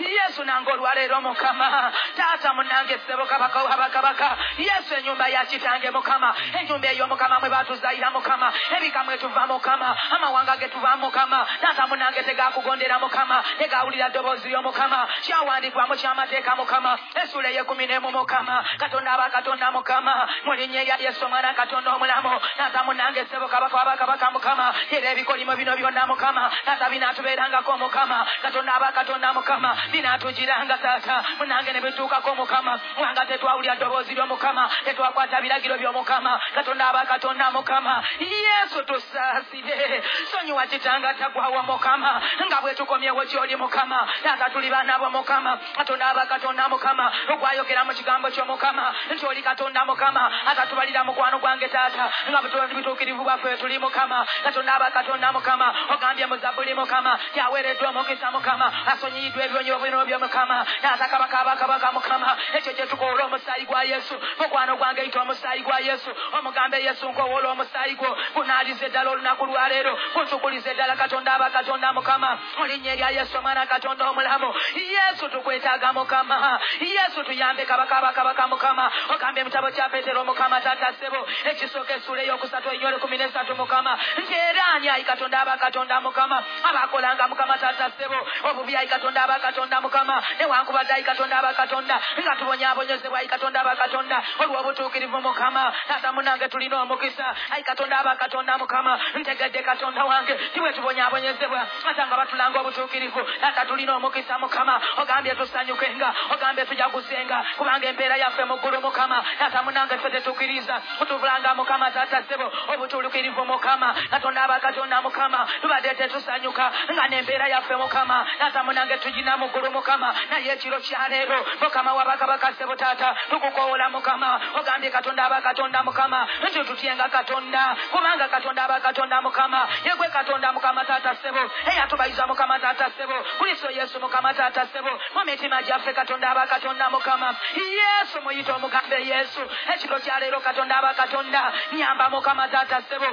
yesu nange olwaleero mukama taata munange sebo kabaka wabakabaka yesu enyumba ya kitange mukama enyumba eyo mukama mwe batuzayira mukama ebika mwe tuva mukama amawanga ge tuva mukama taata munange tegakugondera mukama tegawulira ddoboozi lyo mukama kyawandikwamu kyamateeka mukama esula eyekumi n'emu mukama katonda aba katonda mukama mu linnya erya yesu omwana katonda omulamu taata munange sebo kabaka wabakabaka mukama era ebikolimo bino byonna mukama taata binaatubeerangako mukama katonda aba katonda mukama binaatugiranga taata munange ne bituukako mukama wanga tetwawulira ddoboozi ly'omukama tetwakwata biragiro by'omukama katonda aba katonda mukama. Yesu tusaasire sonyiwa kitanga tagwawo mukama nga bwe tukomyewo ky'oli mukama taata tuli baana bo mukama katonda aba katonda mukama ogwayogera mu kigambo ky'omukama nti oli katonda mukama atatubalira mukwano gwange taata. Nga bwe bituukirivu bwaffe tuli mukama katonda aba katonda mukama ogambye muzabuli mukama yaweereddwa omukisa mukama asonyiyiddwa ebyonyo bino byomukama. Taata kabaka abakabaka mukama ekyo kye tukoola omusaayi gwa yesu. Mukwano gwange yita omusaayi gwa yesu. Omugambe yesu nkowoola omusaayi gwo. Gunaaliza eddala olunaku lwaleero gutukuliza eddala katonda aba katonda mukama. Olinnya erya yesu omwana katonda omulamu. Yesu tukwetaaga mukama. Yesu tuyambe kabaka abakabaka mukama. Ogambe emitabo kya petero mukama taata ssebo. Ekisooka essula eyokusatu enywole kumi nesatu mukama. Nti era ani ayi katonda aba katonda mukama? Abakolanga mukama taata ssebo. Obubi ayi katonda aba katonda mukama. Newankubadde ayi katonda aba katonda. Nga tubonyaabonyezebwa ayi katonda aba katonda. Olw'obutuukirivu mukama. Taata munange tulina omukisa. Ayi katonda aba katonda mukama. Ntegedde katonda wange. Tiwe tubonyaabonyezebwa ata nga batulanga obutuukirivu taata tulina omukisa mukama. Ogambye tusanyukenga. Ogambye tujagusenga. Kubanga empeera yaffe mu mukama. Taata munange ffe tetukkiriza. Kutubulanga mukama taata ssebo. Obutuukirivu mukama. Katonda aba katonda mukama. Tubadde tetusanyuka nga n'empeera yaffe mukama. Taata munange tugina mu ggulu mukama. Naye ekiro kyaleero mukama wabakabaka ssebo taata tukukoola mukama. Ogambye katonda aba katonda mukama. Nti tutyenga katonda. Kubanga katonda aba katonda mukama. Yegwe katonda mukama taata ssebo. Eyatubayiza mukama taata ssebo. Kristo yesu mukama taata ssebo. Mu mitima gyaffe katonda aba katonda mukama. Yesu muyite omugambe yesu. Ekiro kyaleero katonda aba katonda. Nyamba mukama taata ssebo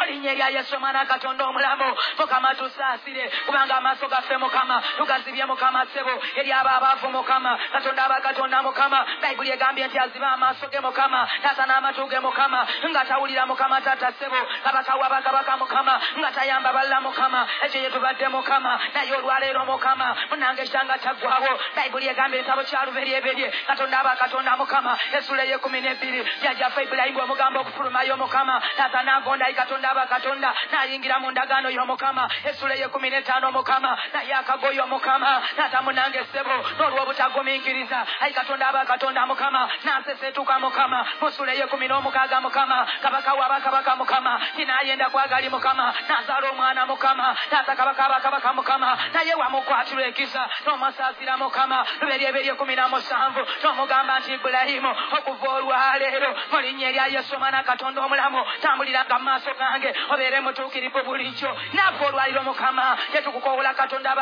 olinnya erya yesu omwana katonda omulamu mukama tusaasire kubanga amaaso gaffe mukama tugazibye mukama ssebo. Eri abo abaavu mukama katonda aba katonda mukama. Bayibuli egambye nti aziba amaaso ge mukama taata n'amatu ge mukama. Nga tawulira mukama taata ssebo kabaka wabakabaka mukama nga tayamba balala mukama. Ekyo ye tubadde mukama naye olwaleero mukama munange kitanga taggwawo bayibuli egambye entabo kyaluberyeberye katonda aba katonda mukama. Esula eyekumi nebbiri jajjaffe ibulayimu omugamba okufulumayo mukama taata n'agondayi katonda katonda n'ayingira mu ndagaano y'omukama esula eyekumi n'etaano mukama naye akagoyo mukama taata munange ssebo n'olw'obutagumiikiriza ayi katonda aba katonda mukama n'aseseetuka mukama mu sula eyekumi n'omukaaga mukama kabaka wabakabaka mukama tinaayenda kwagali mukama n'azaala omwana mukama taata kabaka abakabaka mukama naye wamukwatirwa ekisa n'omusaasira mukama luberyeberye kumi na musanvu n'omugamba nti ibulayimu okuva olwaleero mu linnya erya yesu omwana katonda omulamu tambuliranga mu maaso gange wange obeere mutuukirivu bulijjo naafe olwaliro mukama tetukukowola katonda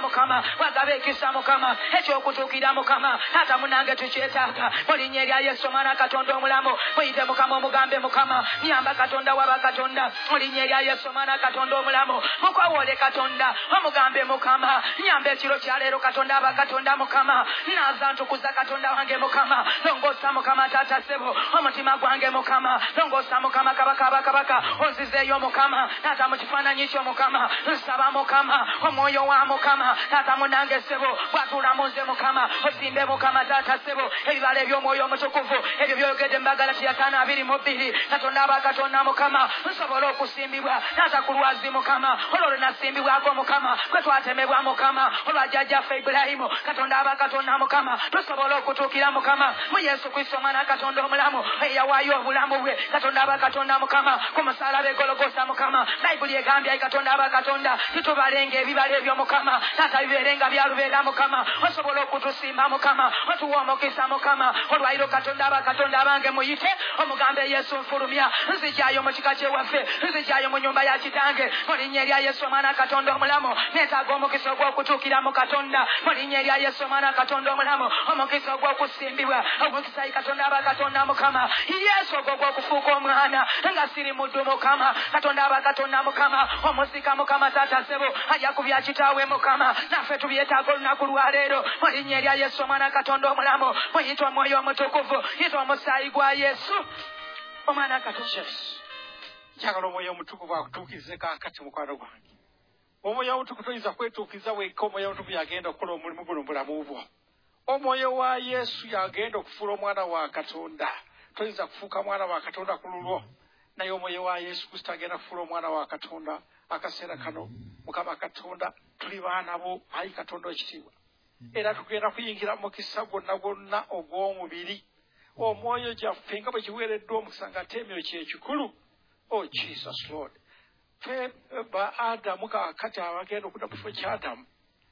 mukama wagaba ekisa mukama ekyokutuukira mukama. Taata munange tukyetaaga mu linnya erya yesu katonda omulamu muyite mukama omugambe mukama. Nyamba katonda waba katonda mu erya yesu katonda omulamu. Katonda omugambe mukama. Nyamba ekiro kyaleero katonda mukama. Naza ntukuza katonda wange mukama. Mukama taata sebo omutima gwange mukama. Mukama kabaka abakabaka onzizeeyo mukama taata mu kifaananyi kyo mukama nsaba mukama omwoyo wa mukama taata munange sebo bwatuula mu nze mukama osimbe mukama taata sebo ebibala eby'omwoyo omutukuvu ebyo byogedde mbagala tiyataano abiri mu bbiri katonda aba katonda mukama nsobole okusimbibwa taata ku lwazi mukama olwo lwenasimbibwako mukama kwe twatemebwa mukama olwajjajjaffe ibulayimu katonda aba katonda mukama tusobole okutuukira mukama mu yesu kristo omwana katonda omulamu eyawaayo obulamu bwe katonda aba katonda mukama ku musalaba egologosa mukama. Bayibuli egambye ayi katonda aba katonda titubalenga ebibala ebyo mukama. Taata bibeerenga byalubeera mukama. Osobole okutusimba mukama. Otuwa omukisa mukama. Olwayiro katonda aba katonda abange muyite. Omugambe yesu nfulumya. Nzijjayo mu kika kyewaffe nzijjayo mu nyumba ya kitange. Mu linnya erya yesu omwana katonda omulamu. Neetaaga omukisa ogw'okutuukira mu katonda. Mu linnya erya yesu omwana katonda omulamu. Omukisa ogw'okusimbibwa. Omukisa katonda aba katonda mukama. Yesu ogwo ogw'okufuuka omwana nga siri muddu mukama katonda aba katonda mukama omuzika mukama taata sebo ajja ku bya kitaawe mukama. Naffe tubyetaaga olunaku lwaleero mu linnya erya yesu omwana katonda omulamu muyita omwoyo omutukuvu yita omusaayi gwa yesu. Omwana katonda njagala omwoyo omutukuvu akutuukirize kaakati mukwano gwange. Omwoyo omutukuvu toyinza kwetuukiriza wekka omwoyo omutukuvu yagenda okukola omulimu guno mubulamu bwo. Omwoyo wa yesu yagenda okufuula omwana wa katonda. Toyinza kufuuka mwana wa katonda ku lulwo naye omwoyo wa yesu kristo agenda kufuula omwana wa katonda akaseera kano mukama katonda tuli baana bo ayi katonda ekitiibwa era tugenda kuyingira mu mukisa gwonna gwonna ogw'omubiri. Omwoyo gyaffe nga bwe kiweereddwa omukisa nga ate emyoyo kyekikulu o jesus lord. Fe ba adamu kaakati abagenda okudda mu kifo kya adamu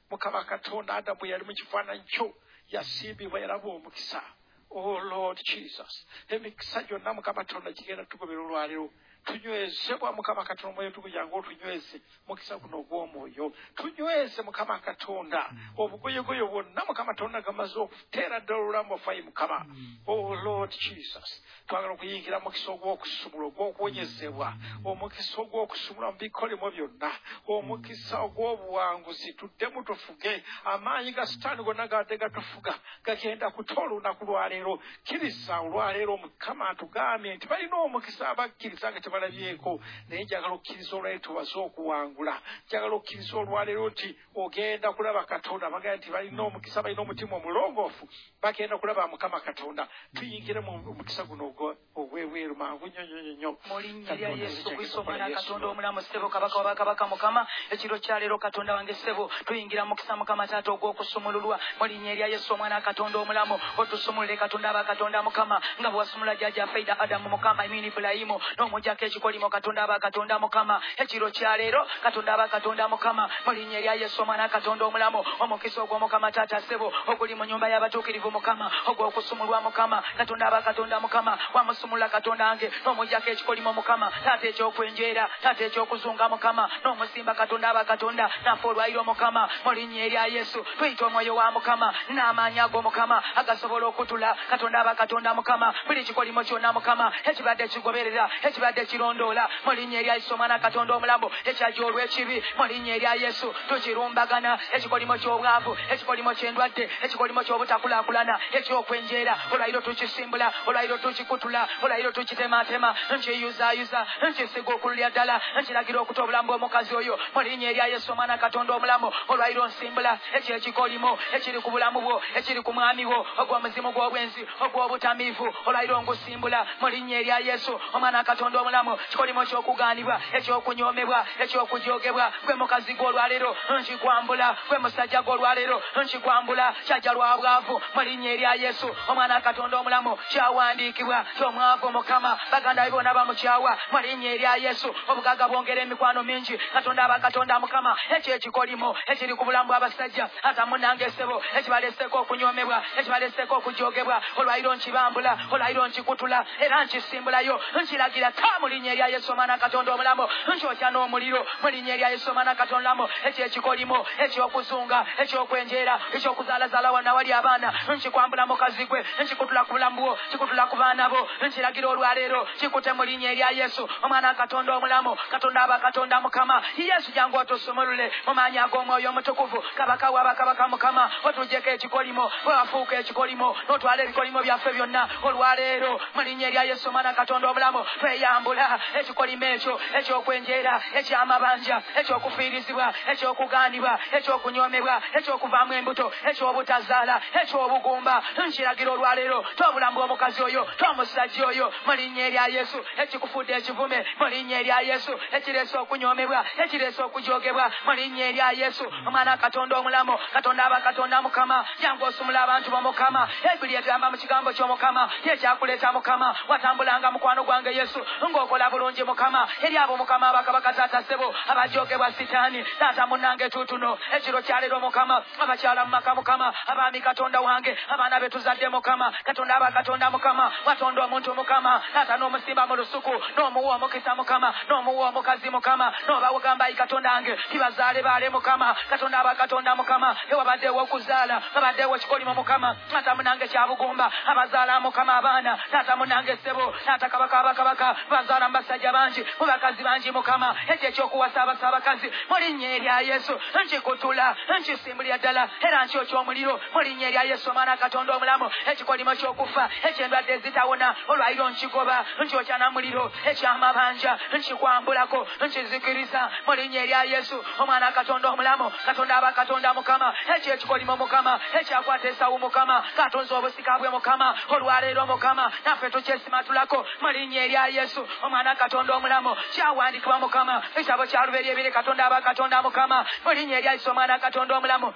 mukama katonda adamu yali mu kifaananyi kyo yasimbibwa yaraba omukisa o lord jesus. Emikisa gyonna mukama katonda gigenda tugobera olwaleero tunywezebwa mukama katonda omwoyo tukujange otunyweze mukisa guno ogw'omwoyo tunyweze mukama katonda. Obugoyegoye bwonna mukama katonda gamaze okuteera ddala olulamu ofayi mukama. O lord jesus. Twagala okuyingira mukisa ogw'okusumula ogw'okuwonyezebwa. Omukisa ogw'okusumula mu bikolimo byonna. Omukisa ogw'obuwanguzi tuddemu tufuge. Amaanyi ga sitaani gonna gadde gatufuga gagenda kuta olunaku lwaleero kirisa olwaleero mukama atugambye nti balina omukisa abakkiriza nga tebalabyeko naye njagala okkiriza olwaleero tubaze okuwangula. Njagala okkiriza olwaleero nti ogenda kulaba katonda. Bagamba nti balina omukisa balina omutima omulongoofu. Bagenda kulaba mukama katonda. Tuyingire mu mukisa guno ogwebweru. Mangu nnyo nnyo nnyo nnyo. Mu linnya lya yesu kristo omwana katonda omulamu ssebo kabaka wabakabaka mukama. Ekiro kyaleero katonda wange ssebo tuyingira mukisa mukama taata ogw'okusumululwa. Mu linnya erya yesu omwana katonda omulamu otusumulire katonda abakatonda mukama nga bwewasumula jjajja faida adamu mukama emini ibulayimu n'omujjako ekikolimo katonda abakatonda mukama. Ekiro kyaleero katonda abakatonda mukama. Mu linnya erya yesu omwana katonda omulamu omukisa ogw'omukama taata ssebo oguli mu nyumba y'abatuukirivu mukama ogw'okusumulwa mukama. Katonda abakatonda mukama wamusumula katonda wange n'omujjako ekikolimo mukama taata ekyokwenjeera taata ekyokuzunga mukama n'omusimba katonda abakatonda naffe olwayiro mukama. Mu linnya erya yesu tuyita omwoyo wa mukama n'amaanyi ago mukama agasobola okutula katonda abakatonda mukama. Buli kikolimo kyonna mukama ekibadde kigoberera ekibadde kirondoola mu linnya erya yesu omwana katonda omulamu ekyajja olw'ekibi mu linnya erya yesu tukirumbagana. Ekikolimo ky'obwavu ekikolimo ky'endwadde ekikolimo ky'obutakulaakulana ekyokwenjeera. Olwayiro tukisimbula olwayiro tukikutula olwayiro tukitematema. Nkiyuzaayuza nkisiga okululya ddala nkiragira okuta obulamu bw'omukazi oyo. Mu linnya erya yesu omwana katonda omulamu olwayiro nsimbula. Ekyo ekikolimo ekiri ku bulamu bwo ekiri ku mwami wo ogw'omuzimu gw'obwenzi ogw'obutamiivu. Olwayiro ngusimbula. Mu linnya erya yesu omwana katonda omulamu kikolimo ky'okugaanibwa ekyokunyoomebwa ekyokujoogebwa gwe mukazi gw'olwaleero nkikwambula. Gwe musajja gw'olwaleero nkikwambula. Kyajja lwa bwavu mu linnya erya yesu. Omwana katonda omulamu kyawandiikibwa. Ky'omwavu mukama baganda be bonna bamukyawa mu linnya erya yesu. Obugagga bwongera emikwano mingi. Katonda abakatonda mukama. Ekyo ekikolimo ekiri ku bulamu bw'abasajja ata munange ssebo ekibaleseeko okunyoomebwa ekibaleseeko okujoogebwa olwayiro nkibambula olwayiro nkikutula era nkisimbulayo. Nkiragira ta mu linnya erya yesu omwana katonda omulamu nkyokya n'omuliro mu linnya erya yesu omwana katonda omulamu ekyo ekikolimo ekyokuzunga ekyokwenjeera ekyokuzaalazaala wana wali abaana. Nkikwambula mukazi gwe nkikutula ku bulamu bwo kikutula ku baana bo nkiragira olwaleero kikute mu linnya erya yesu omwana katonda omulamu katonda aba katonda mukama. Yesu jangu otusumulule mu maanyi ag'omwoyo omutukuvu. Kabaka wabakabaka mukama otujjeko ekikolimo bwe wafuuka ekikolimo n'otwala ebikolimo byaffe byonna. Olwaleero mu linnya erya yesu omwana katonda omulamu tweyambula ekikolimo ekyo ekyokwenjeera ekyamabanja ekyokufiirizibwa ekyokugaanibwa ekyokunyomebwa ekyokuvaamu embuto ekyobutazaala ekyobugumba nkiragira olwaleero tobulamu bw'omukazi oyo tomusajja oyo. Mu linnya erya yesu ekikufudde ekivume. Mu linnya erya yesu ekireese okunyomebwa ekireese okujogebwa. Mu linnya erya yesu omwana katonda omulamu katonda aba katonda mukama. Jangu osumula abantu bamukama ebiri etuyamba mu kigambo ky'omukama yekyakuleeta mukama. Watambulanga mukwano gwange yesu ng'okola bulungi mukama eri abo mukama abakabaka taata ssebo abajogebwa sitaani taata munnange tuutuno ekiro kyaleero mukama abakyala mu maka mukama abaami katonda wange abaana betuzadde mukama katonda aba katonda mukama watonda omuntu mukama taata n'omusimba mu lusuku n'omuwa omukisa mukama n'omuwa omukazi mukama n'obawugamba ayi katonda wange tibazaale baale mukama katonda aba katonda mukama ewabaddewo okuzaala babaddewo ekikolimo mukama taata munange kyabugumba abazaala mukama abaana taata munange ssebo taata kabaka abakabaka bazaala mu basajja bangi mu bakazi bangi mukama ekyo ekyokuwasa abasa abakazi mu linnya erya yesu nkikutula nkisimbulira ddala era nkyokya omuliro. Mu linnya erya yesu omwana katonda omulamu ekikolimo ky'okufa ekyendwadde ezitawona. Olwayiro nkigoba nkyokya muliro ekyamabanja nkikwambulako nkizikiriza. Mu linnya erya yesu omwana katonda omulamu katonda aba katonda mukama ekyo ekikolimo mukama ekyakwata esawu mukama katonza obusika bwe mukama olwaleero mukama naffe tukyesimatulako. Mu linnya erya yesu omwana katonda omulamu kyawandikibwa mukama. Ekitabo kya lubeerya ebire katonda aba katonda mukama. Mu linnya erya yesu omwana katonda omulamu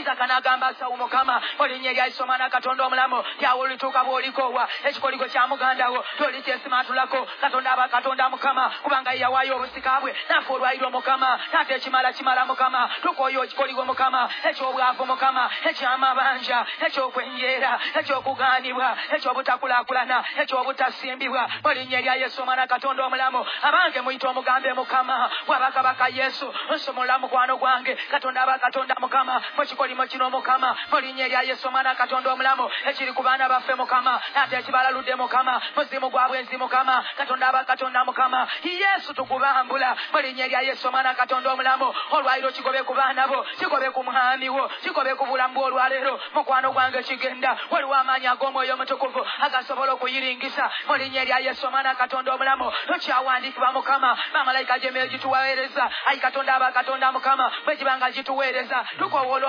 isaka n'agamba asawu mukama olinnya eryayisa omwana katonda omulamu yawe olituuka bw'olikoowa ekikoligo kya mugandawo tolikyesimatulako katonda aba katonda mukama kubanga ye obusika bwe naffe olwayiro mukama taata ekimala kimala mukama tukooyo ekikoligo mukama ekyobwavu mukama ekyamabanja ekyokwenjeera ekyokugaanibwa ekyobutakulakulana ekyobutasimbibwa olinnya erya yesu omwana katonda omulamu abange muyite omugambe mukama wabakabaka yesu nsumulula mukwano gwange katonda aba katonda mukama mukikolimo kino mukama mu linnya erya yesu omwana katonda omulamu ekiri ku baana baffe mukama ate ekibalaludde mukama muzimu gwa bwenzi mukama katonda aba katonda mukama. Yesu tukubambula mu linnya erya yesu omwana katonda omulamu olwaliro kigobe ku baana bo kigobe ku mwami wo kigobe ku bulamu bw'olwaleero mukwano gwange kigenda waliwo amaanyi ag'omwoyo omutukuvu agasobola okuyiringisa mu linnya erya yesu omwana katonda omulamu. Tukyawandiikibwa mukama bamalayika gyemere gituweereza ayi katonda aba katonda mukama bwe gibanga gituweereza tukowoola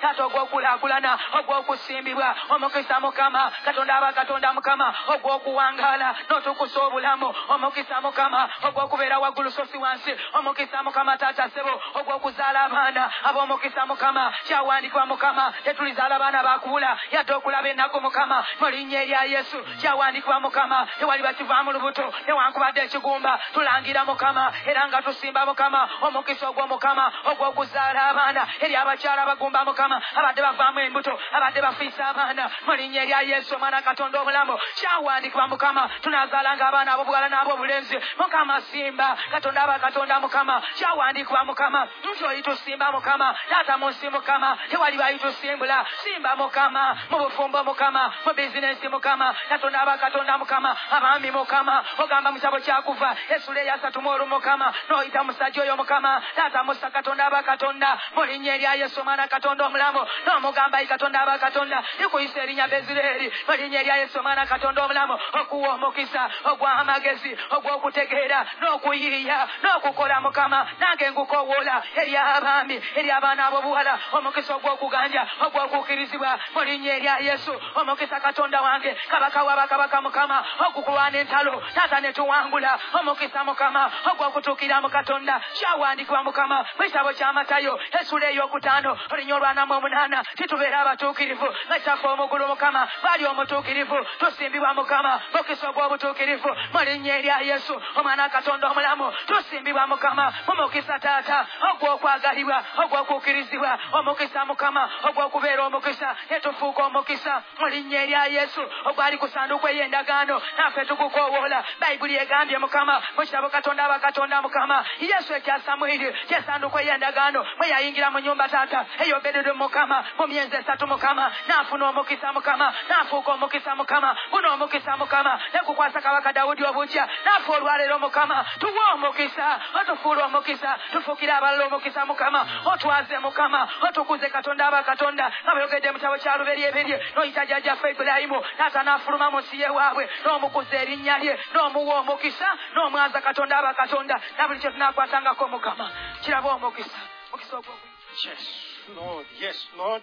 taata ogw'okulaakulana ogw'okusimbibwa omukisa mukama katonda aba katonda mukama ogw'okuwangaala n'otukusa obulamu omukisa mukama ogw'okubeera waggulu so si wansi omukisa mukama taata sebo ogw'okuzaala abaana ab'omukisa mukama kyawandikibwa mukama tetulizaala baana bakubula yadde okulaba ennaku mukama mu linnya erya yesu kyawandikibwa mukama tewali bakivaamu lubuto newankubadde ekigumba tulangira mukama era nga tusimba mukama omukisa ogw'omukama ogw'okuzaala abaana eri abakyala abagumba mukama abadde bavaamu embuto. Abadde bafiisa abaana. Mu linnya erya yesu omwana katonda omulamu kyawandikibwa mukama tunazaalanga abaana ab'obuwala n'ab'obulenzi. Mukama simba katonda aba katonda mukama. Kyawandikibwa mukama nti olitusimba mukama. Taata munsi mukama. Tewali bayitusimbula. Simba mukama. Mu bufumbo mukama. Mu bizinensi mukama. Katonda aba katonda mukama. Abaami mukama. Ogamba mu kyabo kyakuva. Esula eyasatu mu olu mukama. N'oyita musajja oyo mukama. Taata musa katonda aba katonda. Mu linnya erya yesu omwana katonda katonda omulamu. N'omugamba yi katonda aba katonda. Likuyisa erinnya bezireeri mu linnya erya yesu omwana katonda omulamu. Okuwa omukisa ogw'amagezi ogw'okutegeera n'okuyiiya n'okukola mukama. Nange ngukowoola eri abaami eri abaana ab'obuwala. Omukisa ogw'okuganja ogw'okukkirizibwa mu linnya erya yesu. Omukisa katonda wange kabaka wa bakabaka mukama. Okukulwana entalo taata ne tuwangula. Omukisa mukama ogw'okutuukira mu katonda. Kyawandiikibwa mukama mu kitabo ky'amatayo esula ey'okutaano. Olinya olwanamu omunaana titubeera abatuukirivu. Nga kyaffe omugulu mukama bali omutuukirivu tusimbibwa mukama. Mukisa ogw'obutuukirivu mu linnya erya yesu omwana katonda omulamu tusimbibwa mukama. Mu mukisa taata ogw'okwagalibwa ogw'okukkirizibwa omukisa mukama ogw'okubeera omukisa ne tufuuka omukisa. Mu linnya erya yesu ogwali ku sanduuku ey'endagaano naffe tukukowoola bayibuli egambye mukama mu kitabo katonda abakatonda mukama. Yesu ekya samwiri kyesanduuku ey'endagaano bwe yayingira mu nyumba taata eyobededo mukama mu myezi esatu mukama naafuna omukisa mukama naafuuka omukisa mukama guno omukisa mukama nekukwasa kabaka dawudi obujja naafe olwaleero mukama tuwa omukisa otufuula omukisa tufuukire abalala omukisa mukama otwaze mukama otukuze katonda abakatonda nga bweyogedde mu kitabo kya luberyeberye noyita jjajjaffe ibulayimu taata naafuluma mu nsi ye waabwe n'omukuza erinnya lye n'omuwa omukisa n'omwaza katonda abakatonda na buli kye tunaakwatangako mukama kiraba omukisa mukisa ogw'oku yes lord yes lord.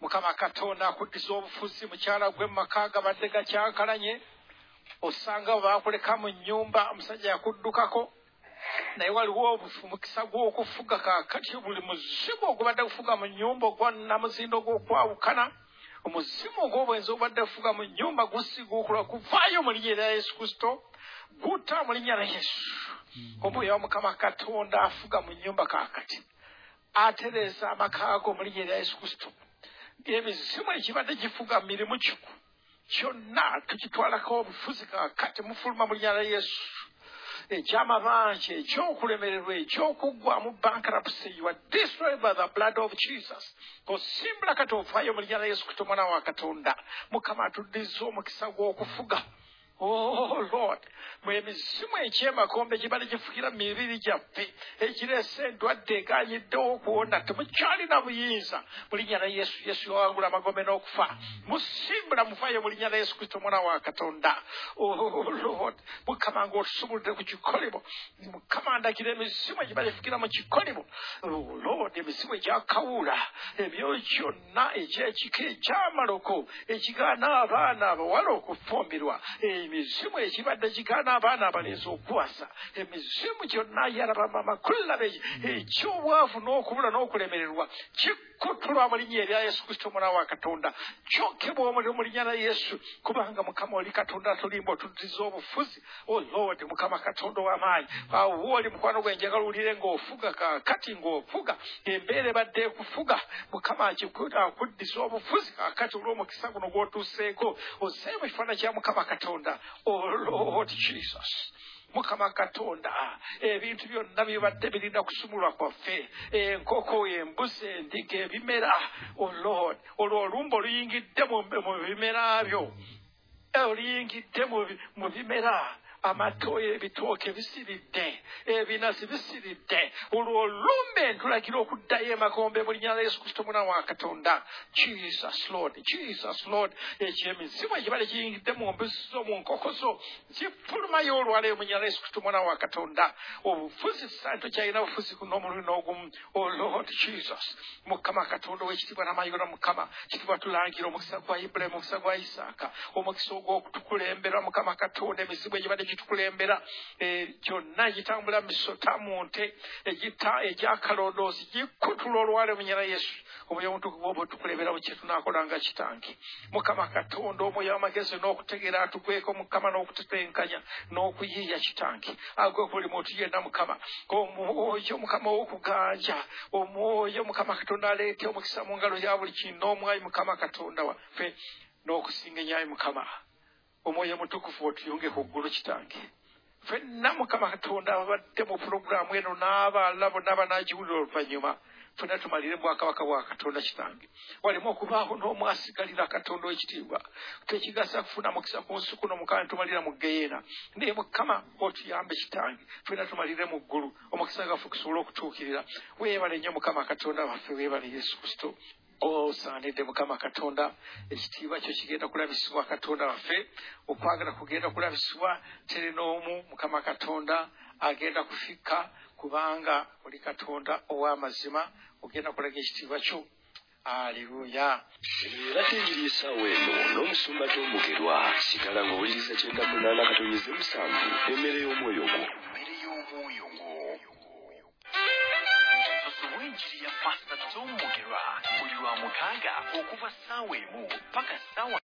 Mukama katonda akuddiza obufuzi mukyala gwe mu maka gabadde gakyankalanye osanga bakuleka mu nnyumba omusajja yakuddukako. Naye waliwo obufu- mukisa gw'okufuga kaakati buli muzimu ogubadde gufuga mu nnyumba ogwa namuzindo gw'okwawukana. Omuzimu ogw'obwenzi ogubadde gufuga mu nnyumba gusiguukula kuvaayo mu linnya erya yesu kristo gutta mu linnya lya yesu. Omwoyo wa mukama katonda afuga mu nnyumba kaakati atereeza amaka go mu linnya erya yesu kristo emizimu ekibadde gifuga mu mirimu kiku kyonna tukitwalako obufuzi kaakati mufuluma mu linnya lya yesu. Ekyamabanja ekyokulemererwa ekyokuggwamu bankruptcy. You are destroyed by the blood of jesus. Osimbula kati ovaayo mu linnya lya yesu kristo omwana wa katonda. Mukama atuddiza omukisa gw'okufuga Oh Lord, mwe emizimu ekyemakombe gibale gifugira mu mibiri gyaffe ekireese endwadde eganyiddewo okuwona temukyalina buyinza mu linnya lya yesu yesu yawangula amagombe n'okufa musimbula muvaayo mu linnya lya yesu kristo omwana wa katonda. Oh lord. Mukama ng'otusumuludde ku kikolimo mukama ndagira emizimu egibale gifugira mu kikolimo oh lord emizimu egyakawula ebyo gyonna egy'ekika ekyamaloko ekigaana abaana abawala okufumbirwa emizimu ekibadde kigaana abaana abalenzi okuwasa emizimu gyonna yalaba mamakullabe ekyobwavu n'okubula n'okulemererwa. Kikutulwa mu linnya erya yesu kristo omwana wa katonda. Kyokebwa omuliro mu linnya lya yesu. Kubanga mukama oli katonda atulimba otuddiza obufuzi. O lord mukama katonda ow'amaanyi awo oli mukwano gwe njagala owulire ng'ofuga kaakati ng'ofuga. Embeera ebadde ekufuga mukama akuddiza obufuzi kaakati olw'omukisa guno gw'otuuseeko. Ozzeeyo mu kifaananyi kya mukama katonda o lord jesus. Mukama katonda ebintu byonna bibadde birina kusumulwa kwaffe. Enkoko embuzi endiga ebimera. O lord. Olwo olumba oluyingidde mu bimera byo. Oluyingidde mu bi- mu bimera amatoyo ebitooke bisiridde ebinazi bisiridde olwo olumbe ntulagira okuddayo emakombe mu linnya lya yesu kristo mwana wa katonda. Jesus lord jesus lord. Ekyo emizimu egibale giyingidde mu mbuzi zo mu nkoko zo zifulumayo olwaleero mu linnya lya yesu kristo mwana wa katonda. Obufuzi santo kyalina bufuzi kuno omulundi n'ogumu. O lord jesus. Mukama katonda ow'ekitiibwa n'amayiro mukama kitiibwa tulangira omukisa gwa ibulayimu omukisa gwa isaaka omukisa ogw'okutukulembera mukama katonda emizimu egibadde gitukulembera gyonna egitambula mu misota mu nte egita egyakalondoozi gikutula olwaleero mu linnya lya yesu. Omwoyo omutukuvu mu kye tunaakolanga kitange. Mukama katonda omwoyo w'amagezi n'okutegeera atugweko mukama n'okututenkanya n'okuyiiya kitange. Agwe buli muntu yenna mukama. Omwoyo mukama w'okuganja omwoyo mukama katonda aleete omukisa mu ngalo ya buli kintu n'omwayi mukama katonda waffe n'okusinga enyayi mukama omwoyo mutukuvu otuyunge ku ggulu kitange. Ffenna mukama katonda abadde mu pulogulaamu eno n'abaala bonna banaagiwulira oluvannyuma ffenna tumalire bwakabaka bwa katonda kitange. Walemu okubaawo n'omu asigalira katonda w'ekitiibwa tekigasa kufuna mukisa ku nsi kuno mukama ne tumalira mu geyeena naye mukama otuyambe kitange ffenna tumalire mu ggulu omukisa gaffe kusobole okutuukirira. Weebale nnyo mukama katonda waffe weebale yesu kristo osaanidde mukama katonda. Ekitiibwa kyo kigenda kulabisibwa katonda waffe. Okwagala kugenda kulabisibwa tere n'omu mukama katonda agenda kufikka kubanga oli katonda ow'amazima ogenda kulaga ekitiibwa kyo. Aleluya era teyiri essaawa eno n'omusumba gy'omugerwa sigala ng'owuliriza kyenda munaana katonyize musanvu emmere y'omwoyo gwo w'enjiri ya pasita tom mugerwa buli lwa mukaaga okuva ssaawa emu paka ssaawa